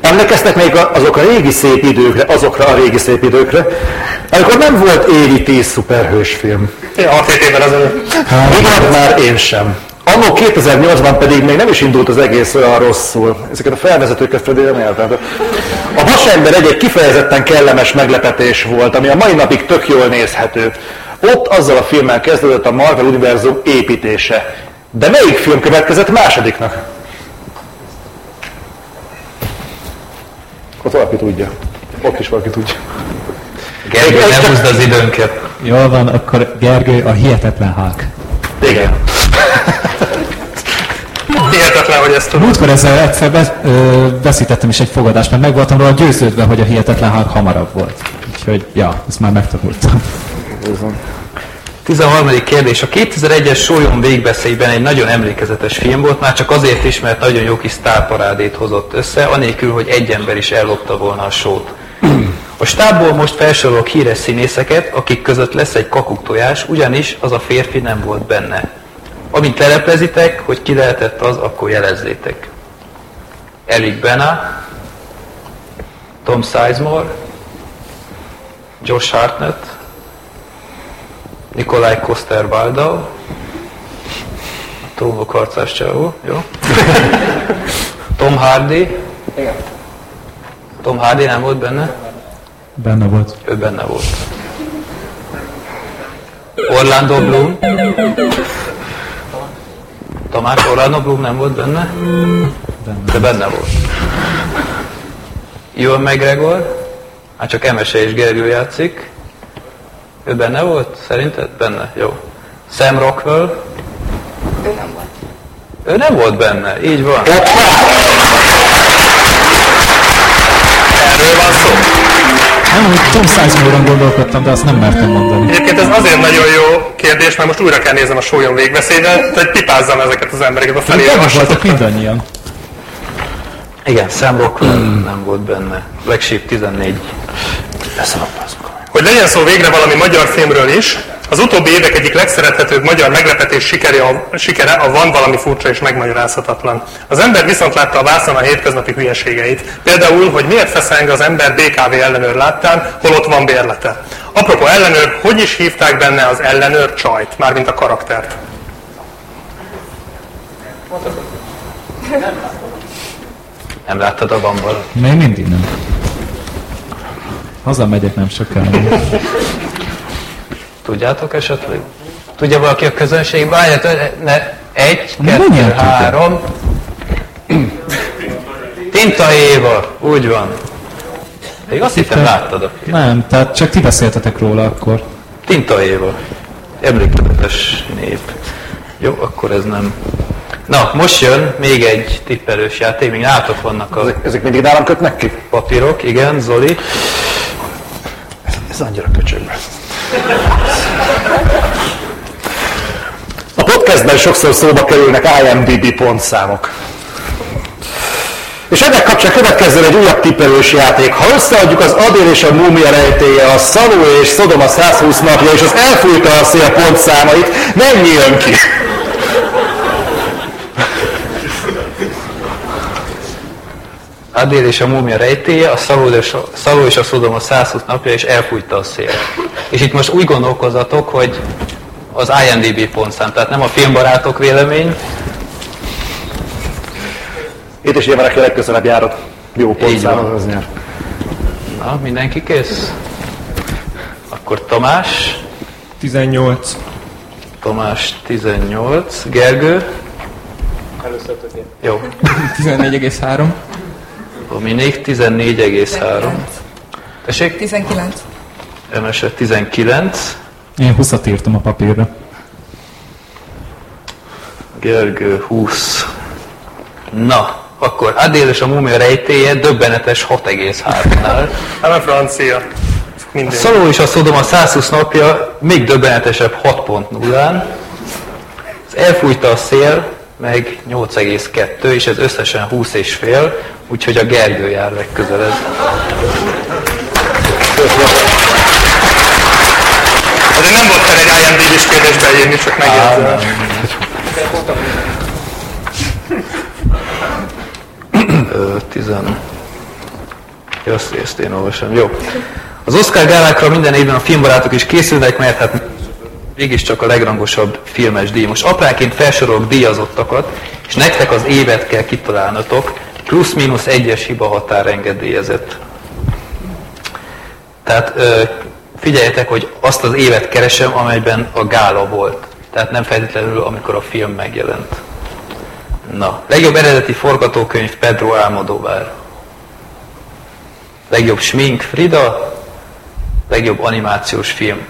Speaker 6: Emlékeztek még a- azok a régi szép időkre, azokra a régi szép időkre, amikor nem volt évi 10 szuperhős film.
Speaker 8: Ja, 6 évvel ezelőtt.
Speaker 6: Igen, már én sem. Annó 2008-ban pedig még nem is indult az egész olyan rosszul. Ezeket a felvezetőket Freddy nem értem. A vasember egy-egy kifejezetten kellemes meglepetés volt, ami a mai napig tök jól nézhető. Ott azzal a filmmel kezdődött a Marvel univerzum építése. De melyik film következett másodiknak? Ott valaki tudja. Ott is valaki tudja.
Speaker 5: Gergő, ne húzd az időnket.
Speaker 10: Jól van, akkor Gergő a hihetetlen Hulk.
Speaker 6: Igen.
Speaker 8: Hihetetlen, hogy ezt tudom.
Speaker 10: Múltkor ezzel egyszer be, ö, veszítettem is egy fogadást, mert meg voltam róla győződve, hogy a hihetetlen Hulk hamarabb volt. Úgyhogy, ja, ezt már megtanultam.
Speaker 5: 13. kérdés. A 2001-es Sólyon végbeszélyben egy nagyon emlékezetes film volt, már csak azért is, mert nagyon jó kis sztárparádét hozott össze, anélkül, hogy egy ember is ellopta volna a sót. A stábból most felsorolok híres színészeket, akik között lesz egy kakuktojás, ugyanis az a férfi nem volt benne. Amint teleplezitek, hogy ki lehetett az, akkor jelezzétek. Eric Bana, Tom Sizemore, Josh Hartnett, Nikolaj Koster-Waldau, trónok harcás csávó, jó? Tom Hardy.
Speaker 7: Igen.
Speaker 5: Tom Hardy nem volt benne?
Speaker 10: Benne volt.
Speaker 5: Ő benne volt. Orlando Bloom. Tamás, Orlando Bloom nem volt benne? De benne volt. Ewan McGregor. Hát csak Emese és Gergő játszik. Ő benne volt? Szerinted? Benne. Jó. Sam Rockwell.
Speaker 16: Ő nem volt.
Speaker 5: Ő nem volt benne. Így van.
Speaker 8: Erről van szó.
Speaker 10: Nem, hogy Tom Sizemore-on gondolkodtam, de azt nem mertem mondani.
Speaker 8: Egyébként ez azért nagyon jó kérdés, mert most újra kell nézem a sólyon végbeszédet, hogy pipázzam ezeket az embereket a felé.
Speaker 10: Benne voltak mindannyian.
Speaker 5: Igen, Sam Rockwell nem volt benne. Black Sheep 14.
Speaker 8: Hogy legyen szó végre valami magyar filmről is, az utóbbi évek egyik legszerethetőbb magyar meglepetés sikere a, sikere a van valami furcsa és megmagyarázhatatlan. Az ember viszont látta a vászon a hétköznapi hülyeségeit. Például, hogy miért feszeng az ember BKV ellenőr láttán, holott van bérlete. Apropó ellenőr, hogy is hívták benne az ellenőr csajt, mármint a karaktert?
Speaker 5: Nem láttad a bambal?
Speaker 10: Még mindig nem. Hazamegyek nem sokára.
Speaker 5: Tudjátok esetleg? Tudja valaki a közönség? Várját, ne, egy,
Speaker 10: Na,
Speaker 5: kettő, három. Tinta Éva, úgy van. Még azt hittem láttad a
Speaker 10: Nem, tehát csak ti beszéltetek róla akkor.
Speaker 5: Tinta Éva. Emlékezetes nép. Jó, akkor ez nem... Na, most jön még egy tippelős játék, még nálatok vannak a
Speaker 6: Ezek, ezek mindig nálam kötnek ki?
Speaker 5: papírok. Igen, Zoli.
Speaker 6: Ez annyira köcsögbe. A podcastben sokszor szóba kerülnek IMDb pontszámok. És ennek kapcsán következzen egy újabb tippelős játék. Ha összeadjuk az Adél és a Múmia rejtéje, a Szaló és Szodoma 120 napja és az elfújta a szél pontszámait, mennyi jön ki?
Speaker 5: Adél és a múmia rejtéje, a Szaló és a, Szaló és a Szodoma 120 napja, és elfújta a szél. És itt most úgy gondolkozatok, hogy az IMDb pontszám, tehát nem a filmbarátok vélemény,
Speaker 6: Itt is nyilván, aki a legközelebb járok. Jó pontszám,
Speaker 5: van.
Speaker 6: az nyer.
Speaker 5: Na, mindenki kész? Akkor Tamás,
Speaker 17: 18.
Speaker 5: Tomás 18, Gergő,
Speaker 7: Először többé.
Speaker 5: jó,
Speaker 17: 14,3.
Speaker 5: Dominik 14,3, tessék,
Speaker 16: 19.
Speaker 5: Emese 19,
Speaker 10: Én 20-at írtam a papírra.
Speaker 5: Gergő 20. Na, akkor Adél és a múmia rejtéje döbbenetes 6,3-nál.
Speaker 8: Nem a francia.
Speaker 5: A
Speaker 8: Minden.
Speaker 5: Szaló és a Szodoma 120 napja még döbbenetesebb 6.0-án. Az elfújta a szél, meg 8,2, és ez összesen 20 és fél, úgyhogy a Gergő jár legközelebb.
Speaker 8: Azért nem volt fel egy IMDb-s kérdés beírni, csak megjegyzem.
Speaker 5: Tizen... Jó, ezt én olvasom. Jó. Az Oscar gálákra minden évben a filmbarátok is készülnek, mert hát mégiscsak a legrangosabb filmes díj. Most apránként felsorolok díjazottakat, és nektek az évet kell kitalálnatok, plusz-minusz egyes hiba határ engedélyezett. Tehát figyeljetek, hogy azt az évet keresem, amelyben a gála volt. Tehát nem feltétlenül, amikor a film megjelent. Na, legjobb eredeti forgatókönyv Pedro Almodovar. Legjobb smink Frida. Legjobb animációs film.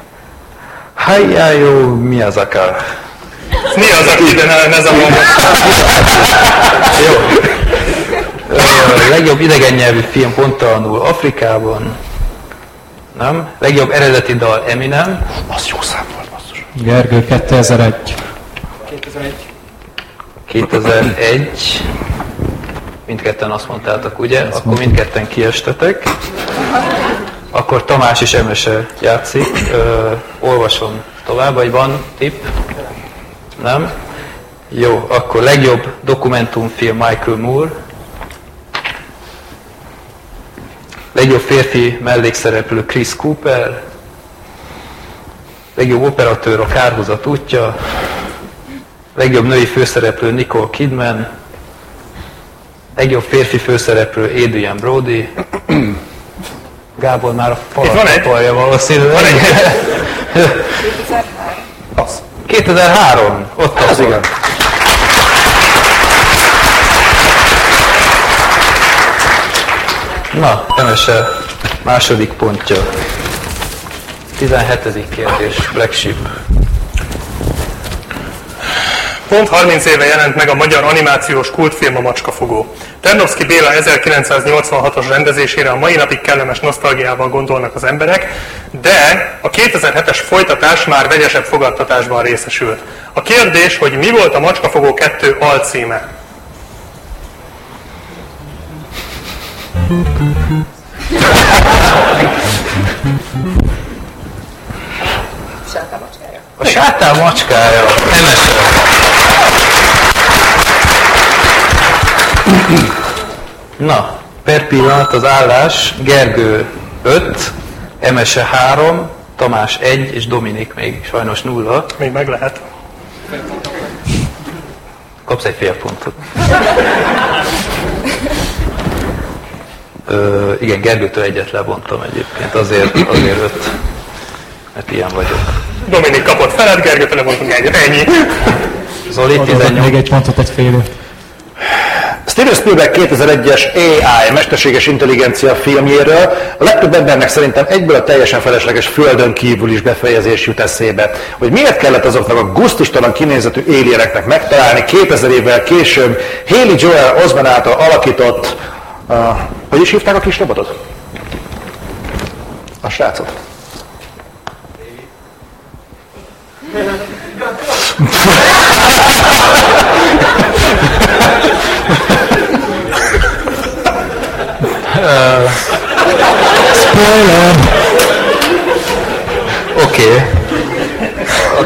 Speaker 5: Hayao Miyazaki.
Speaker 8: Mi az, aki ide ne, ne?
Speaker 5: Jó. Legjobb idegen nyelvű film ponttalanul Afrikában. Nem? Legjobb eredeti dal Eminem.
Speaker 6: Az jó szám volt, basszus.
Speaker 10: Gergő 2001.
Speaker 7: 2001.
Speaker 5: 2001. Mindketten azt mondtátok, ugye? Akkor mindketten kiestetek. Akkor Tamás is Emese játszik. Ö, olvasom tovább, vagy van tipp? Nem? Jó, akkor legjobb dokumentumfilm Michael Moore. Legjobb férfi mellékszereplő Chris Cooper. Legjobb operatőr a Kárhozat útja. Legjobb női főszereplő Nicole Kidman. Legjobb férfi főszereplő Adrian Brody. Gábor már a falat taparja valószínűleg.
Speaker 8: Van egy.
Speaker 5: 2003. Ott az igen. Na, Temese második pontja. 17. kérdés, Black Sheep.
Speaker 8: Pont 30 éve jelent meg a magyar animációs kultfilm a Macskafogó. Ternovszki Béla 1986-os rendezésére a mai napig kellemes nosztalgiával gondolnak az emberek, de a 2007-es folytatás már vegyesebb fogadtatásban részesült. A kérdés, hogy mi volt a Macskafogó 2 alcíme?
Speaker 16: Sátá macskája.
Speaker 5: A sátán macskája. Emese. Na, per pillanat az állás, Gergő 5, Emese 3, Tamás 1, és Dominik még sajnos 0.
Speaker 8: Még meg lehet.
Speaker 5: Kapsz egy fél pontot. Ö, igen, Gergőtől egyet lebontam egyébként, azért, azért öt, mert ilyen vagyok.
Speaker 8: Dominik kapott feled, Gergő tele voltunk egy, ennyi.
Speaker 5: Zoli
Speaker 10: Adott még
Speaker 5: 18,
Speaker 10: egy pontot egy félő.
Speaker 6: Steven Spielberg 2001-es AI, mesterséges intelligencia filmjéről a legtöbb embernek szerintem egyből a teljesen felesleges földön kívül is befejezés jut eszébe. Hogy miért kellett azoknak a gusztustalan kinézetű éljereknek megtalálni 2000 évvel később Haley Joel Osment által alakított, uh, hogy is hívták a kis robotot? A srácot.
Speaker 10: Spoiler!
Speaker 5: Oké.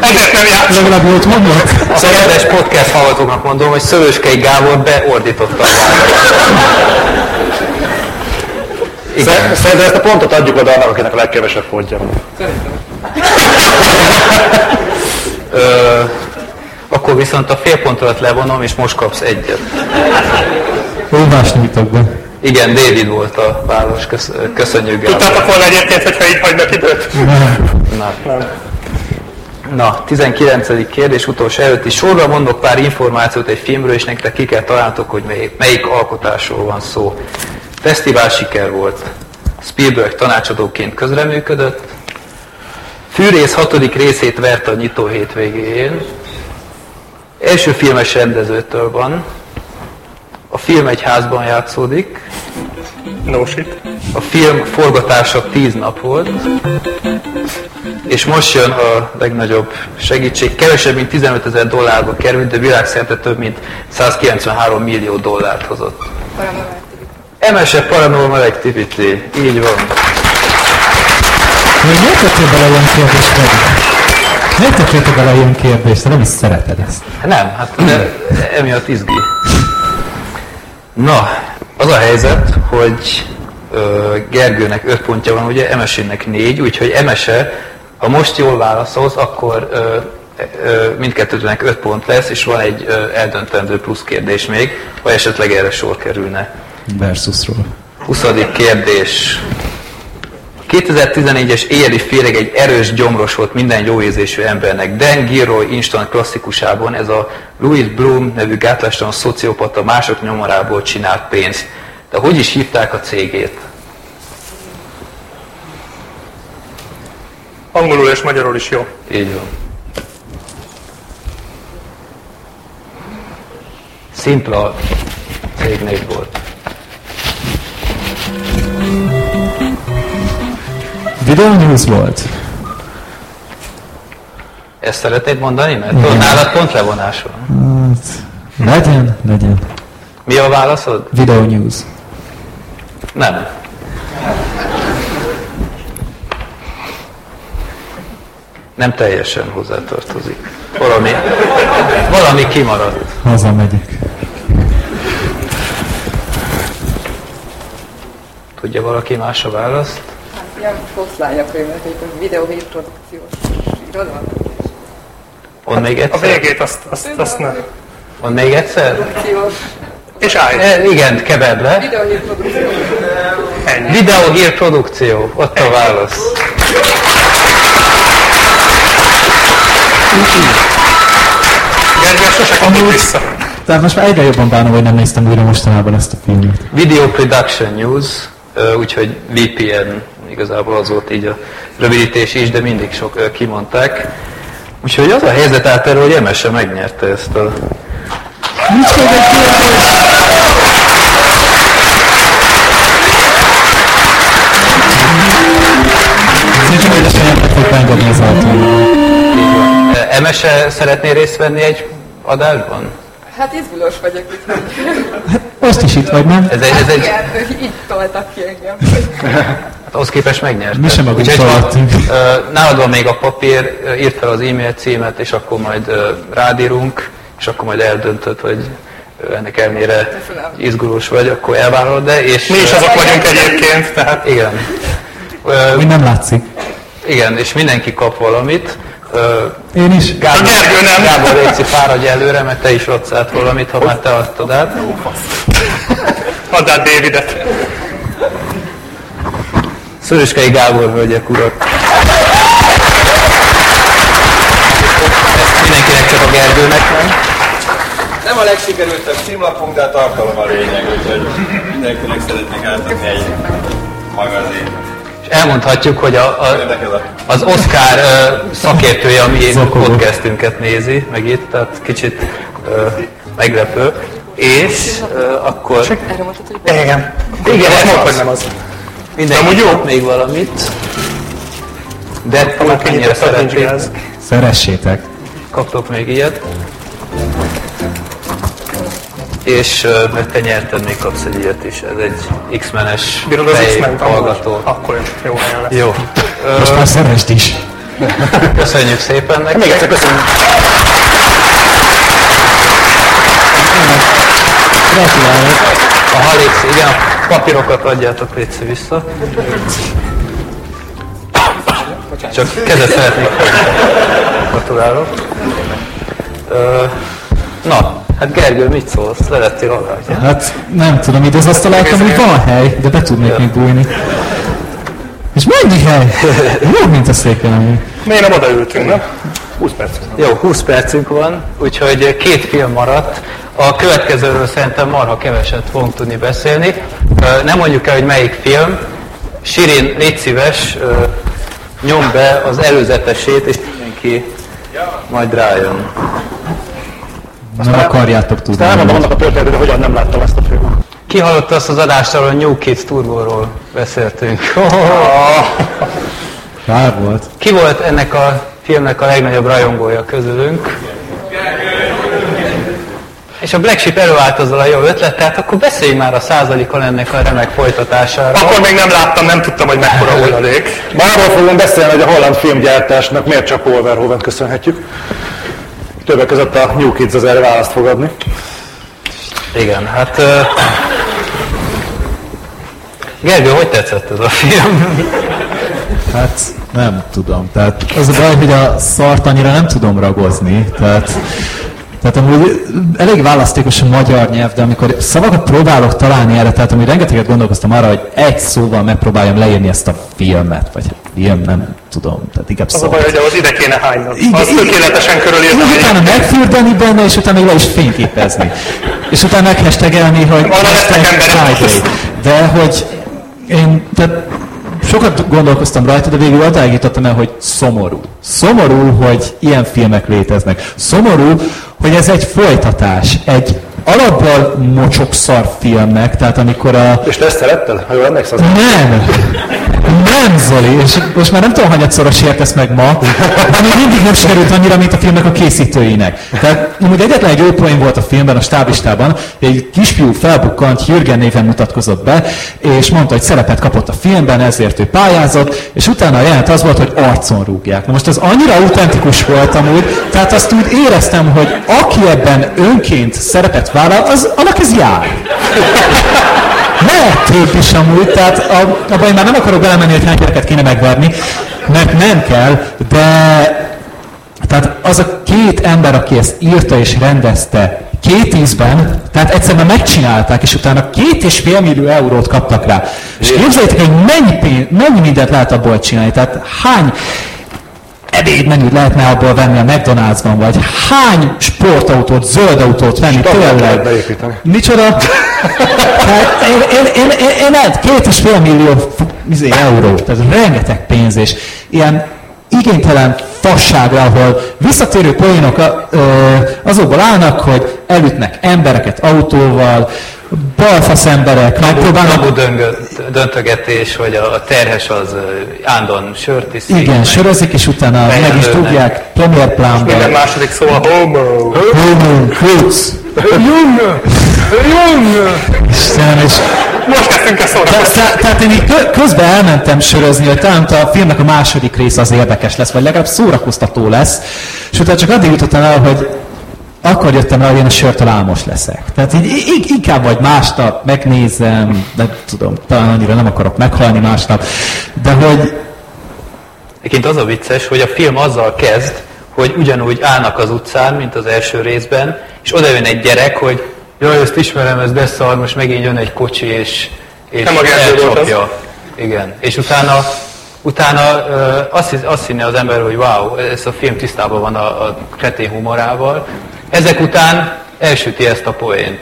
Speaker 8: Ezért nem járt.
Speaker 10: Legalább jót mondok?
Speaker 5: A kedves podcast hallgatóknak mondom, hogy Szöröskei Gábor beordította a
Speaker 6: Szer- Szerintem ezt a pontot adjuk oda annak, akinek a legkevesebb pontja van.
Speaker 5: Ö, akkor viszont a félpontolat levonom, és most kapsz egyet.
Speaker 10: Óvást nyújtok be.
Speaker 5: Igen, David volt a válasz. Kösz, köszönjük, Gábor.
Speaker 8: Tudtátok volna egyébként, hogyha így hagynak időt?
Speaker 5: Na. Na, 19. kérdés utolsó előtti sorra mondok pár információt egy filmről, és nektek ki kell találtok, hogy melyik, melyik alkotásról van szó. Fesztivál siker volt. Spielberg tanácsadóként közreműködött. Fűrész hatodik részét verte a nyitó hétvégén. Első filmes rendezőtől van. A film egy házban játszódik.
Speaker 8: No shit.
Speaker 5: A film forgatása 10 nap volt. És most jön a legnagyobb segítség. Kevesebb, mint 15 ezer dollárba került, de világszerte több, mint 193 millió dollárt hozott. MSF Paranormal Activity. Így van.
Speaker 10: Még miért tettél bele ilyen kérdést? Miért tettél bele ilyen kérdést? Nem is szereted ezt.
Speaker 5: Nem, hát de emiatt izgi. Na, az a helyzet, hogy ö, Gergőnek 5 pontja van, ugye Emesének 4, úgyhogy Emese, ha most jól válaszolsz, akkor ö, ö, mindkettőnek 5 pont lesz, és van egy ö, eldöntendő plusz kérdés még, ha esetleg erre sor kerülne.
Speaker 10: Versusról.
Speaker 5: 20. kérdés. 2014-es éjjeli féreg egy erős gyomros volt minden jóérzésű embernek. Dan Gilroy instant klasszikusában ez a Louis Bloom nevű gátlástalan szociopata mások nyomorából csinált pénzt. De hogy is hívták a cégét?
Speaker 8: Angolul és magyarul is jó.
Speaker 5: Így van. Szimpla cégnév volt.
Speaker 10: Video News volt.
Speaker 5: Ezt szeretnéd mondani? Mert tudod, nálad pont levonás van.
Speaker 10: Hát, legyen, legyen.
Speaker 5: Mi a válaszod?
Speaker 10: Video News.
Speaker 5: Nem. Nem teljesen hozzátartozik. Valami, valami kimaradt.
Speaker 10: Hazamegyek.
Speaker 5: Tudja valaki más a választ?
Speaker 16: Ilyen foszlánya könyvet, egy videóhír produkciós iroda.
Speaker 5: On még
Speaker 8: A
Speaker 5: egyszer?
Speaker 8: végét azt, azt, azt nem.
Speaker 5: On még egyszer?
Speaker 16: Produkciós.
Speaker 8: És állj!
Speaker 5: E, igen, kevedd le.
Speaker 16: Videóhír produkciós.
Speaker 5: Videóhír produkció. Ott a válasz.
Speaker 8: Gergő sose kapott vissza.
Speaker 10: Tehát most már egyre jobban bánom, hogy nem néztem újra mostanában ezt a filmet.
Speaker 5: Video Production News, úgyhogy VPN igazából az volt így a rövidítés is, de mindig sok kimondták. Úgyhogy az a helyzet állt erről, hogy Emese megnyerte ezt a...
Speaker 10: Egy kérdés!
Speaker 5: Emese szeretné részt venni egy adásban?
Speaker 16: Hát izgulós vagyok, úgyhogy...
Speaker 10: Most is itt vagy, nem?
Speaker 5: Ez egy, ez egy,
Speaker 16: Igen, így toltak ki engem.
Speaker 5: hát ahhoz képest megnyerte.
Speaker 10: Mi sem magunk
Speaker 5: ö, Nálad van még a papír, írd fel az e-mail címet, és akkor majd rádírunk, és akkor majd eldöntöd, hogy ennek
Speaker 16: Köszönöm.
Speaker 5: izgulós vagy, akkor elvállalod, de és...
Speaker 8: Mi is azok vagyunk egyébként, tehát
Speaker 5: Igen.
Speaker 10: Úgy nem látszik.
Speaker 5: igen, és mindenki kap valamit. Ö,
Speaker 10: Én is.
Speaker 5: Gábor,
Speaker 8: A Gergő nem.
Speaker 5: Gábor, Léci, fáradj előre, mert te is adsz át valamit, ha már te adtad át.
Speaker 8: add át Davidet.
Speaker 5: Szöröskei Gábor, hölgyek, urak. Ezt mindenkinek csak a Gergőnek nem.
Speaker 16: Nem a
Speaker 18: legsikerültebb címlapunk, de a tartalom a lényeg, úgyhogy mindenkinek szeretnék átadni egy magazin.
Speaker 5: Elmondhatjuk, hogy a, a, az Oscar uh, szakértője a mi podcastünket nézi, meg itt, tehát kicsit uh, meglepő. És uh, akkor...
Speaker 16: Erre mondtad, hogy
Speaker 5: Igen.
Speaker 8: Igen,
Speaker 5: ez
Speaker 8: mondta,
Speaker 5: az.
Speaker 8: hogy nem az.
Speaker 5: Mindenki
Speaker 8: Amúgy jó.
Speaker 5: még valamit. De
Speaker 8: nincs
Speaker 5: szeretnék.
Speaker 10: Szeressétek.
Speaker 5: Kaptok még ilyet. És mert te nyerted, még kapsz egy ilyet is. Ez egy X-menes
Speaker 8: Bírod az
Speaker 5: fej
Speaker 8: X-Men
Speaker 5: hallgató.
Speaker 8: Akkor is jó helyen lesz.
Speaker 5: Jó.
Speaker 10: Most már szeresd is.
Speaker 5: Köszönjük szépen neki.
Speaker 6: Még egyszer köszönöm.
Speaker 10: Gratulálok.
Speaker 5: A Halix, igen, a papírokat adjátok létszi vissza. Csak kezet szeretnék. Gratulálok. Na, hát Gergő, mit szólsz? Lelettél alá?
Speaker 10: Hát nem tudom, ide az asztaláltam, hogy van hely, de be tudnék még bújni. És mennyi hely? Jó, mint a széken amúgy.
Speaker 8: Miért nem odaültünk, nem? 20 perc.
Speaker 5: Jó, 20 percünk van, úgyhogy két film maradt. A következőről szerintem marha keveset fogunk tudni beszélni. Nem mondjuk el, hogy melyik film. Sirin, légy szíves, nyom be az előzetesét, és mindenki majd rájön.
Speaker 10: Nem akarjátok tudni.
Speaker 6: Aztán elmondom annak a történetet, hogy hogyan nem láttam ezt a filmet.
Speaker 5: Ki hallotta azt az adást, ahol a New Kids Turbo-ról beszéltünk?
Speaker 10: Kár volt.
Speaker 5: Ki volt ennek a filmnek a legnagyobb rajongója közülünk? És a Black Sheep előállt azzal a jó ötlettel, akkor beszéljünk már a százalékon ennek a remek folytatására.
Speaker 8: Akkor még nem láttam, nem tudtam, hogy mekkora hulladék.
Speaker 6: Már arról fogunk beszélni, hogy a holland filmgyártásnak miért csak Wolverhoven köszönhetjük. Többek között a New Kids az erre választ fog adni.
Speaker 5: Igen, hát... Uh, Gergő, hogy tetszett ez a film?
Speaker 10: Hát nem tudom. Tehát az a baj, hogy a szart annyira nem tudom ragozni. Tehát, tehát amúgy elég választékos a magyar nyelv, de amikor szavakat próbálok találni erre, tehát amúgy rengeteget gondolkoztam arra, hogy egy szóval megpróbáljam leírni ezt a filmet, vagy hát film, nem tudom, tehát inkább
Speaker 8: Az a
Speaker 10: szó.
Speaker 8: baj, hogy ahhoz ide kéne hánynod.
Speaker 10: Igen,
Speaker 8: Az
Speaker 10: igen.
Speaker 8: tökéletesen körülírni.
Speaker 10: Így utána megfürdeni benne, és utána még le is fényképezni. És utána meghestegelni, hogy
Speaker 8: emberek.
Speaker 10: Friday. De hogy én, tehát sokat gondolkoztam rajta, de végül odáig jutottam el, hogy szomorú. Szomorú, hogy ilyen filmek léteznek. Szomorú, hogy ez egy folytatás. Egy alapból mocsok szar filmnek, tehát amikor a...
Speaker 6: És te ezt szeretted? Ha jól emlékszel?
Speaker 10: Nem! Nem, Zoli, és most már nem tudom, hanyatszorra sértesz meg ma, de még mindig nem sikerült annyira, mint a filmnek a készítőinek. Tehát amúgy egyetlen egy jó poén volt a filmben, a stáblistában, egy kisfiú felbukkant, Jürgen néven mutatkozott be, és mondta, hogy szerepet kapott a filmben, ezért ő pályázott, és utána a jelent az volt, hogy arcon rúgják. Na most ez annyira autentikus volt amúgy, tehát azt úgy éreztem, hogy aki ebben önként szerepet vállal, az, annak ez jár. Lehet több is amúgy, tehát abban én már nem akarok belemenni, hogy hány kéne megverni, mert nem kell, de tehát az a két ember, aki ezt írta és rendezte két ízben, tehát egyszerűen megcsinálták, és utána két és fél millió eurót kaptak rá. És képzeljétek, hogy mennyi, pénz, mennyi mindent lehet abból csinálni, tehát hány ebédmenüt lehetne abból venni a McDonald'sban, vagy hány sportautót, zöld autót venni,
Speaker 6: Stadiont lehet
Speaker 10: tényleg. Micsoda? Hát én, én, én, én, én lehet két és fél millió izé, euró, tehát rengeteg pénz, és ilyen igénytelen fasságra, ahol visszatérő poénok azokból állnak, hogy elütnek embereket autóval, balfasz emberek, megpróbálnak
Speaker 5: döntögetés, vagy a terhes az ándon sört iszik.
Speaker 10: igen, sörözik, és utána meg is dugják premier plánba.
Speaker 8: Minden második szó a homo.
Speaker 10: Homo, Cruz.
Speaker 8: Junge! Junge!
Speaker 10: Istenem, és
Speaker 8: Most kezdtünk el szórakozni.
Speaker 10: te- Tehát én így kö- közben elmentem sörözni, hogy talán a filmnek a második része az érdekes lesz, vagy legalább szórakoztató lesz, és utána csak addig jutottam el, hogy akkor jöttem rá, hogy én a sörtől álmos leszek. Tehát így, így inkább vagy másnap megnézem, de tudom, talán annyira nem akarok meghalni másnap, de hogy
Speaker 5: Egyébként az a vicces, hogy a film azzal kezd, hogy ugyanúgy állnak az utcán, mint az első részben, és oda jön egy gyerek, hogy jaj, ezt ismerem, ez de szar, most megint jön egy kocsi, és, és
Speaker 8: Nem
Speaker 5: elcsapja. Igen. És utána, utána ö, azt, hisz- azt hinne az ember, hogy wow, ez a film tisztában van a, a kretén humorával. Ezek után elsüti ezt a poént.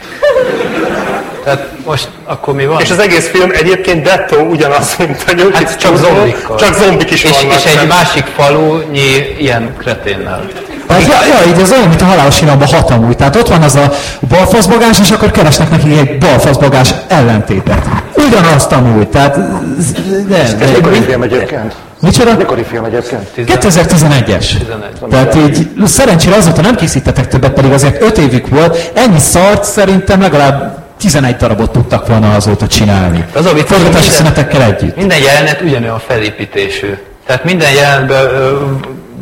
Speaker 5: Tehát most akkor mi van?
Speaker 8: És az egész film egyébként dettó ugyanaz, mint a nyugi
Speaker 5: Hát csak zombikkal.
Speaker 8: Csak zombik is
Speaker 5: és,
Speaker 8: vannak.
Speaker 5: és egy
Speaker 8: nem?
Speaker 5: másik falunyi ilyen kreténnel.
Speaker 10: Az, ja, ja, így az olyan, mint a halálos iramban hat amúgy. Tehát ott van az a balfaszbogás, és akkor keresnek neki egy balfaszbogás ellentétet. Ugyanazt amúgy, tehát nem.
Speaker 6: Ez mikori film egyébként?
Speaker 10: Micsoda?
Speaker 6: Mikori film egyébként?
Speaker 10: 2011-es. Tehát így szerencsére azóta nem készítettek többet, pedig azért 5 évük volt. Ennyi szart szerintem legalább 11 darabot tudtak volna azóta csinálni.
Speaker 5: Az a
Speaker 10: Forgatási szünetekkel együtt.
Speaker 5: Minden jelenet ugyanolyan felépítésű. Tehát minden jelenetben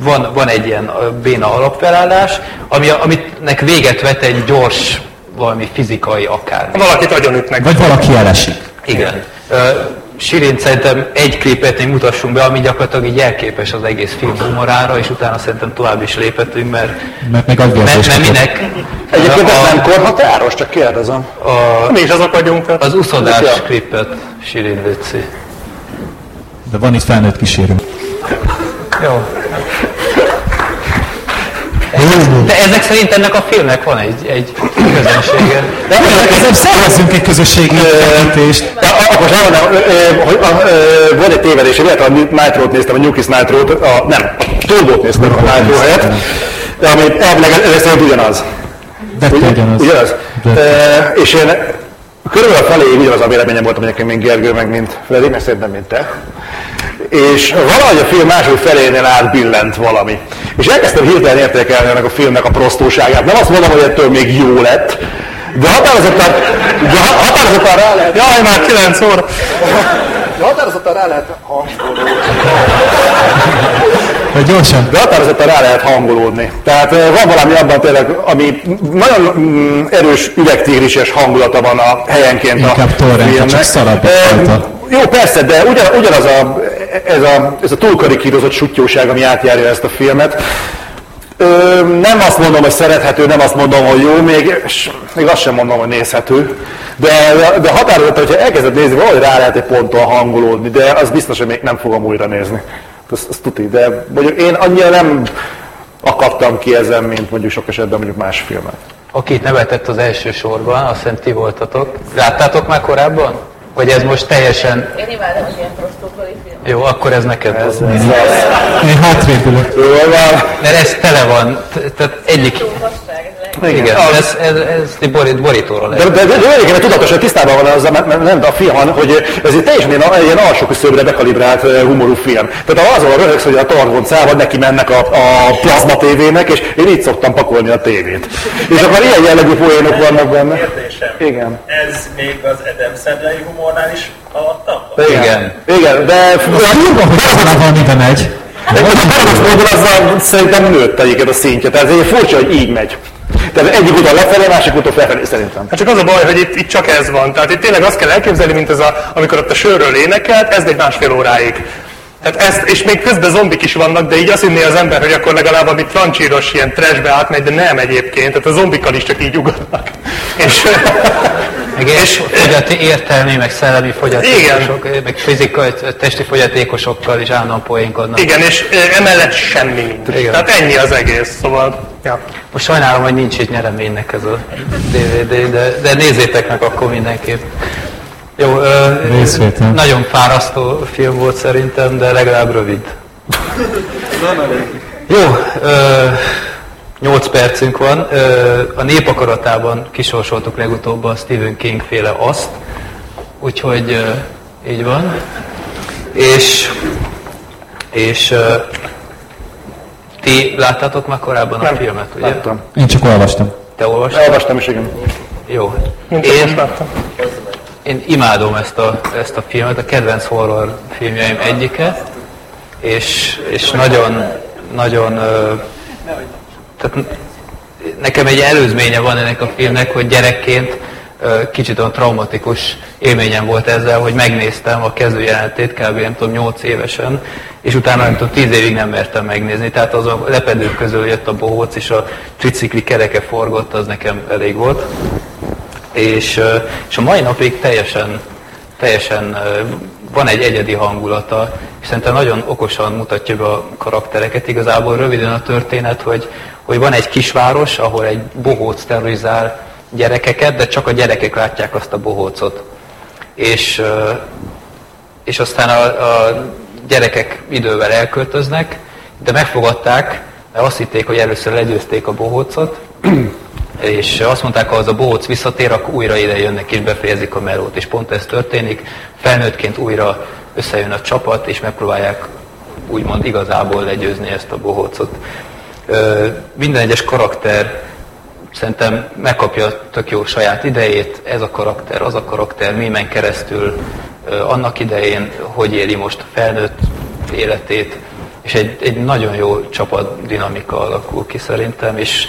Speaker 5: van, van egy ilyen béna alapfelállás, ami, aminek véget vet egy gyors valami fizikai akár.
Speaker 8: Valakit agyonütnek.
Speaker 10: Vagy valaki elesik.
Speaker 5: Igen. Ö, Sirin szerintem egy klipet még mutassunk be, ami gyakorlatilag így jelképes az egész film humorára, és utána szerintem tovább is léphetünk, mert,
Speaker 10: Mert
Speaker 5: mert,
Speaker 10: agyvérzést
Speaker 5: mert
Speaker 10: kapott.
Speaker 5: minek
Speaker 6: Egyébként ez nem korhatáros, csak kérdezem.
Speaker 5: a,
Speaker 8: Mi is azok vagyunk. tehát-
Speaker 5: az uszodás
Speaker 6: Ja.
Speaker 5: klipet Sirin Léci.
Speaker 10: De van itt felnőtt kísérő.
Speaker 5: Jó. De ezek szerint ennek a filmnek van egy, egy közönsége.
Speaker 10: De ezzel szervezzünk egy közösségi vetítést.
Speaker 6: De akkor ö, ö, hogy volt egy tévedés, illetve a Nitro-t néztem, a Newkiss Nitro-t, a, nem, a Turbót néztem a Nitro helyett, de ami elvileg ezek szerint ugyanaz.
Speaker 10: De
Speaker 6: Ugy-
Speaker 10: ugyanaz.
Speaker 6: Ugyanaz. És én körülbelül a felé ugyanaz a véleményem voltam egyébként, mint Gergő, meg mint Freddy, meg szerintem, mint te. És valahogy a film második felénél átbillent valami. És elkezdtem hirtelen értékelni ennek a filmnek a prostóságát. Nem azt mondom, hogy ettől még jó lett, de határozottan, de ha- határozottan rá lehet.
Speaker 8: Jaj, már 9 óra.
Speaker 6: De határozottan rá lehet hangolódni.
Speaker 10: Gyorsan.
Speaker 6: De határozottan rá lehet hangolódni. Tehát eh, van valami abban tényleg, ami nagyon mm, erős üvegtigrises hangulata van a helyenként
Speaker 10: Inkább
Speaker 6: a
Speaker 10: torrent, csak szarabb.
Speaker 6: Jó, persze, de ugyan, ugyanaz a, ez a, ez a túlkarikírozott sutyóság, ami átjárja ezt a filmet. Ö, nem azt mondom, hogy szerethető, nem azt mondom, hogy jó, még, s- még azt sem mondom, hogy nézhető, de, de határozottan, hogyha elkezded nézni, valahogy rá lehet egy ponton hangolódni, de az biztos, hogy még nem fogom újra nézni. Az, az tuti, de mondjuk én annyira nem akadtam ki ezen, mint mondjuk sok esetben mondjuk más filmek.
Speaker 5: Akit nevetett az első sorban, azt hiszem ti voltatok. Láttátok már korábban? Vagy ez most teljesen...
Speaker 16: Én imádom az ilyen filmet.
Speaker 5: Jó, akkor ez neked ez, ez,
Speaker 10: Én hátrébb ülök.
Speaker 6: Jól van.
Speaker 5: Mert ez tele van, tehát egyik... Igen,
Speaker 6: Igen.
Speaker 5: ez, ez, ez egy borít, borítóról
Speaker 6: De, de, de, de egyébként tudatosan tisztában van mert, mert nem, a film, hogy ez egy teljesen ilyen, ilyen alsó küszöbre bekalibrált eh, humorú film. Tehát azon röhögsz, hogy a torgoncával neki mennek a, a plazma tévének, és én így szoktam pakolni a tévét. És akkor ilyen jellegű poénok vannak benne.
Speaker 13: Kérdésem.
Speaker 6: Igen.
Speaker 13: Ez még az Adam Sandler humornál is alattabb?
Speaker 5: Igen.
Speaker 6: Igen, de...
Speaker 10: Durva, hogy ez van ide megy.
Speaker 6: De módon azzal szerintem nőtt egyiket a szintje. Tehát ez egy furcsa, hogy így megy. Tehát egyik után lefelé, másik után felfelé szerintem.
Speaker 8: Hát csak az a baj, hogy itt, itt csak ez van. Tehát itt tényleg azt kell elképzelni, mint ez a, amikor ott a sörről énekelt, ez egy másfél óráig. Tehát ezt, és még közben zombik is vannak, de így azt hinné az ember, hogy akkor legalább ami trancsíros ilyen trashbe átmegy, de nem egyébként, tehát a zombikkal is csak így ugatnak. És,
Speaker 5: Meg és fogyati értelmi, meg szellemi fogyatékosok, meg fizikai, testi fogyatékosokkal is állandóan poénkodnak.
Speaker 8: igen, és emellett semmi nincs.
Speaker 5: Igen.
Speaker 8: Tehát ennyi az egész, szóval... Ja.
Speaker 5: Most sajnálom, hogy nincs itt nyereménynek ez a DVD, de, de nézzétek meg akkor mindenképp. Jó, ö,
Speaker 10: Részvétel.
Speaker 5: nagyon fárasztó film volt szerintem, de legalább rövid. Jó, ö, 8 percünk van. Ö, a népakaratában kisorsoltuk legutóbb a Stephen King féle azt, úgyhogy ö, így van. És, és ö, ti láttátok már korábban a
Speaker 6: Nem,
Speaker 5: filmet, ugye?
Speaker 6: láttam.
Speaker 10: Én csak olvastam.
Speaker 5: Te olvastad?
Speaker 6: Elolvastam is, igen.
Speaker 5: Jó.
Speaker 8: Most
Speaker 5: Én,
Speaker 8: láttam.
Speaker 5: Én imádom ezt a, ezt a filmet, a kedvenc horror filmjeim egyike, és, és nagyon, nagyon, tehát nekem egy előzménye van ennek a filmnek, hogy gyerekként kicsit olyan traumatikus élményem volt ezzel, hogy megnéztem a kezdőjelentét kb. nem tudom 8 évesen, és utána nem tudom 10 évig nem mertem megnézni, tehát az a lepedők közül jött a bohóc, és a tricikli kereke forgott, az nekem elég volt. És, és a mai napig teljesen, teljesen van egy egyedi hangulata, és szerintem nagyon okosan mutatja be a karaktereket. Igazából röviden a történet, hogy, hogy van egy kisváros, ahol egy bohóc terrorizál gyerekeket, de csak a gyerekek látják azt a bohócot. És, és aztán a, a gyerekek idővel elköltöznek, de megfogadták, mert azt hitték, hogy először legyőzték a bohócot, és azt mondták, ha az a bohóc visszatér, akkor újra ide jönnek és befejezik a melót. És pont ez történik, felnőttként újra összejön a csapat, és megpróbálják úgymond igazából legyőzni ezt a bohócot. Minden egyes karakter szerintem megkapja tök jó saját idejét, ez a karakter, az a karakter, mimen keresztül, annak idején, hogy éli most a felnőtt életét, és egy, egy nagyon jó csapat dinamika alakul ki szerintem, és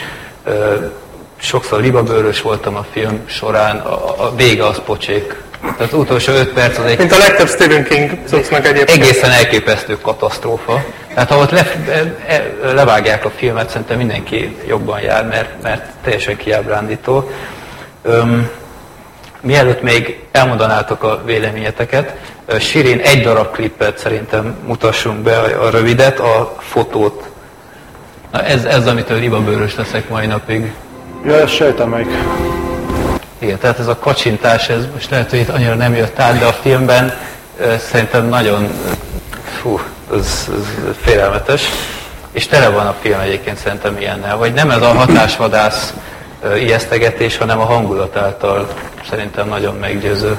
Speaker 5: sokszor libabőrös voltam a film során, a, a vége az pocsék. Tehát az utolsó öt perc az egy...
Speaker 8: Mint a legtöbb Stephen King cuccnak egyébként.
Speaker 5: Egészen elképesztő katasztrófa. Tehát ha ott le, e, levágják a filmet, szerintem mindenki jobban jár, mert, mert teljesen kiábrándító. Öm, mielőtt még elmondanátok a véleményeteket, Sirin egy darab klippet szerintem mutassunk be, a rövidet, a fotót. Na ez, ez amitől libabőrös leszek mai napig.
Speaker 6: Ja, ezt sejtem meg.
Speaker 5: Igen, tehát ez a kacsintás, ez most lehet, hogy itt annyira nem jött át, de a filmben szerintem nagyon, fú, ez, ez félelmetes. És tele van a film egyébként szerintem ilyennel, vagy nem ez a hatásvadász ijesztegetés, hanem a hangulat által szerintem nagyon meggyőző.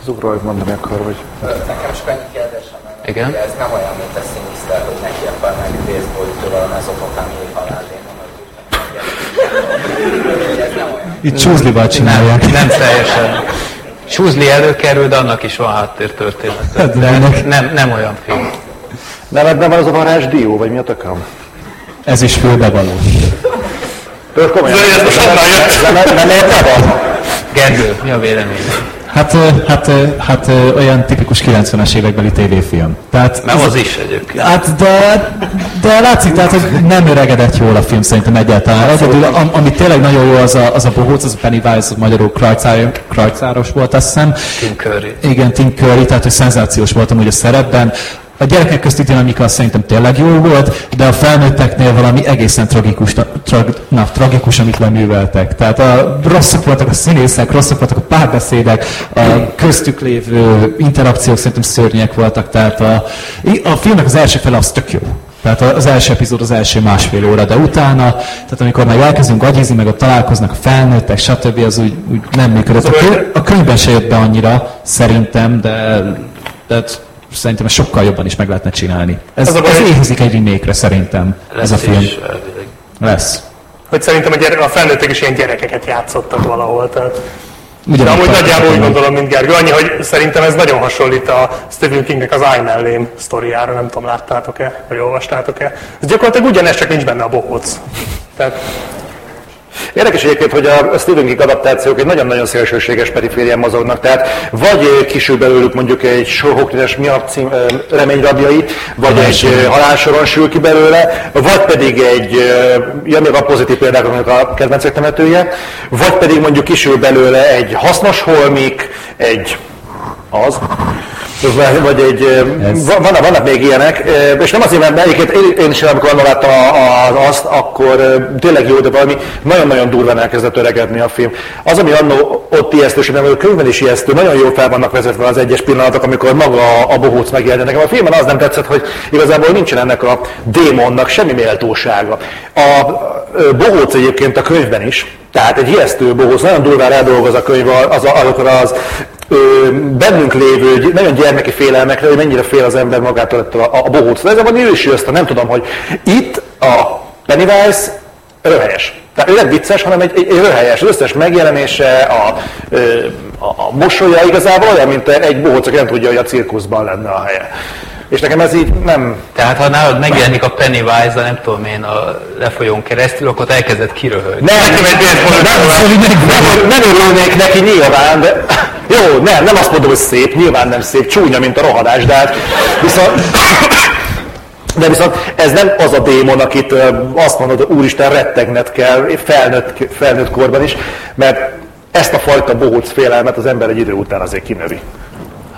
Speaker 6: Az ugról mondani akar, vagy...
Speaker 19: Nekem csak annyi kérdésem
Speaker 5: Igen?
Speaker 19: hogy ez nem olyan, mint a Sinister, hogy neki akar meg baseballtől a mezopotámiai haláldémonak. Ez nem olyan.
Speaker 10: Itt csúzlival csinálják.
Speaker 5: Nem teljesen. Csúzli előkerül, de annak is van háttértörténet.
Speaker 10: Hát,
Speaker 5: De nem, nem olyan film.
Speaker 6: Nem, nem van az a varázs dió, vagy mi a tököm?
Speaker 10: Ez is fölbevaló.
Speaker 6: Tök komolyan.
Speaker 8: Ez most honnan jött?
Speaker 6: Nem, nem érte van?
Speaker 5: Gergő, mi a vélemény?
Speaker 10: Hát, hát, hát olyan tipikus 90-es évekbeli tévéfilm. Tehát
Speaker 5: Nem az is egyébként.
Speaker 10: Hát de, de látszik, tehát, hogy nem öregedett jól a film szerintem egyáltalán. Egyedül, am, ami tényleg nagyon jó, az a, az a bohóc, az a Pennywise, magyarul krajcár, krajcáros volt, azt hiszem.
Speaker 5: Tim Curry.
Speaker 10: Igen, Tim Curry, tehát hogy szenzációs volt amúgy a szerepben. A gyerekek közti dinamika szerintem tényleg jó volt, de a felnőtteknél valami egészen tragikus, trag, na, tragikus, amit leműveltek. Tehát a, rosszak voltak a színészek, rosszak voltak a párbeszédek, a köztük lévő interakciók szerintem szörnyek voltak, tehát a, a filmnek az első fele az tök jó. Tehát az első epizód az első másfél óra, de utána, tehát amikor meg elkezdünk agyizni, meg ott találkoznak a felnőttek, stb., az úgy, úgy nem működött. A, kö, a könyvben se jött be annyira, szerintem, de, de szerintem ezt sokkal jobban is meg lehetne csinálni. Ez,
Speaker 8: Az a baj,
Speaker 10: ez éhezik egy remake szerintem, ez a film.
Speaker 5: is elvileg.
Speaker 10: Lesz.
Speaker 8: Hogy szerintem a, gyere, a felnőttek is ilyen gyerekeket játszottak valahol. Tehát.
Speaker 10: Ugyanúgy
Speaker 8: De amúgy nagyjából úgy gondolom, mint Gergő. Annyi, hogy szerintem ez nagyon hasonlít a Stephen Kingnek az I Mellém sztoriára, nem tudom, láttátok-e, vagy olvastátok-e. Ez gyakorlatilag ugyanez, csak nincs benne a bohóc. Tehát
Speaker 6: Érdekes egyébként, hogy a Stephen King adaptációk egy nagyon-nagyon szélsőséges periférián mozognak, tehát vagy kisül belőlük mondjuk egy sohokrines miatt cím, reményrabjai, vagy egy ö, halálsoron sül ki belőle, vagy pedig egy, ja még a pozitív példák, amik a kedvencek temetője, vagy pedig mondjuk kisül belőle egy hasznos holmik, egy az, vagy- egy, van, vannak, vannak még ilyenek, és nem azért, mert egyébként én, én is amikor láttam a, a, azt, akkor tényleg jó, de valami nagyon-nagyon durván elkezdett öregedni a film. Az, ami annó ott ijesztő, és nem a könyvben is ijesztő, nagyon jól fel vannak vezetve az egyes pillanatok, amikor maga a, a bohóc megjelenik. Nekem a filmben az nem tetszett, hogy igazából nincsen ennek a démonnak semmi méltósága. A bohóc egyébként a könyvben is, tehát egy ijesztő bohóc, nagyon durván eldolgoz a könyv az, azokra az bennünk lévő gy- nagyon gyermeki félelmekre, hogy mennyire fél az ember magától ettől a, a bohóc. Ez van ő is jött, nem tudom, hogy itt a Pennywise röhelyes. Tehát ő nem vicces, hanem egy, egy, egy röhelyes. Az összes megjelenése, a, a, a mosolya igazából olyan, mint egy bohóc, aki nem tudja, hogy a cirkuszban lenne a helye. És nekem ez így nem...
Speaker 5: Tehát ha nálad megjelenik a Pennywise, de nem tudom én, a lefolyón keresztül, akkor elkezded kiröhögni.
Speaker 6: Nem, nem, nem, nem, örülnék neki nyilván, de jó, nem, nem azt mondom, hogy szép, nyilván nem szép, csúnya, mint a rohadás, de hát viszont de viszont ez nem az a démon, akit azt mondod, hogy úristen rettegned kell felnőtt, felnőtt korban is, mert ezt a fajta bohóc félelmet az ember egy idő után azért kinövi.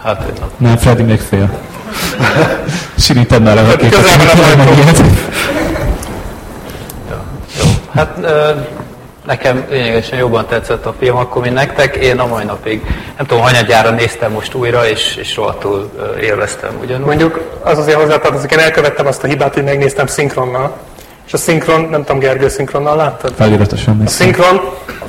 Speaker 5: Hát, hogy nem.
Speaker 10: Nem, Freddy még fél. Siríted már el a képet.
Speaker 5: Hát nekem lényegesen jobban tetszett a film akkor, mint nektek. Én a mai napig nem tudom, hanyadjára néztem most újra, és, és rohadtul élveztem ugyanúgy.
Speaker 8: Mondjuk az azért hozzátartozik, én elkövettem azt a hibát, hogy megnéztem szinkronnal. És a szinkron, nem tudom, Gergő szinkronnal láttad?
Speaker 10: Feliratosan
Speaker 8: A szinkron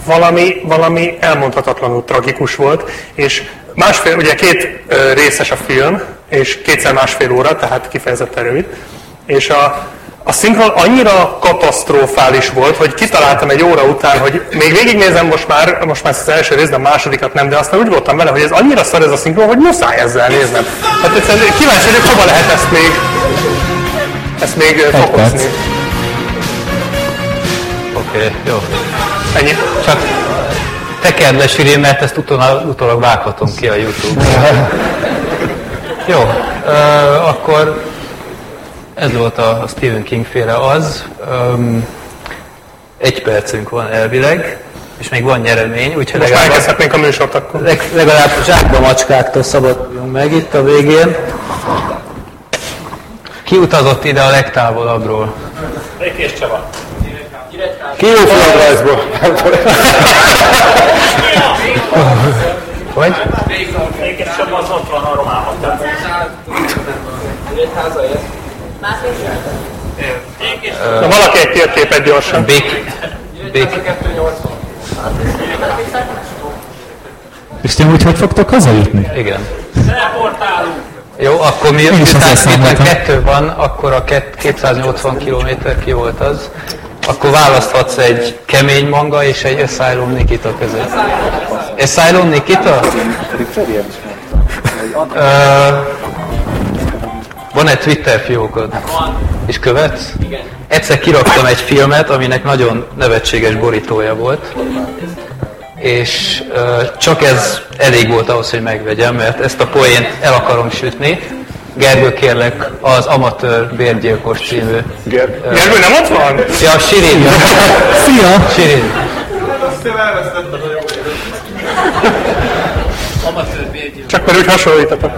Speaker 8: valami, valami elmondhatatlanul tragikus volt, és másfél, ugye két ö, részes a film, és kétszer másfél óra, tehát kifejezetten rövid, és a, a szinkron annyira katasztrofális volt, hogy kitaláltam egy óra után, hogy még végignézem most már, most már ezt az első részt, de a másodikat nem, de aztán úgy voltam vele, hogy ez annyira szar ez a szinkron, hogy muszáj ezzel néznem. Hát egyszerűen kíváncsi vagyok, hova lehet ezt még, ezt még fokozni.
Speaker 5: Oké, okay, jó.
Speaker 8: Ennyi.
Speaker 5: Csak tekerd le, Siri, mert ezt utólag, utólag vághatom ki a Youtube-ra. Jó, ö, akkor ez volt a Stephen King féle az. Öm, egy percünk van elvileg, és még van nyeremény, úgyhogy
Speaker 8: Most
Speaker 5: legalább,
Speaker 8: elkezdhetnénk a műsort akkor.
Speaker 5: leg, legalább zsákba macskáktól szabaduljunk meg itt a végén. Ki utazott ide a legtávolabbról?
Speaker 13: Békés Csaba.
Speaker 6: Ki jó földrajzból?
Speaker 5: Hogy?
Speaker 13: Békés Csaba az ott van a románban.
Speaker 8: Na valaki egy térképet gyorsan.
Speaker 5: Bék, bék,
Speaker 10: És ti úgy hogy fogtok hazajutni?
Speaker 5: igen.
Speaker 13: Teleportálunk.
Speaker 5: Jó, akkor mi, miután, miután kettő van, akkor a kett- 280 km ki volt az, akkor választhatsz egy kemény manga és egy Asylum Nikita között. Asylum Nikita? Van egy Twitter fiókod? És követsz?
Speaker 13: Igen.
Speaker 5: Egyszer kiraktam egy filmet, aminek nagyon nevetséges borítója volt, és ö, csak ez elég volt ahhoz, hogy megvegyem, mert ezt a poént el akarom sütni. Gergő, kérlek, az Amatőr Bérgyilkos című.
Speaker 8: Gergő nem ott van?
Speaker 5: Ja, Sirin.
Speaker 10: Szia!
Speaker 5: Sirin.
Speaker 8: Csak mert úgy hasonlítatok.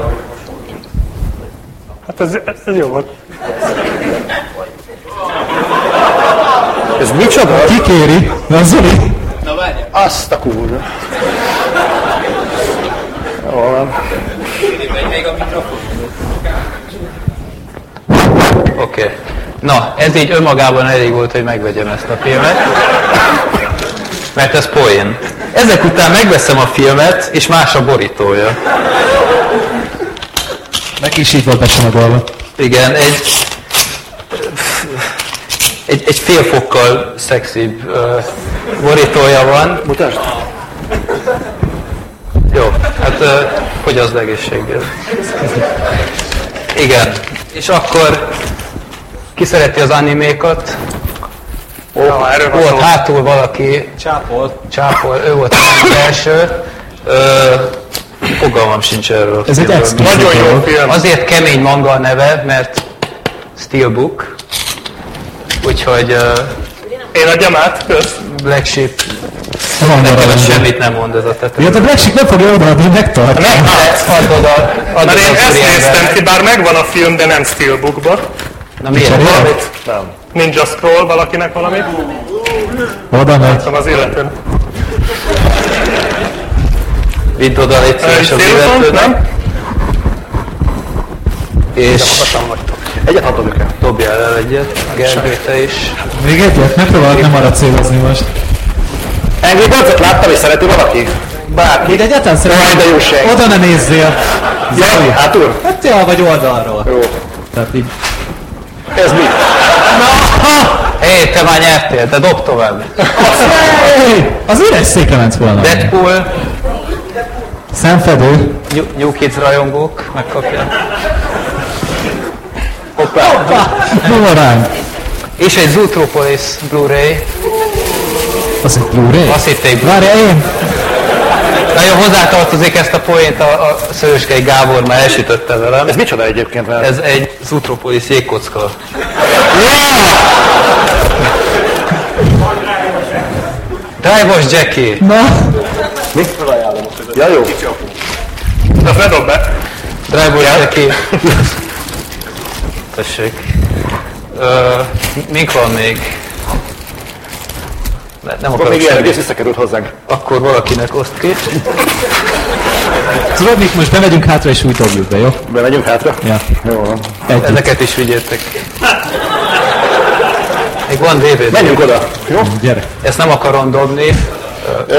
Speaker 8: Hát ez, ez, ez jó volt.
Speaker 6: Ez micsoda?
Speaker 10: Ki kéri? Na, Zoli?
Speaker 13: Na várjál.
Speaker 6: Azt a kurva. Jól van.
Speaker 13: Még a mikrofon.
Speaker 5: Oké. Okay. Na, ez így önmagában elég volt, hogy megvegyem ezt a filmet. Mert ez poén. Ezek után megveszem a filmet, és más a borítója.
Speaker 10: Neki is így volt becsomagolva.
Speaker 5: Igen, egy, egy, egy fél fokkal szexibb uh, borítója van.
Speaker 6: Mutasd.
Speaker 5: Jó, hát uh, fogyaszd egészséggel. Igen, és akkor ki szereti az animékat? Ó,
Speaker 8: Na, erről van szó.
Speaker 5: volt hátul valaki.
Speaker 7: Csápol.
Speaker 5: Csápol, ő volt az első. Ö, fogalmam sincs erről.
Speaker 10: Ez egy exkluzív
Speaker 8: Nagyon jó film.
Speaker 5: Azért kemény manga a neve, mert Steelbook. Úgyhogy uh,
Speaker 8: Én adjam át, kösz.
Speaker 5: Black Sheep
Speaker 10: Van
Speaker 5: ez semmit nem mond ez a tető.
Speaker 10: Ja, a Black Sheep nem fogja odaadni, megtart.
Speaker 8: Nem,
Speaker 5: Add oda,
Speaker 8: Mert én ezt néztem ki, bár megvan a film, de nem Steelbookba.
Speaker 5: Na miért? Valamit?
Speaker 8: Nem. Ninja Scroll, valakinek valamit?
Speaker 10: Oda megy.
Speaker 8: Az illetőn.
Speaker 5: Vidd oda légy szíves az illetőnek.
Speaker 8: nem?
Speaker 5: És.
Speaker 6: Egyet hadd dobjuk el.
Speaker 5: dobjál el egyet, Gergő, te is.
Speaker 10: Még egyet, megpróbálok nem arra célozni most.
Speaker 6: Angry Birds-et láttam és szereti valaki? Bárki.
Speaker 10: Még egyetlen szeretném.
Speaker 6: Jaj, de jó seg.
Speaker 10: Oda ne nézzél.
Speaker 6: Jaj, hátul?
Speaker 10: Hát ja, vagy oldalról.
Speaker 6: Jó.
Speaker 10: Tehát így.
Speaker 6: Ez mi?
Speaker 5: Hé, te már nyertél, de dob tovább.
Speaker 10: Az üres székre ment volna.
Speaker 5: Deadpool,
Speaker 10: Szemfedő.
Speaker 5: New, New Kids rajongók megkapják.
Speaker 10: Bumerang.
Speaker 5: És egy Zootropolis Blu-ray.
Speaker 10: Az egy Blu-ray?
Speaker 5: Azt hitték.
Speaker 10: Várja, én.
Speaker 5: Nagyon hozzátartozik ezt a poént a, a Szöröskei Gábor már elsütötte velem.
Speaker 6: Ez micsoda egyébként? Mert...
Speaker 5: Ez egy Zootropolis jégkocka. Drive-os Jackie.
Speaker 10: Na.
Speaker 6: Mi? Ja, jó.
Speaker 8: De azt ne dob be.
Speaker 5: Drágul neki. Tessék. Ö, mink van még? Ne, nem
Speaker 6: Akkor
Speaker 5: akarok
Speaker 6: még ilyen
Speaker 5: semmit.
Speaker 6: egész visszakerült hozzánk.
Speaker 5: Akkor valakinek oszt ki.
Speaker 10: Tudod, mit most bemegyünk hátra és úgy dobjuk be, jó?
Speaker 6: Bemegyünk hátra?
Speaker 10: Ja.
Speaker 6: Jó van.
Speaker 10: Együtt.
Speaker 5: Ezeket is vigyétek. Még van DVD.
Speaker 6: Menjünk oda. Jó?
Speaker 10: Gyere.
Speaker 5: Ezt nem akarom dobni.
Speaker 6: Ö,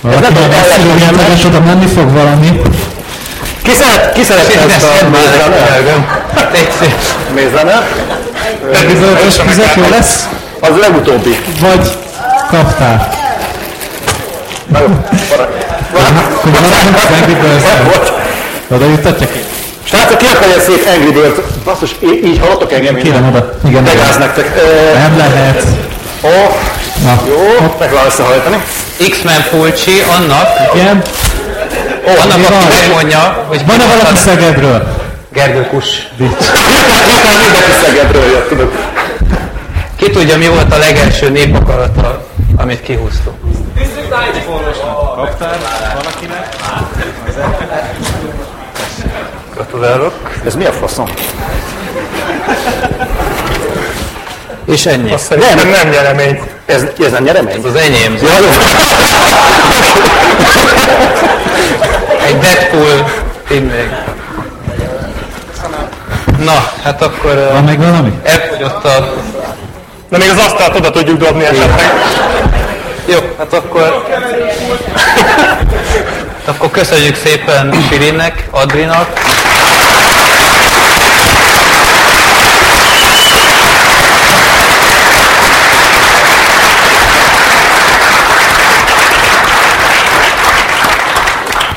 Speaker 10: Valaki
Speaker 6: nem
Speaker 10: már
Speaker 6: tudom,
Speaker 10: messzire
Speaker 6: el lehet
Speaker 10: ugyan tudom, menni fog valami.
Speaker 6: ki, szeret, ki szerette ezt a mézlenert? Mézlenert?
Speaker 10: Bizonyos fizet jó lesz?
Speaker 6: Az legutóbbi.
Speaker 10: Vagy kaptál?
Speaker 6: Na jó, maradj.
Speaker 10: Oda juttatja ki?
Speaker 6: Srácok, ki akarja szép Angry Birds? Basszus, í- így hallottok engem?
Speaker 10: Kérem oda. Igen,
Speaker 6: De
Speaker 10: nem.
Speaker 6: gáz nektek.
Speaker 10: Nem lehet.
Speaker 6: Ó,
Speaker 10: Na.
Speaker 6: jó, meg kell összehajtani.
Speaker 5: X-Men pulcsi annak,
Speaker 10: Igen.
Speaker 5: ó, annak, aki
Speaker 10: van?
Speaker 5: megmondja, hogy
Speaker 10: Van-e valaki Szegedről?
Speaker 5: Gergő Kus.
Speaker 6: Nyilván mindenki Szegedről jött, tudod.
Speaker 5: Ki tudja, mi volt a legelső népakarata, amit kihúztunk?
Speaker 4: Kaptál valakinek?
Speaker 5: Gratulálok.
Speaker 6: Ez mi a faszom?
Speaker 5: És ennyi.
Speaker 8: Azt szerintem nem nyeremény.
Speaker 6: Ez, ez nem nyeremény?
Speaker 5: Ez az enyém.
Speaker 6: Ja, jó.
Speaker 5: Egy Deadpool film még. Na, hát akkor
Speaker 10: Van még valami?
Speaker 5: elfogyott a...
Speaker 8: De még az asztalt oda tudjuk dobni esetleg.
Speaker 5: Jó, hát akkor... akkor köszönjük szépen Filinnek, Adrinak.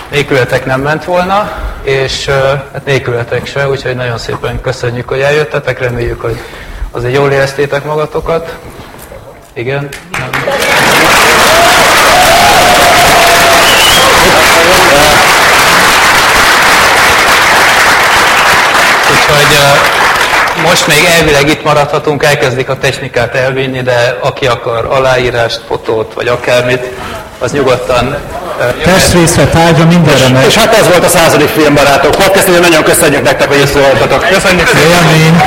Speaker 5: Nélkületek nem ment volna, és hát nélkületek se, úgyhogy nagyon szépen köszönjük, hogy eljöttetek, reméljük, hogy azért jól éreztétek magatokat. Igen? Nem. Úgyhogy most még elvileg itt maradhatunk, elkezdik a technikát elvinni, de aki akar aláírást, fotót, vagy akármit, az nyugodtan.
Speaker 10: Testrészre, tárgyra, mindenre megy.
Speaker 6: És hát ez volt a századik filmbarátok podcast, nagyon köszönjük nektek, hogy itt voltatok.
Speaker 8: Köszönjük szépen.
Speaker 10: Élmény.